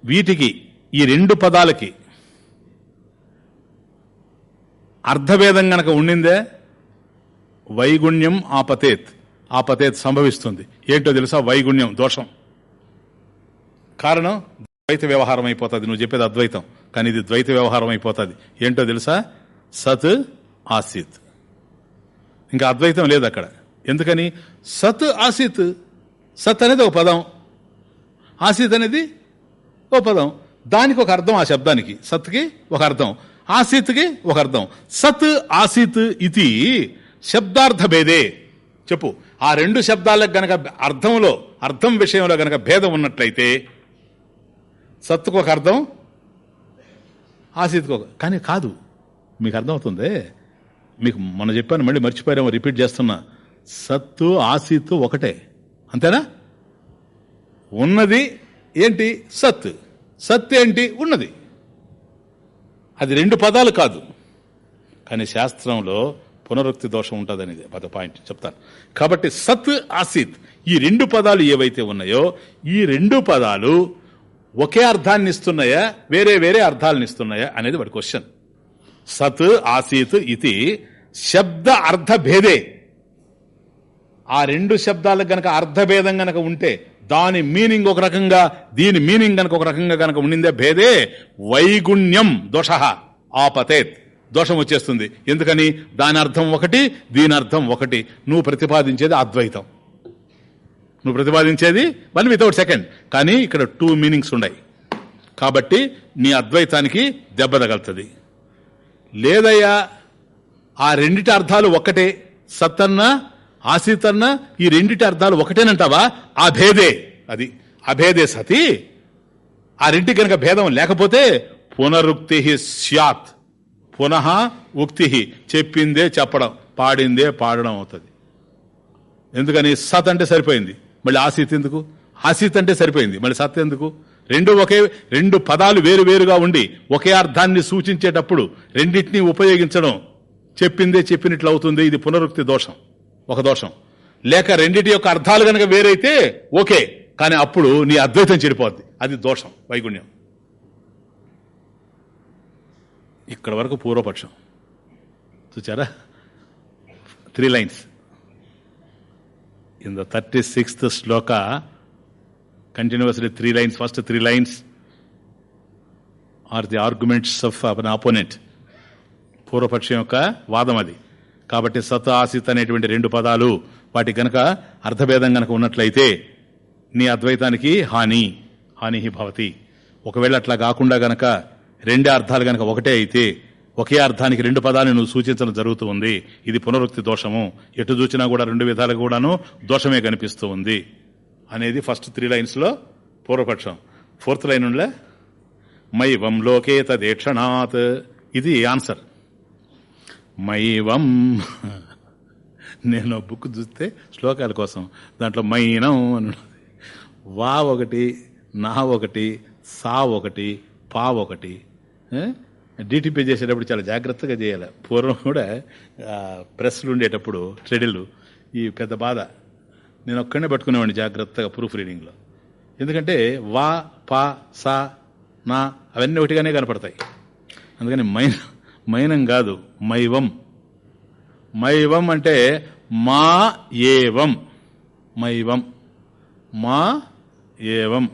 A: వీటికి ఈ రెండు పదాలకి అర్థభేదం గనక ఉండిందే వైగుణ్యం ఆపతేత్. ఆపతేత్ సంభవిస్తుంది. ఏంటో తెలుసా? వైగుణ్యం దోషం. కారణం ద్వైత వ్యవహారం అయిపోతుంది. నువ్వు చెప్పేది అద్వైతం కానీ ఇది ద్వైత వ్యవహారం అయిపోతుంది. ఏంటో తెలుసా? సత్ ఆసీత్. ఇంకా అద్వైతం లేదు అక్కడ. ఎందుకని? సత్ ఆసీత్. సత్ అనేది ఒక పదం. ఆసీత్ అనేది ఓ పదం. దానికి ఒక అర్థం ఆ శబ్దానికి. సత్కి ఒక అర్థం. ఆసీత్కి ఒక అర్థం. సత్ ఆసీత్ ఇది శబ్దార్థ భేదే చెప్పు ఆ రెండు శబ్దాలకు గనక అర్థంలో అర్థం విషయంలో గనక భేదం ఉన్నట్లయితే సత్తుకు ఒక అర్థం ఆసీత్కు ఒక కానీ కాదు మీకు అర్థమవుతుంది? మీకు మనం చెప్పాను మళ్ళీ మర్చిపోయారేమో రిపీట్ చేస్తున్నా. సత్తు ఆసీత్తు ఒకటే. అంతేనా? ఉన్నది ఏంటి? సత్ సత్ ఏంటి? ఉన్నది. అది రెండు పదాలు కాదు. కానీ శాస్త్రంలో పునరుక్తి దోషం ఉంటుంది అనేది పద పాయింట్ చెప్తాను. కాబట్టి సత్ ఆసీత్ ఈ రెండు పదాలు ఏవైతే ఉన్నాయో ఈ రెండు పదాలు ఒకే అర్థాన్ని ఇస్తున్నాయా వేరే వేరే అర్థాలను ఇస్తున్నాయా అనేది వాడి క్వశ్చన్ సత్ ఆసీత్ ఇది శబ్ద అర్థ భేదే. ఆ రెండు శబ్దాలకు గనక అర్థభేదం గనక ఉంటే దాని మీనింగ్ ఒక రకంగా దీని మీనింగ్ గనక ఒక రకంగా గనక ఉండిందే భేదే వైగుణ్యం దోష ఆపతేత్. దోషం వచ్చేస్తుంది. ఎందుకని? దాని అర్థం ఒకటి దీని అర్థం ఒకటి. నువ్వు ప్రతిపాదించేది అద్వైతం. నువ్వు ప్రతిపాదించేది వన్ వితౌట్ సెకండ్ కానీ ఇక్కడ టూ మీనింగ్స్ ఉన్నాయి. కాబట్టి నీ అద్వైతానికి దెబ్బ తగలుతుంది. లేదయ్యా ఆ రెండిటి అర్థాలు ఒకటే. సత్తన్న ఆసీతన్న ఈ రెండిటి అర్థాలు ఒకటేనంటావా? అభేదే అది అభేదే సతి. ఆ రెంటి కనుక భేదం లేకపోతే పునరుక్తి స్యాత్. పునః ఉక్తి చెప్పిందే చెప్పడం పాడిందే పాడడం అవుతుంది. ఎందుకని సత్ అంటే సరిపోయింది. మళ్ళీ ఆసీత్ ఎందుకు? ఆసీత్ అంటే సరిపోయింది. మళ్ళీ సత్ ఎందుకు? రెండు ఒకే రెండు పదాలు వేరు వేరుగా ఉండి ఒకే అర్థాన్ని సూచించేటప్పుడు రెండింటినీ ఉపయోగించడం చెప్పిందే చెప్పినట్లు అవుతుంది. ఇది పునరుక్తి దోషం. ఒక దోషం. లేక రెండిటి యొక్క అర్థాలు కనుక వేరైతే ఓకే. కానీ అప్పుడు నీ అద్వైతం చెడిపోద్ది. అది దోషం వైగుణ్యం. ఇక్కడ వరకు పూర్వపక్షం. చూచారా? Three lines in the thirty sixth shloka continuously three lines first three lines are the arguments of an opponent పూర్వపక్షం యొక్క వాదం అది. కాబట్టి సత్ ఆసిత్ అనేటువంటి రెండు పదాలు వాటి కనుక అర్థభేదం కనుక ఉన్నట్లయితే నీ అద్వైతానికి హాని హాని భవతి. ఒకవేళ అట్లా కాకుండా గనక రెండే అర్థాలు గనక ఒకటే అయితే ఒకే అర్థానికి రెండు పదాలను నువ్వు సూచించడం జరుగుతూ ఉంది. ఇది పునరుక్తి దోషము. ఎటు చూచినా కూడా రెండు విధాలుగా కూడాను దోషమే కనిపిస్తూ ఉంది. అనేది ఫస్ట్ త్రీ లైన్స్లో పూర్వపక్షం. ఫోర్త్ లైన్ ఉండలే? మైవం లోకే తదేక్షణాత్. ఇది ఆన్సర్. మైవం. నేను బుక్ చూస్తే శ్లోకాల కోసం. దాంట్లో మైనం అని వా ఒకటి నా ఒకటి సా ఒకటి పా ఒకటి డిటిపి చేసేటప్పుడు చాలా జాగ్రత్తగా చేయాలి. పూర్వం కూడా ప్రెస్లు ఉండేటప్పుడు ట్రెడిల్ ఈ పెద్ద బాధ. నేను ఒక్కడనే పట్టుకునేవాడిని జాగ్రత్తగా ప్రూఫ్ రీడింగ్లో. ఎందుకంటే వా పా సా నా అవన్నీ ఒకటిగానే కనపడతాయి. అందుకని మైన మైనం కాదు మైవం. మైవం అంటే మా ఏవం. మైవం. మా ఏవం.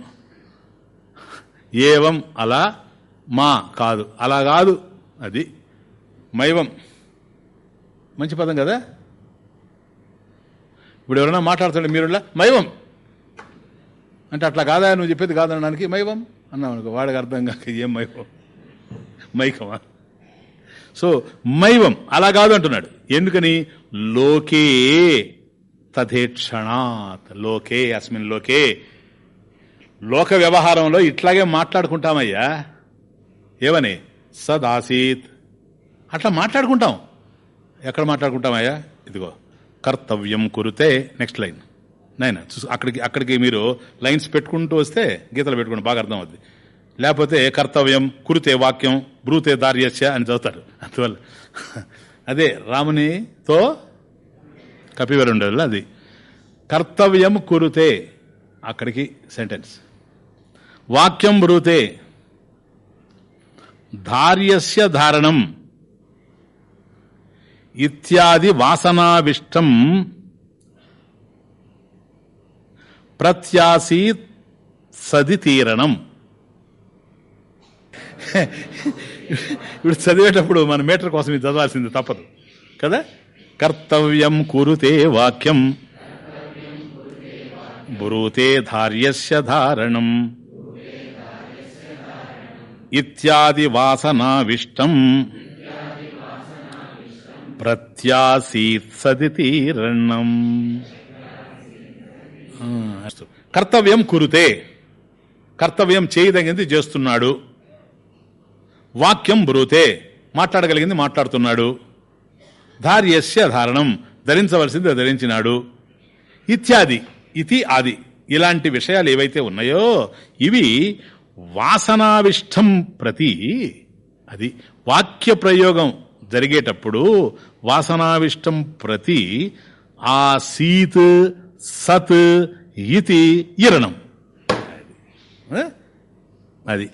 A: ఏవం అలా మా కాదు. అలా కాదు. అది మైవం. మంచి పదం కదా? ఇప్పుడు ఎవరైనా మాట్లాడుతుంటే మీరు మైవం. అంటే అట్లా కాదా? నువ్వు చెప్పేది కాదనడానికి మైవం? అన్నావు అనుకో వాడికి అర్థం కాక ఏం మైవం? మైకమా? సో మైవం అలా కాదు అంటున్నాడు. ఎందుకని? లోకే తథేక్షణాత్ లోకే అస్మిన్ లోకే. లోక వ్యవహారంలో ఇట్లాగే మాట్లాడుకుంటామయ్యా. ఏమని? సదాసీత్. అట్లా మాట్లాడుకుంటాం. ఎక్కడ మాట్లాడుకుంటామయ్యా? ఇదిగో. కర్తవ్యం కురితే నెక్స్ట్ లైన్. నైనా చూసు అక్కడికి అక్కడికి మీరు లైన్స్ పెట్టుకుంటూ వస్తే గీతలు పెట్టుకుంటే బాగా అర్థం అవుద్ది లేకపోతే కర్తవ్యం కురితే వాక్యం బ్రూతే దార్యస్య అని చదువుతారు. అందువల్ల అదే రామునితో కపివరు ఉండేది అది. కర్తవ్యం కురుతే అక్కడికి సెంటెన్స్. వాక్యం బ్రూతే. ధార్యస్య ధారణం. ఇత్యాది వాసనావిష్టం. ప్రత్యాసీత్ సది తీరణం ఇప్పుడు చదివేటప్పుడు మన మీటర్ కోసం ఇది చదవాల్సింది తప్పదు. కదా? కర్తవ్యం కురుతే వాక్యం. బ్రూతే ధార్యస్య ధారణం. ఇత్యాది వాసనావిష్టం ప్రత్యాసీత్ సది తీరణం. కర్తవ్యం కురుతే కర్తవ్యం చేయదగింది చేస్తున్నాడు. వాక్యం బ్రూతే మాట్లాడగలిగింది మాట్లాడుతున్నాడు. ధార్యస్య ధారణం ధరించవలసింది ధరించినాడు. ఇత్యాది ఇతి ఆది ఇలాంటి విషయాలు ఏవైతే ఉన్నాయో ఇవి వాసనావిష్టం ప్రతి. అది వాక్య ప్రయోగం జరిగేటప్పుడు వాసనావిష్టం ప్రతి ఆ సీత్ సత్ ఇతి ఇరణం. అది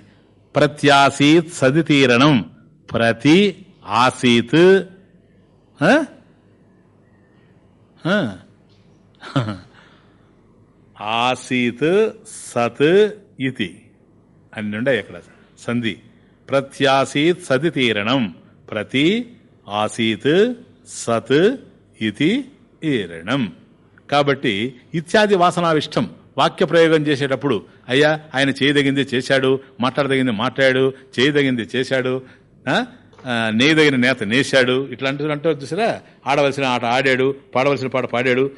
A: ప్రత్యాసీత్ సదితీరణం ప్రతి ఆసీత్. ఆసీత్ సత్ ఇతి. అన్ని ఉన్నాయి అక్కడ. సంధి. ప్రత్యాసీత్ సతి తీరణం. ప్రతి ఆసీత్ సత్ ఇతి ఈరణం. కాబట్టి ఇత్యాది వాసనావిష్టం. వాక్య ప్రయోగం చేసేటప్పుడు అయ్యా ఆయన చేయదగింది చేశాడు మాట్లాడదగింది మాట్లాడాడు చేయదగింది చేశాడు నేయదగిన నేత నేశాడు ఇట్లాంటివి అంటే చూసారా? ఆడవలసిన ఆట ఆడాడు పాడవలసిన పాట పాడాడు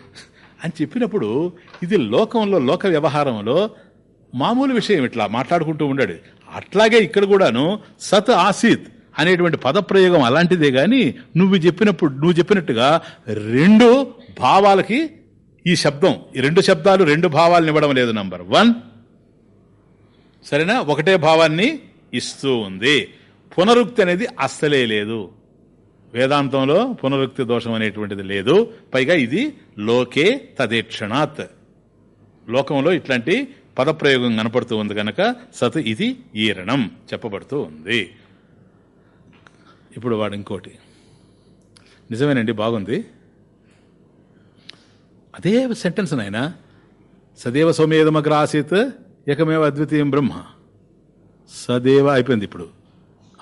A: అని చెప్పినప్పుడు ఇది లోకంలో లోక వ్యవహారంలో మామూలు విషయం ఇట్లా మాట్లాడుకుంటూ ఉండాడు. అట్లాగే ఇక్కడ కూడాను సత్ ఆసీత్ అనేటువంటి పదప్రయోగం అలాంటిదే కానీ నువ్వు చెప్పినప్పుడు నువ్వు చెప్పినట్టుగా రెండు భావాలకి ఈ శబ్దం ఈ రెండు శబ్దాలు రెండు భావాలను ఇవ్వడం లేదు నంబర్ వన్. సరేనా? ఒకటే భావాన్ని ఇస్తూ ఉంది. పునరుక్తి అనేది అస్సలే లేదు. వేదాంతంలో పునరుక్తి దోషం అనేటువంటిది లేదు. పైగా ఇది లోకే తదేక్షణాత్. లోకంలో ఇట్లాంటి పదప్రయోగం కనపడుతూ ఉంది కనుక సత్ ఇది ఈరణం చెప్పబడుతూ ఉంది. ఇప్పుడు వాడు ఇంకోటి. నిజమేనండి బాగుంది. అదే సెంటెన్స్ నాయన. సదేవ సౌమ్యేదమగ్ర ఆసీత్ ఏకమేవ అద్వితీయం బ్రహ్మ. సదేవ అయిపోయింది ఇప్పుడు.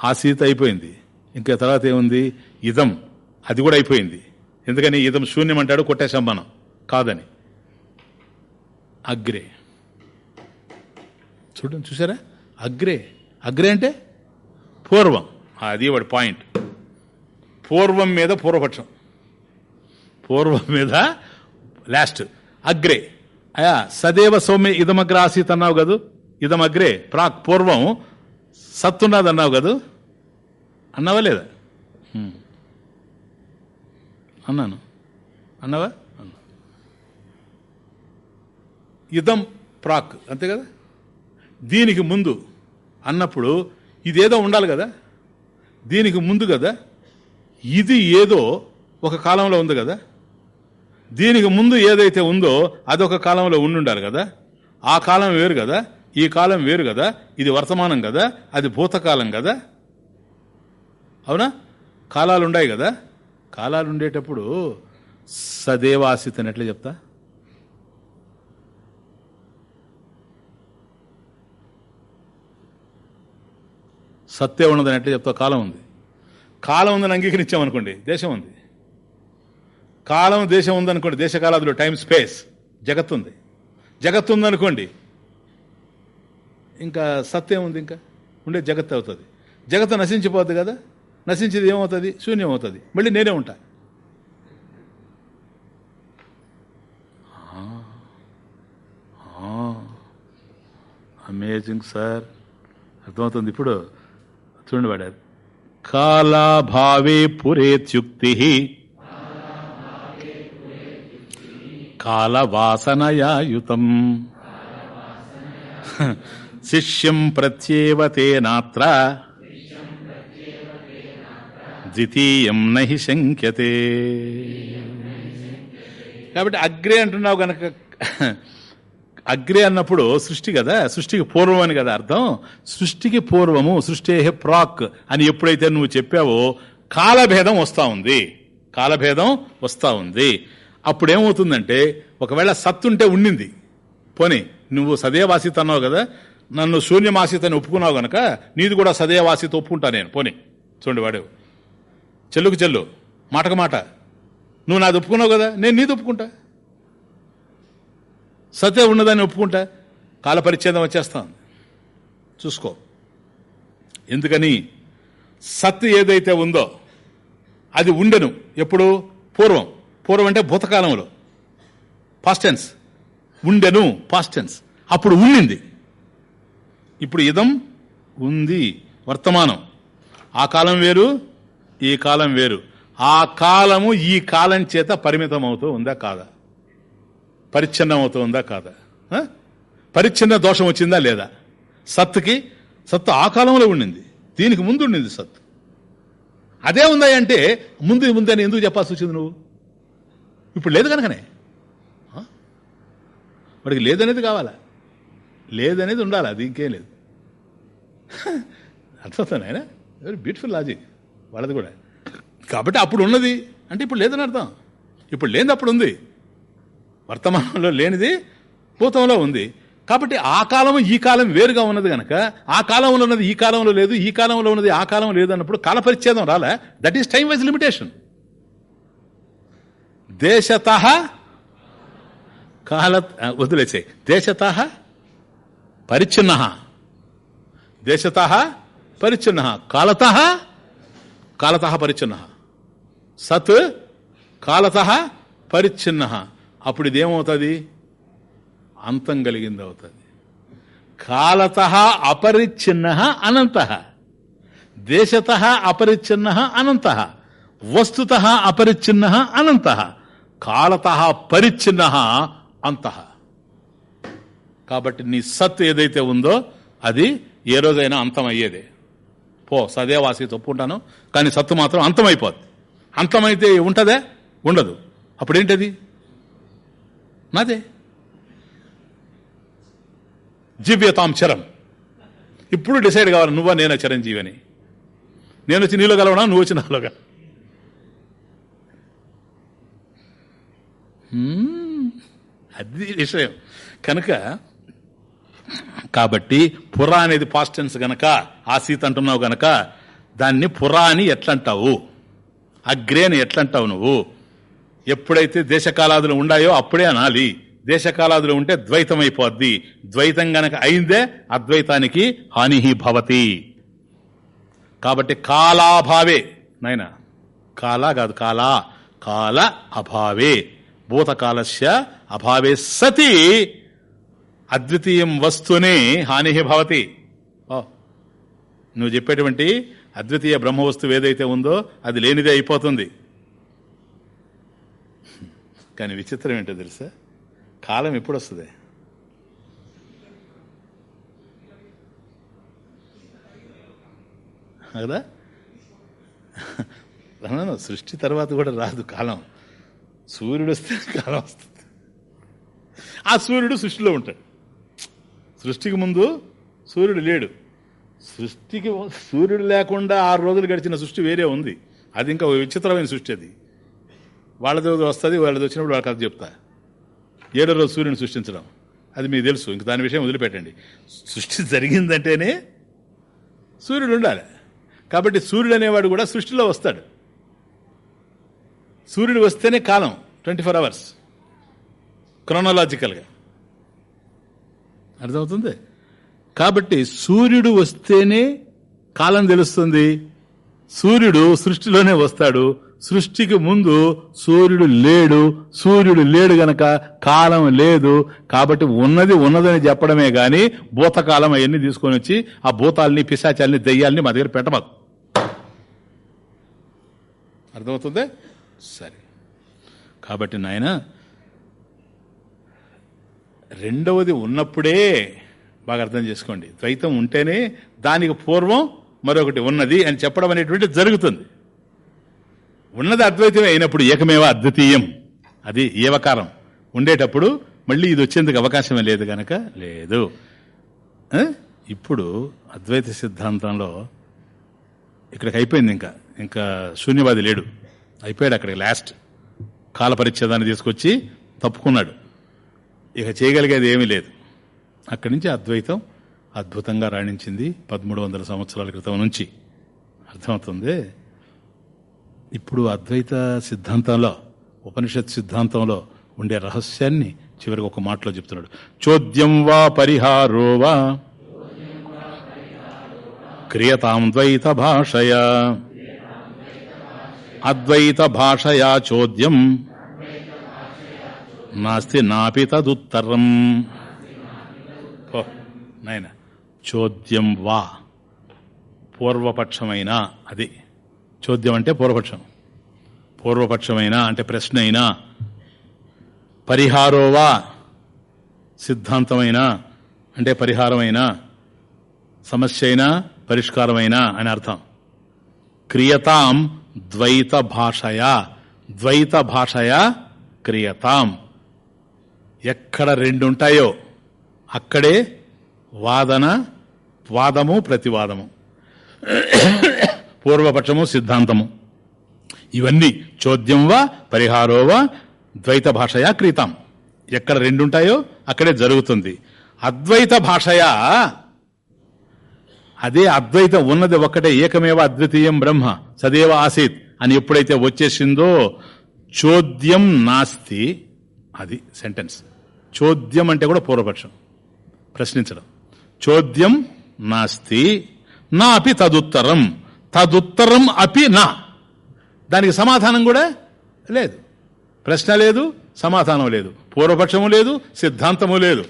A: ఆసీత్ అయిపోయింది. ఇంకా తర్వాత ఏముంది? ఇదం. అది కూడా అయిపోయింది. ఎందుకని? ఇదం శూన్యం అంటాడు కొట్టేశాం మనం. కాదని. అగ్రే. చూడండి చూసారా? అగ్రే. అగ్రే అంటే పూర్వం. అది వాడి పాయింట్. పూర్వం మీద పూర్వపక్షం. పూర్వం మీద లాస్ట్. అగ్రే. అయా సదేవ సౌమ్య ఇదమగ్ర ఆసీత్ అన్నావు కదూ? ఇదమగ్రే. ప్రాక్ పూర్వం. సత్తున్నది అన్నావు కదూ? అన్నావా లేదా? అన్నాను. అన్నావా? అన్నా. ఇదం ప్రాక్. అంతే కదా? దీనికి ముందు అన్నప్పుడు ఇదేదో ఉండాలి కదా? దీనికి ముందు కదా? ఇది ఏదో ఒక కాలంలో ఉంది కదా? దీనికి ముందు ఏదైతే ఉందో అదొక కాలంలో ఉండుండాలి కదా? ఆ కాలం వేరు కదా? ఈ కాలం వేరు కదా? ఇది వర్తమానం కదా? అది భూతకాలం కదా? అవునా? కాలాలు ఉన్నాయి కదా కాలాలు ఉండేటప్పుడు సదేవాసిత్ చెప్తా? సత్తే ఉన్నదని ఎట్లా చెప్తా కాలం ఉంది. కాలం ఉందని అంగీకరించామనుకోండి దేశం ఉంది. కాలం దేశం ఉందనుకోండి దేశకాలాదులు టైం స్పేస్ జగత్తు ఉంది. జగత్తు ఉందనుకోండి ఇంకా సత్యం ఉంది ఇంకా ఉండే జగత్తు అవుతుంది. జగత్తు నశించిపోద్ది కదా నశించేది ఏమవుతుంది? శూన్యం అవుతుంది మళ్ళీ నేనే ఉంటా. అమేజింగ్ సార్ అర్థమవుతుంది ఇప్పుడు. చూడండి వాడారు కాలాభావే పురేత్యుక్తి. కాలవాసనయాయుతం. శిష్యం ప్రత్యేవతేనాత్ర ద్వితీయం నహి శంక్యతే కాబట్టి అగ్రే అంటున్నావు గనక. అగ్రే అన్నప్పుడు సృష్టి కదా సృష్టికి పూర్వం అని కదా అర్థం? సృష్టికి పూర్వము సృష్టి ప్రాక్ అని ఎప్పుడైతే నువ్వు చెప్పావో కాలభేదం వస్తూ ఉంది. కాలభేదం వస్తా ఉంది. అప్పుడేమవుతుందంటే ఒకవేళ సత్తుంటే ఉండింది. పోనీ నువ్వు సదేవాసిత అన్నావు కదా నన్ను శూన్యమాసితని ఒప్పుకున్నావు గనక నీది కూడా సదేవాసిత ఒప్పుకుంటా నేను. పోనీ చూడండి వాడు. చెల్లుకు చెల్లు మాటకు మాట. నువ్వు నాది ఒప్పుకున్నావు కదా నేను నీది ఒప్పుకుంటా. సతే ఉన్నదాన్ని ఒప్పుకుంటా? కాలపరిచ్ఛేదం వచ్చేస్తాం చూసుకో. ఎందుకని? సత్ ఏదైతే ఉందో అది ఉండెను. ఎప్పుడు? పూర్వం. పూర్వం అంటే భూతకాలంలో. పాస్టెన్స్ ఉండెను. పాస్టెన్స్ అప్పుడు ఉండింది. ఇప్పుడు ఇదం ఉంది. వర్తమానం. ఆ కాలం వేరు ఈ కాలం వేరు. ఆ కాలము ఈ కాలం చేత పరిమితం అవుతూ ఉందా కాదా? పరిచ్ఛిన్నం అవుతుందా ఉందా కాదా పరిచ్ఛిన్న దోషం వచ్చిందా లేదా? సత్తుకి సత్తు ఆ కాలంలో ఉండింది. దీనికి ముందు ఉండింది సత్తు. అదే ఉందా అంటే ముందు ముందని అని ఎందుకు చెప్పాల్సి వచ్చింది నువ్వు? ఇప్పుడు లేదు కనుకనే. వాడికి లేదనేది కావాలా? లేదనేది ఉండాలి? అది ఇంకేం లేదు. అర్థమవుతుంది ఆయన వెరీ బ్యూటిఫుల్ లాజిక్ వాళ్ళది కూడా. కాబట్టి అప్పుడు ఉన్నది. అంటే ఇప్పుడు లేదని అర్థం. ఇప్పుడు లేనిది అప్పుడు ఉంది. వర్తమానంలో లేనిది భూతంలో ఉంది. కాబట్టి ఆ కాలం ఈ కాలం వేరుగా ఉన్నది గనక ఆ కాలంలో ఉన్నది ఈ కాలంలో లేదు ఈ కాలంలో ఉన్నది ఆ కాలం లేదు అన్నప్పుడు కాల పరిచ్ఛేదం రాలే? That is time wise limitation దేశత కాల వదిలేసే దేశత పరిచ్ఛిన్న. దేశత పరిచ్ఛిన్న. కాలత కాలత పరిచ్ఛిన్న. సత్ కాలత పరిచ్ఛిన్న. అప్పుడు ఇదేమవుతుంది? అంతం కలిగింది అవుతుంది కాలత అపరిచ్ఛిన్న అనంత. దేశత అపరిచ్ఛిన్న అనంత. వస్తుత అపరిచ్ఛిన్న అనంత. కాలత పరిచ్ఛిన్న అంత. కాబట్టి నీ సత్ ఏదైతే ఉందో అది ఏ రోజైనా అంతం అయ్యేదే పో సదేవాసి ఒప్పుకుంటాను కానీ సత్తు మాత్రం అంతమైపోద్ది. అంతమైతే ఉంటుందే? ఉండదు. అప్పుడేంటది? నాదే. జీవ్యతాం చరం. ఇప్పుడు డిసైడ్ కావాలి నువ్వా నేనా చిరంజీవి అని నేను వచ్చి నీలో కలవనా నువ్వు వచ్చి నాలో కల అది విషయం. కనుక కాబట్టి పురా అనేది పాస్టెన్స్ గనక ఆసీత్ అంటున్నావు గనక దాన్ని పురా అని ఎట్లంటావు? అగ్రే అని ఎట్లంటావు నువ్వు? ఎప్పుడైతే దేశకాలాదులు ఉండాయో అప్పుడే అనాలి. దేశకాలాదులు ఉంటే ద్వైతం అయిపోద్ది ద్వైతం గనక అయిందే అద్వైతానికి హానిహి భవతి. కాబట్టి కాలాభావే నాయన కాలా కాదు కాలా కాల అభావే. భూతకాలస్య అభావే సతి అద్వితీయం వస్తునే హాని భవతి. ఓ, నువ్వు చెప్పేటువంటి అద్వితీయ బ్రహ్మ వస్తువు ఏదైతే ఉందో అది లేనిదే అయిపోతుంది. కానీ విచిత్రం ఏంటో తెలుసా? కాలం ఎప్పుడు వస్తుంది కదా సృష్టి తర్వాత కూడా రాదు కాలం. సూర్యుడు వస్తే కాలం వస్తుంది. ఆ సూర్యుడు సృష్టిలో ఉంటాడు. సృష్టికి ముందు సూర్యుడు లేడు. సృష్టికి సూర్యుడు లేకుండా ఆరు రోజులు గడిచిన సృష్టి వేరే ఉంది. అది ఇంకా విచిత్రమైన సృష్టి అది. వాళ్ళది వస్తుంది వాళ్ళది వచ్చినప్పుడు వాళ్ళ కథ చెప్తా. ఏడో రోజు సూర్యుని సృష్టించడం. అది మీకు తెలుసు ఇంక దాని విషయం వదిలిపెట్టండి. సృష్టి జరిగిందంటేనే సూర్యుడు ఉండాలి. కాబట్టి సూర్యుడు అనేవాడు కూడా సృష్టిలో వస్తాడు. సూర్యుడు వస్తేనే కాలం ట్వంటీ ఫోర్ అవర్స్. క్రోనలాజికల్గా. అర్థమవుతుంది? కాబట్టి సూర్యుడు వస్తేనే కాలం తెలుస్తుంది. సూర్యుడు సృష్టిలోనే వస్తాడు. సృష్టికి ముందు సూర్యుడు లేడు సూర్యుడు లేడు గనక కాలం లేదు. కాబట్టి ఉన్నది ఉన్నదని చెప్పడమే కానీ భూతకాలం అవన్నీ తీసుకొని వచ్చి ఆ భూతాల్ని పిశాచాల్ని దెయ్యాల్ని మా దగ్గర పెట్టమాకు. అర్థమవుతుంది? సరే. కాబట్టి నాయన రెండవది ఉన్నప్పుడే బాగా అర్థం చేసుకోండి. ద్వైతం ఉంటేనే దానికి పూర్వం మరొకటి ఉన్నది అని చెప్పడం అనేటువంటిది జరుగుతుంది. ఉన్నది అద్వైతమే అయినప్పుడు ఏకమేవ అద్వితీయం? అది ఏవకారం. ఉండేటప్పుడు మళ్ళీ ఇది వచ్చేందుకు అవకాశమే లేదు గనక లేదు. ఇప్పుడు అద్వైత సిద్ధాంతంలో ఇక్కడికి అయిపోయింది ఇంకా. ఇంకా శూన్యవాది లేడు. అయిపోయాడు అక్కడికి లాస్ట్ కాల పరిచ్ఛేదాన్ని తీసుకొచ్చి తప్పుకున్నాడు. ఇక చేయగలిగేది ఏమీ లేదు. అక్కడి నుంచి అద్వైతం అద్భుతంగా రాణించింది పదమూడు వందల సంవత్సరాల క్రితం నుంచి. అర్థమవుతుంది? ఇప్పుడు అద్వైత సిద్ధాంతంలో ఉపనిషత్ సిద్ధాంతంలో ఉండే రహస్యాన్ని చివరికి ఒక మాటలో చెప్తున్నాడు. చోద్యం వా పరిహారో వా క్రియతాం ద్వైత భాషయా. అద్వైత భాషయా చోద్యం. నాస్తి నాపి తదుత్తరం. ఓ, నాయన చోద్యం వా. పూర్వపక్షమైన అది. చోద్యం అంటే పూర్వపక్షం. పూర్వపక్షమైనా అంటే ప్రశ్న అయినా పరిహారోవా సిద్ధాంతమైనా అంటే పరిహారమైన సమస్య అయినా పరిష్కారమైనా అని అర్థం. క్రియతాం ద్వైత భాషయా ద్వైత భాషయా క్రియతాం. ఎక్కడ రెండు ఉంటాయో అక్కడే వాదన వాదము ప్రతివాదము. పూర్వపక్షము సిద్ధాంతము. ఇవన్నీ చోద్యం వా పరిహారో వా ద్వైత భాషయా క్రీతాం. ఎక్కడ రెండుంటాయో అక్కడే జరుగుతుంది. అద్వైత భాషయా అదే అద్వైతం ఉన్నది ఒక్కటే ఏకమేవ అద్వితీయం బ్రహ్మ సదేవ ఆసీత్ అని ఎప్పుడైతే వచ్చేసిందో చోద్యం నాస్తి అది సెంటెన్స్. చోద్యం అంటే కూడా పూర్వపక్షం. ప్రశ్నించడం. చోద్యం నాస్తి నా అపి తదుత్తరం. తదుత్తరం అపి నా. దానికి సమాధానం కూడా లేదు. ప్రశ్న లేదు సమాధానం లేదు. పూర్వపక్షము లేదు సిద్ధాంతము లేదు.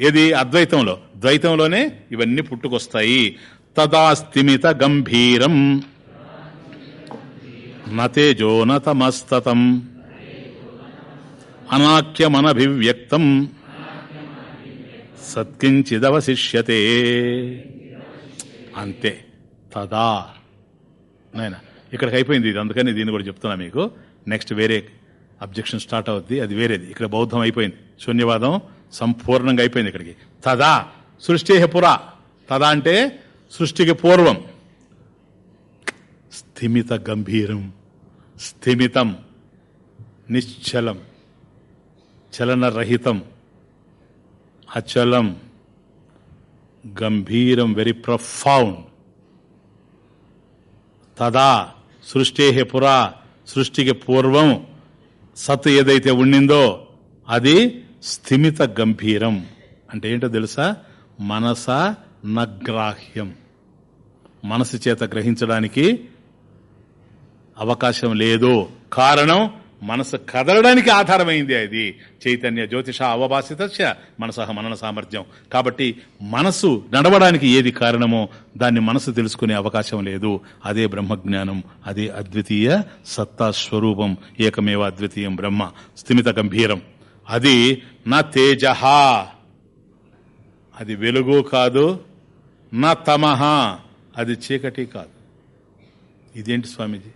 A: ఏది? అద్వైతంలో. ద్వైతంలోనే ఇవన్నీ పుట్టుకొస్తాయి. తదాస్తిమిత గంభీరం. నతేజోనతమస్తతం అనాఖ్యమనభివ్యక్తం. సత్కించిదవశిష్యతే. అంతే. తదా. నాయన ఇక్కడికి అయిపోయింది ఇది. అందుకని దీన్ని కూడా చెప్తున్నా మీకు. నెక్స్ట్ వేరే అబ్జెక్షన్ స్టార్ట్ అవుద్ది. అది వేరేది. ఇక్కడ బౌద్ధం అయిపోయింది. శూన్యవాదం సంపూర్ణంగా అయిపోయింది ఇక్కడికి. తదా సృష్టి పురా. తదా అంటే సృష్టికి పూర్వం. స్థిమిత గంభీరం. స్థిమితం. నిశ్చలం. చలనరహితం. అచలం. గంభీరం. వెరీ ప్రొఫౌండ్ తదా సృష్టి పురా సృష్టికి పూర్వం సత్ ఏదైతే ఉండిందో అది స్థిమిత గంభీరం. అంటే ఏంటో తెలుసా? మనస నగ్రాహ్యం. మనసు చేత గ్రహించడానికి అవకాశం లేదు. కారణం మనసు కదలడానికి ఆధారమైంది అది. చైతన్య జ్యోతిష అవభాసిత మనసహ మనన సామర్థ్యం. కాబట్టి మనసు నడవడానికి ఏది కారణమో దాన్ని మనసు తెలుసుకునే అవకాశం లేదు. అదే బ్రహ్మజ్ఞానం అదే అద్వితీయ సత్తా స్వరూపం ఏకమేవ అద్వితీయం బ్రహ్మ. స్థిమిత గంభీరం. అది నా తేజ. అది వెలుగు కాదు నా తమహ అది చీకటి కాదు. ఇదేంటి స్వామీజీ?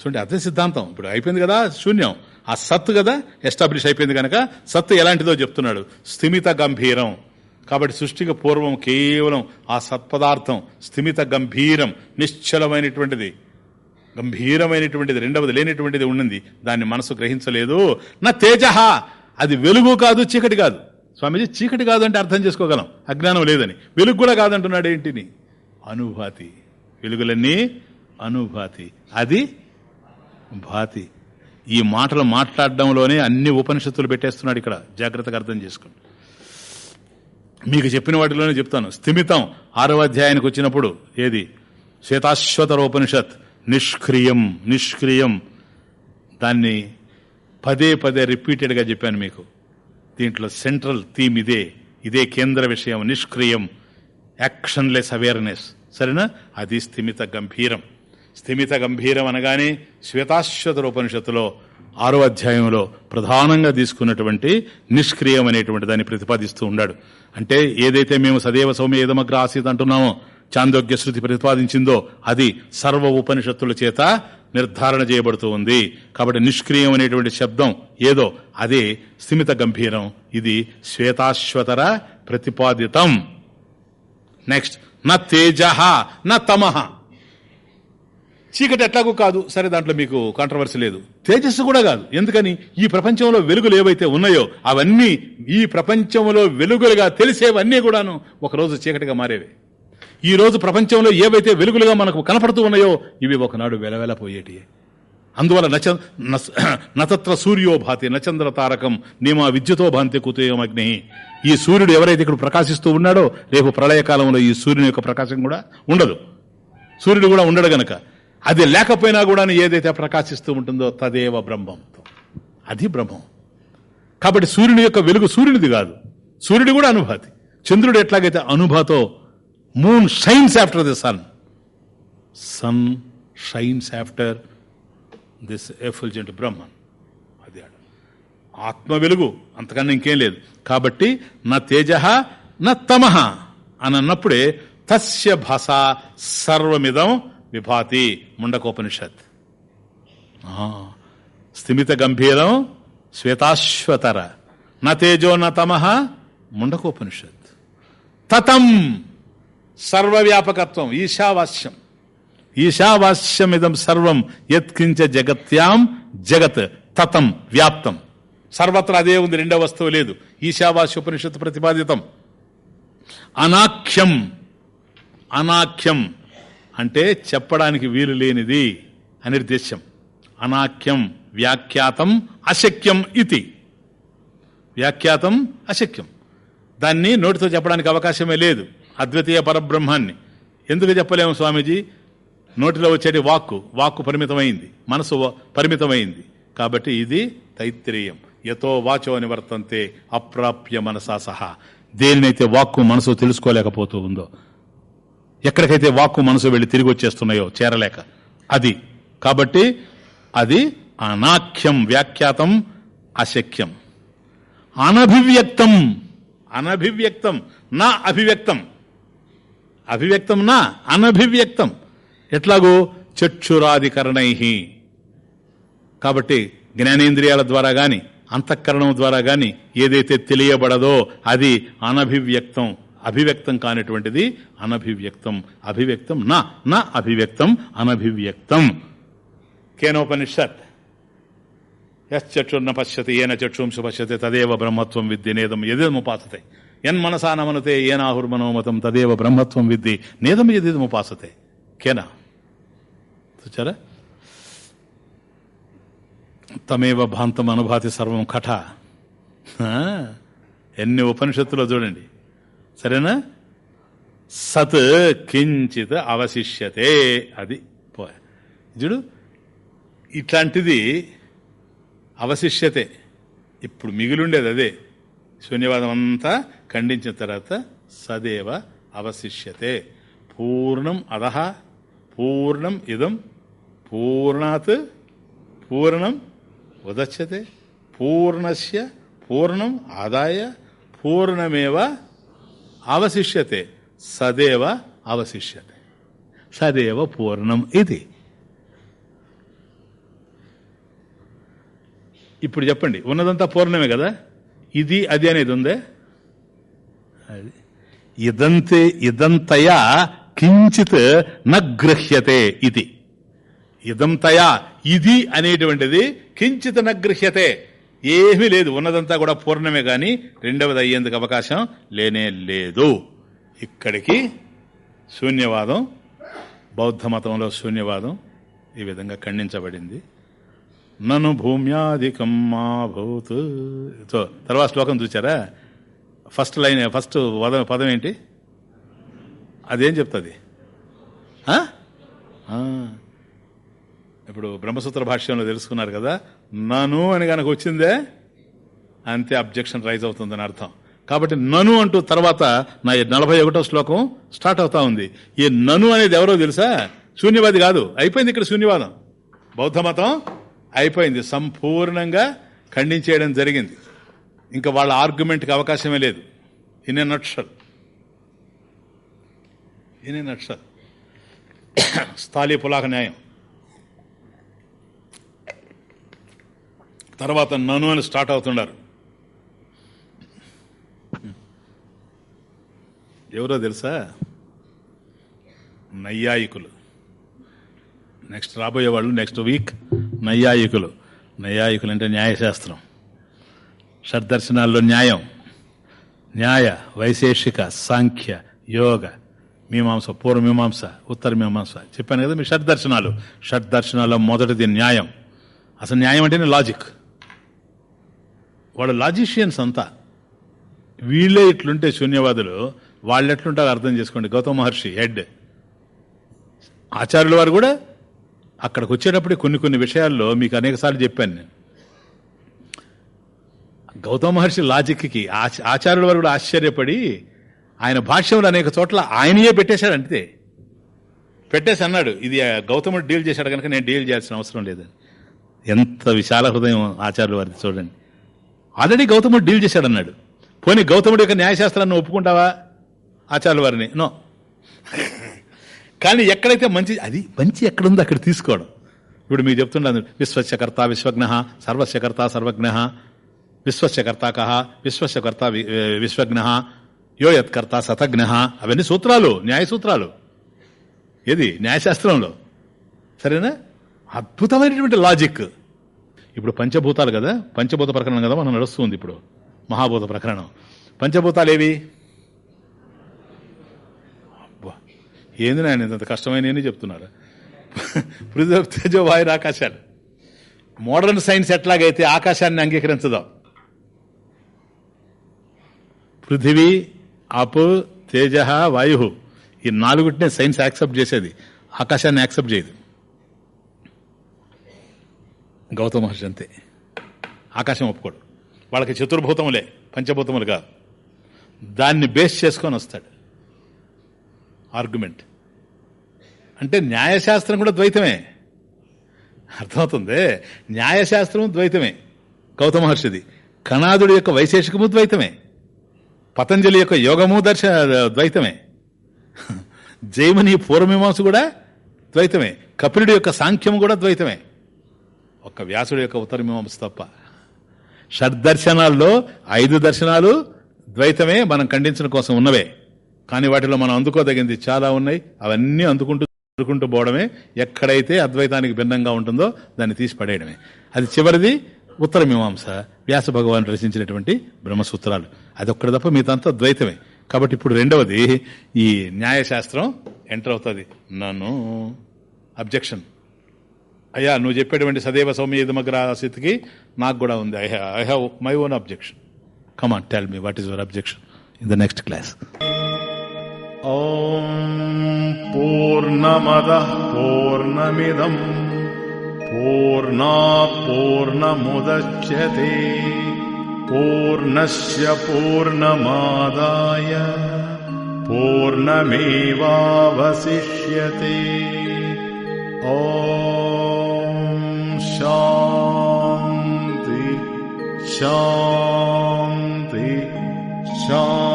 A: చూడండి అదే సిద్ధాంతం. ఇప్పుడు అయిపోయింది కదా శూన్యం. ఆ సత్తు కదా ఎస్టాబ్లిష్ అయిపోయింది కనుక సత్తు ఎలాంటిదో చెప్తున్నాడు. స్థిమిత గంభీరం. కాబట్టి సృష్టికి పూర్వం కేవలం ఆ సత్పదార్థం స్థిమిత గంభీరం నిశ్చలమైనటువంటిది. గంభీరమైనటువంటిది రెండవది లేనటువంటిది ఉండింది. దాన్ని మనసు గ్రహించలేదు. నా తేజ! అది వెలుగు కాదు చీకటి కాదు. స్వామీజీ చీకటి కాదు అంటే అర్థం చేసుకోగలం. అజ్ఞానం లేదని. వెలుగు కూడా కాదంటున్నాడు ఏంటిని? అనుభాతి. వెలుగులన్నీ అనుభాతి. అది భాతి. ఈ మాటలు మాట్లాడడంలోనే అన్ని ఉపనిషత్తులు పెట్టేస్తున్నాడు ఇక్కడ. జాగ్రత్తగా అర్థం చేసుకోండి. మీకు చెప్పిన వాటిలోనే చెప్తాను. స్థిమితం ఆరవ అధ్యాయానికి వచ్చినప్పుడు ఏది? శ్వేతాశ్వతర ఉపనిషత్ నిష్క్రియం నిష్క్రియం. దాన్ని పదే పదే రిపీటెడ్గా చెప్పాను మీకు. దీంట్లో సెంట్రల్ థీమ్ ఇదే. ఇదే కేంద్ర విషయం. నిష్క్రియం. Actionless awareness. సరేనా? అది స్థిమిత గంభీరం. స్థిమిత గంభీరం అనగానే శ్వేతాశ్వతర ఉపనిషత్తులో ఆరో అధ్యాయంలో ప్రధానంగా తీసుకున్నటువంటి నిష్క్రియం అనేటువంటి దాన్ని ప్రతిపాదిస్తూ ఉన్నాడు. అంటే ఏదైతే మేము సదేవ సౌమ్య ఏదమగ్ర ఆసీత్ అంటున్నామో చాందోగ్య శృతి ప్రతిపాదించిందో అది సర్వ ఉపనిషత్తుల చేత నిర్ధారణ చేయబడుతూ ఉంది. కాబట్టి నిష్క్రియం అనేటువంటి శబ్దం ఏదో అదే స్థిమిత గంభీరం. ఇది శ్వేతాశ్వతర ప్రతిపాదితం. నెక్స్ట్ నా తేజ నా తమహ చీకటి ఎట్లాగూ కాదు. సరే దాంట్లో మీకు కాంట్రవర్సీ లేదు. తేజస్సు కూడా కాదు. ఎందుకని? ఈ ప్రపంచంలో వెలుగులు ఏవైతే ఉన్నాయో అవన్నీ ఈ ప్రపంచంలో వెలుగులుగా తెలిసేవన్నీ కూడాను ఒకరోజు చీకటిగా మారేవి. ఈ రోజు ప్రపంచంలో ఏవైతే వెలుగులుగా మనకు కనపడుతూ ఉన్నాయో ఇవి ఒకనాడు వెలవెలపోయేటి అందువల్ల నచ నతత్ర సూర్యో భాతి నచంద్ర తారకం నేమా విద్యుతో భాంతి కుతేయం అగ్ని. ఈ సూర్యుడు ఎవరైతే ఇక్కడ ప్రకాశిస్తూ ఉన్నాడో రేపు ప్రళయకాలంలో ఈ సూర్యుని యొక్క ప్రకాశం కూడా ఉండదు. సూర్యుడు కూడా ఉండడు గనక. అది లేకపోయినా కూడా ఏదైతే ప్రకాశిస్తూ ఉంటుందో తదేవ బ్రహ్మంతో. అది బ్రహ్మం. కాబట్టి సూర్యుని యొక్క వెలుగు సూర్యునిది కాదు. సూర్యుడు కూడా అనుభాతి. చంద్రుడు ఎట్లాగైతే అనుభాతో moon shines after the sun sun shines after this effulgent Brahman అది ఆత్మ వెలుగు అంతకన్నా ఇంకేం లేదు. కాబట్టి నా తేజ నా తమహ అని అన్నప్పుడే తస్య భాష సర్వమిదం విభాతి ముండకోపనిషత్. స్థిమిత గంభీరం శ్వేతాశ్వతర. నా తేజో నా తమహ ముండకోపనిషత్. తతం సర్వవ్యాపకత్వం ఈశావాస్యం. ఈశావాస్యమిదం సర్వం యత్కించ జగత్యాం జగత్ తతం వ్యాప్తం. సర్వత్రా అదే ఉంది రెండో వస్తువు లేదు. ఈశావాస్య ఉపనిషత్తు ప్రతిపాదితం. అనాఖ్యం అనాఖ్యం. అంటే చెప్పడానికి వీలు లేనిది అనిర్దేశం అనాఖ్యం వ్యాఖ్యాతం అశక్యం ఇది. వ్యాఖ్యాతం అశక్యం. దాన్ని నోటితో చెప్పడానికి అవకాశమే లేదు. అద్వితీయ పరబ్రహ్మాన్ని. ఎందుకు చెప్పలేము స్వామీజీ? నోటిలో వచ్చేటి వాక్కు. వాక్కు పరిమితమైంది. మనసు పరిమితమైంది. కాబట్టి ఇది తైత్రేయం. యతో వాచో నివర్తంతే అప్రాప్య మనసా సహా. దేనినైతే వాక్కు మనసు తెలుసుకోలేకపోతూ ఉందో ఎక్కడికైతే వాక్కు మనసు వెళ్ళి తిరిగి వచ్చేస్తున్నాయో చేరలేక. అది. కాబట్టి అది అనాఖ్యం వ్యాఖ్యాతం అశక్యం. అనభివ్యక్తం. అనభివ్యక్తం. నా అభివ్యక్తం. అభివ్యక్తం నా అనభివ్యక్తం. ఎట్లాగో? చక్షురాధికరణై. కాబట్టి జ్ఞానేంద్రియాల ద్వారా గాని అంతఃకరణం ద్వారా గాని ఏదైతే తెలియబడదో అది అనభివ్యక్తం. అభివ్యక్తం కానిటువంటిది అనభివ్యక్తం. అభివ్యక్తం నా నా అభివ్యక్తం అనభివ్యక్తం. కేనోపనిషత్. యశ్చక్షుర్న పశ్యతి ఏన చక్షుంసు పశ్యతి తదేవ బ్రహ్మత్వం విద్ది నేదం ఎదేముపాసతే యన్మనసా నమనతే ఏనాహుర్మనోమతం తదేవ బ్రహ్మత్వం విద్ది నేదం ఎదేముపాసతే కేనా. చూచారా? తమేవ భాంతం అనుభాతి సర్వం కఠ. ఎన్ని ఉపనిషత్తులో చూడండి. సరేనా? సత్ కించిత్ అవశిష్యతే అది పో చూడు ఇట్లాంటిది అవశిష్యతే. ఇప్పుడు మిగిలిండేది అదే. శూన్యవాదం అంతా ఖండించిన తర్వాత సదేవ అవశిష్యతే. పూర్ణం అధహ పూర్ణం ఇదం పూర్ణాత్ పూర్ణం ఉదచ్చతే పూర్ణస్య పూర్ణం ఆదాయ పూర్ణమేవ అవశిష్యతే. సదేవ అవశిష్యతే. సదేవ పూర్ణం ఇది. ఇప్పుడు చెప్పండి ఉన్నదంతా పూర్ణమే కదా? ఇది అది అనేది ఉందే? అది. ఇదంతే ఇదంతయా కించిత్ నగృహ్యతే ఇది. ఇదంతయా ఇది అనేటువంటిది కించిత్ నగృహ్యతే ఏమీ లేదు. ఉన్నదంతా కూడా పూర్ణమే కానీ రెండవది అయ్యేందుకు అవకాశం లేనే లేదు. ఇక్కడికి శూన్యవాదం బౌద్ధ మతంలో శూన్యవాదం ఈ విధంగా ఖండించబడింది. నన్ను భూమ్యాధికం మా భూత్ సో తర్వాత శ్లోకం చూచారా? ఫస్ట్ లైన్ ఫస్ట్ పదం పదం ఏంటి? అదేం చెప్తుంది? ఆ. ఇప్పుడు బ్రహ్మసూత్ర భాష్యంలో తెలుసుకున్నారు కదా నను అని కనుక వచ్చిందే అంతే అబ్జెక్షన్ రైజ్ అవుతుందని అర్థం. కాబట్టి నను అంటూ తర్వాత నా నలభై ఒకటో శ్లోకం స్టార్ట్ అవుతా ఉంది. ఈ నను అనేది ఎవరో తెలుసా? శూన్యవాది కాదు. అయిపోయింది ఇక్కడ శూన్యవాదం. బౌద్ధ మతం అయిపోయింది. సంపూర్ణంగా ఖండించేయడం జరిగింది. ఇంకా వాళ్ళ ఆర్గ్యుమెంట్కి అవకాశమే లేదు. In a nutshell. In a nutshell. స్థాళీ పులాక న్యాయం. తర్వాత నను అని స్టార్ట్ అవుతున్నారు ఎవరో తెలుసా? నైయాయికులు. నెక్స్ట్ రాబోయే వాళ్ళు నెక్స్ట్ వీక్ నైయాయికులు. నైయాయికులు అంటే న్యాయశాస్త్రం. షడ్దర్శనాల్లో న్యాయం. న్యాయ వైశేషిక సాంఖ్య యోగ. మీమాంస పూర్వమీమాంస ఉత్తర మీమాంస. చెప్పాను కదా మీ షడ్దర్శనాలు. షడ్దర్శనాల్లో మొదటిది న్యాయం. అసలు న్యాయం అంటేనే లాజిక్ వాళ్ళు లాజిషియన్స్ అంతా. వీళ్ళే ఇట్లుంటే శూన్యవాదులు వాళ్ళు ఎట్లుంటారో అర్థం చేసుకోండి. గౌతమ మహర్షి హెడ్. ఆచార్యుల వారు కూడా అక్కడికి వచ్చేటప్పుడు కొన్ని కొన్ని విషయాల్లో మీకు అనేకసార్లు చెప్పాను నేను. గౌతమ మహర్షి లాజిక్కి ఆచార్యుల వారు కూడా ఆశ్చర్యపడి ఆయన భాష్యంలో అనేక చోట్ల ఆయనయే పెట్టేశాడు అంతే. పెట్టేసి అన్నాడు ఇది గౌతముడు డీల్ చేశాడు కనుక నేను డీల్ చేయాల్సిన అవసరం లేదని ఎంత విశాల హృదయం ఆచార్యుల వారిది చూడండి. ఆల్రెడీ గౌతముడు డీల్ చేశాడన్నాడు. పోనీ గౌతముడి యొక్క న్యాయశాస్త్రాన్ని ఒప్పుకుంటావా? ఆచార్య వారిని. నో. కానీ ఎక్కడైతే మంచి అది మంచి ఎక్కడుందో అక్కడ తీసుకోవడం. ఇప్పుడు మీకు చెప్తున్నాను విశ్వస్యకర్త విశ్వజ్ఞ సర్వస్యకర్త సర్వజ్ఞ విశ్వస్యకర్త కహ విశ్వస్యకర్త విశ్వజ్ఞ యో యత్కర్త సతజ్ఞ అవన్నీ సూత్రాలు న్యాయ సూత్రాలు ఏది? న్యాయశాస్త్రంలో. సరేనా? అద్భుతమైనటువంటి లాజిక్. ఇప్పుడు పంచభూతాలు కదా? పంచభూత ప్రకరణం కదా మనం నడుస్తుంది ఇప్పుడు. మహాభూత ప్రకరణం. పంచభూతాలు ఏవి అబ్బా, ఏంది నాయన ఇంత కష్టమైన చెప్తున్నారు? పృథ్వీ తేజో వాయురు ఆకాశాలు. మోడర్న్ సైన్స్ ఎట్లాగైతే ఆకాశాన్ని అంగీకరించదో? పృథివీ అప్ తేజ వాయు ఈ నాలుగుటినే సైన్స్ యాక్సెప్ట్ చేసేది. ఆకాశాన్ని యాక్సెప్ట్ చేయదు. గౌతమ మహర్షి అంతే. ఆకాశం ఒప్పుకోడు. వాళ్ళకి చతుర్భూతములే పంచభూతములు కాదు. దాన్ని బేస్ చేసుకొని వస్తాడు. ఆర్గ్యుమెంట్ అంటే న్యాయశాస్త్రం కూడా ద్వైతమే. అర్థమవుతుంది? న్యాయశాస్త్రం ద్వైతమే. గౌతమ మహర్షిది. కణాదుడి యొక్క వైశేషికము ద్వైతమే. పతంజలి యొక్క యోగము దర్శ ద్వైతమే. జైమని పూర్వమీమాంస కూడా ద్వైతమే. కపిలుడి యొక్క సాంఖ్యము కూడా ద్వైతమే. ఒక్క వ్యాసుడి యొక్క ఉత్తర మీమాంస తప్ప. షడ్దర్శనాల్లో ఐదు దర్శనాలు ద్వైతమే మనం ఖండించడం కోసం ఉన్నవే. కానీ వాటిలో మనం అందుకోదగింది చాలా ఉన్నాయి. అవన్నీ అందుకుంటూ అందుకుంటూ పోవడమే. ఎక్కడైతే అద్వైతానికి భిన్నంగా ఉంటుందో దాన్ని తీసి పడేయడమే. అది చివరిది ఉత్తర మీమాంస. వ్యాస భగవాన్ రచించినటువంటి బ్రహ్మసూత్రాలు. అది ఒక్కడ తప్ప మిగతాంతా ద్వైతమే. కాబట్టి ఇప్పుడు రెండవది ఈ న్యాయశాస్త్రం ఎంటర్ అవుతుంది. నన్ను. అబ్జెక్షన్. అయ్యా నువ్వు చెప్పేటువంటి సదైవ సౌమ్య ఇదమగ్ర స్థితికి నాకు కూడా ఉంది I I have my own objection come on tell me what is your objection in the next class
B: ॐ पूर्णमदः पूर्णमिदम् पूर्णात् पूर्णमुदच्यते पूर्णस्य पूर्णमादाय पूर्णमेवावशिष्यते 相对相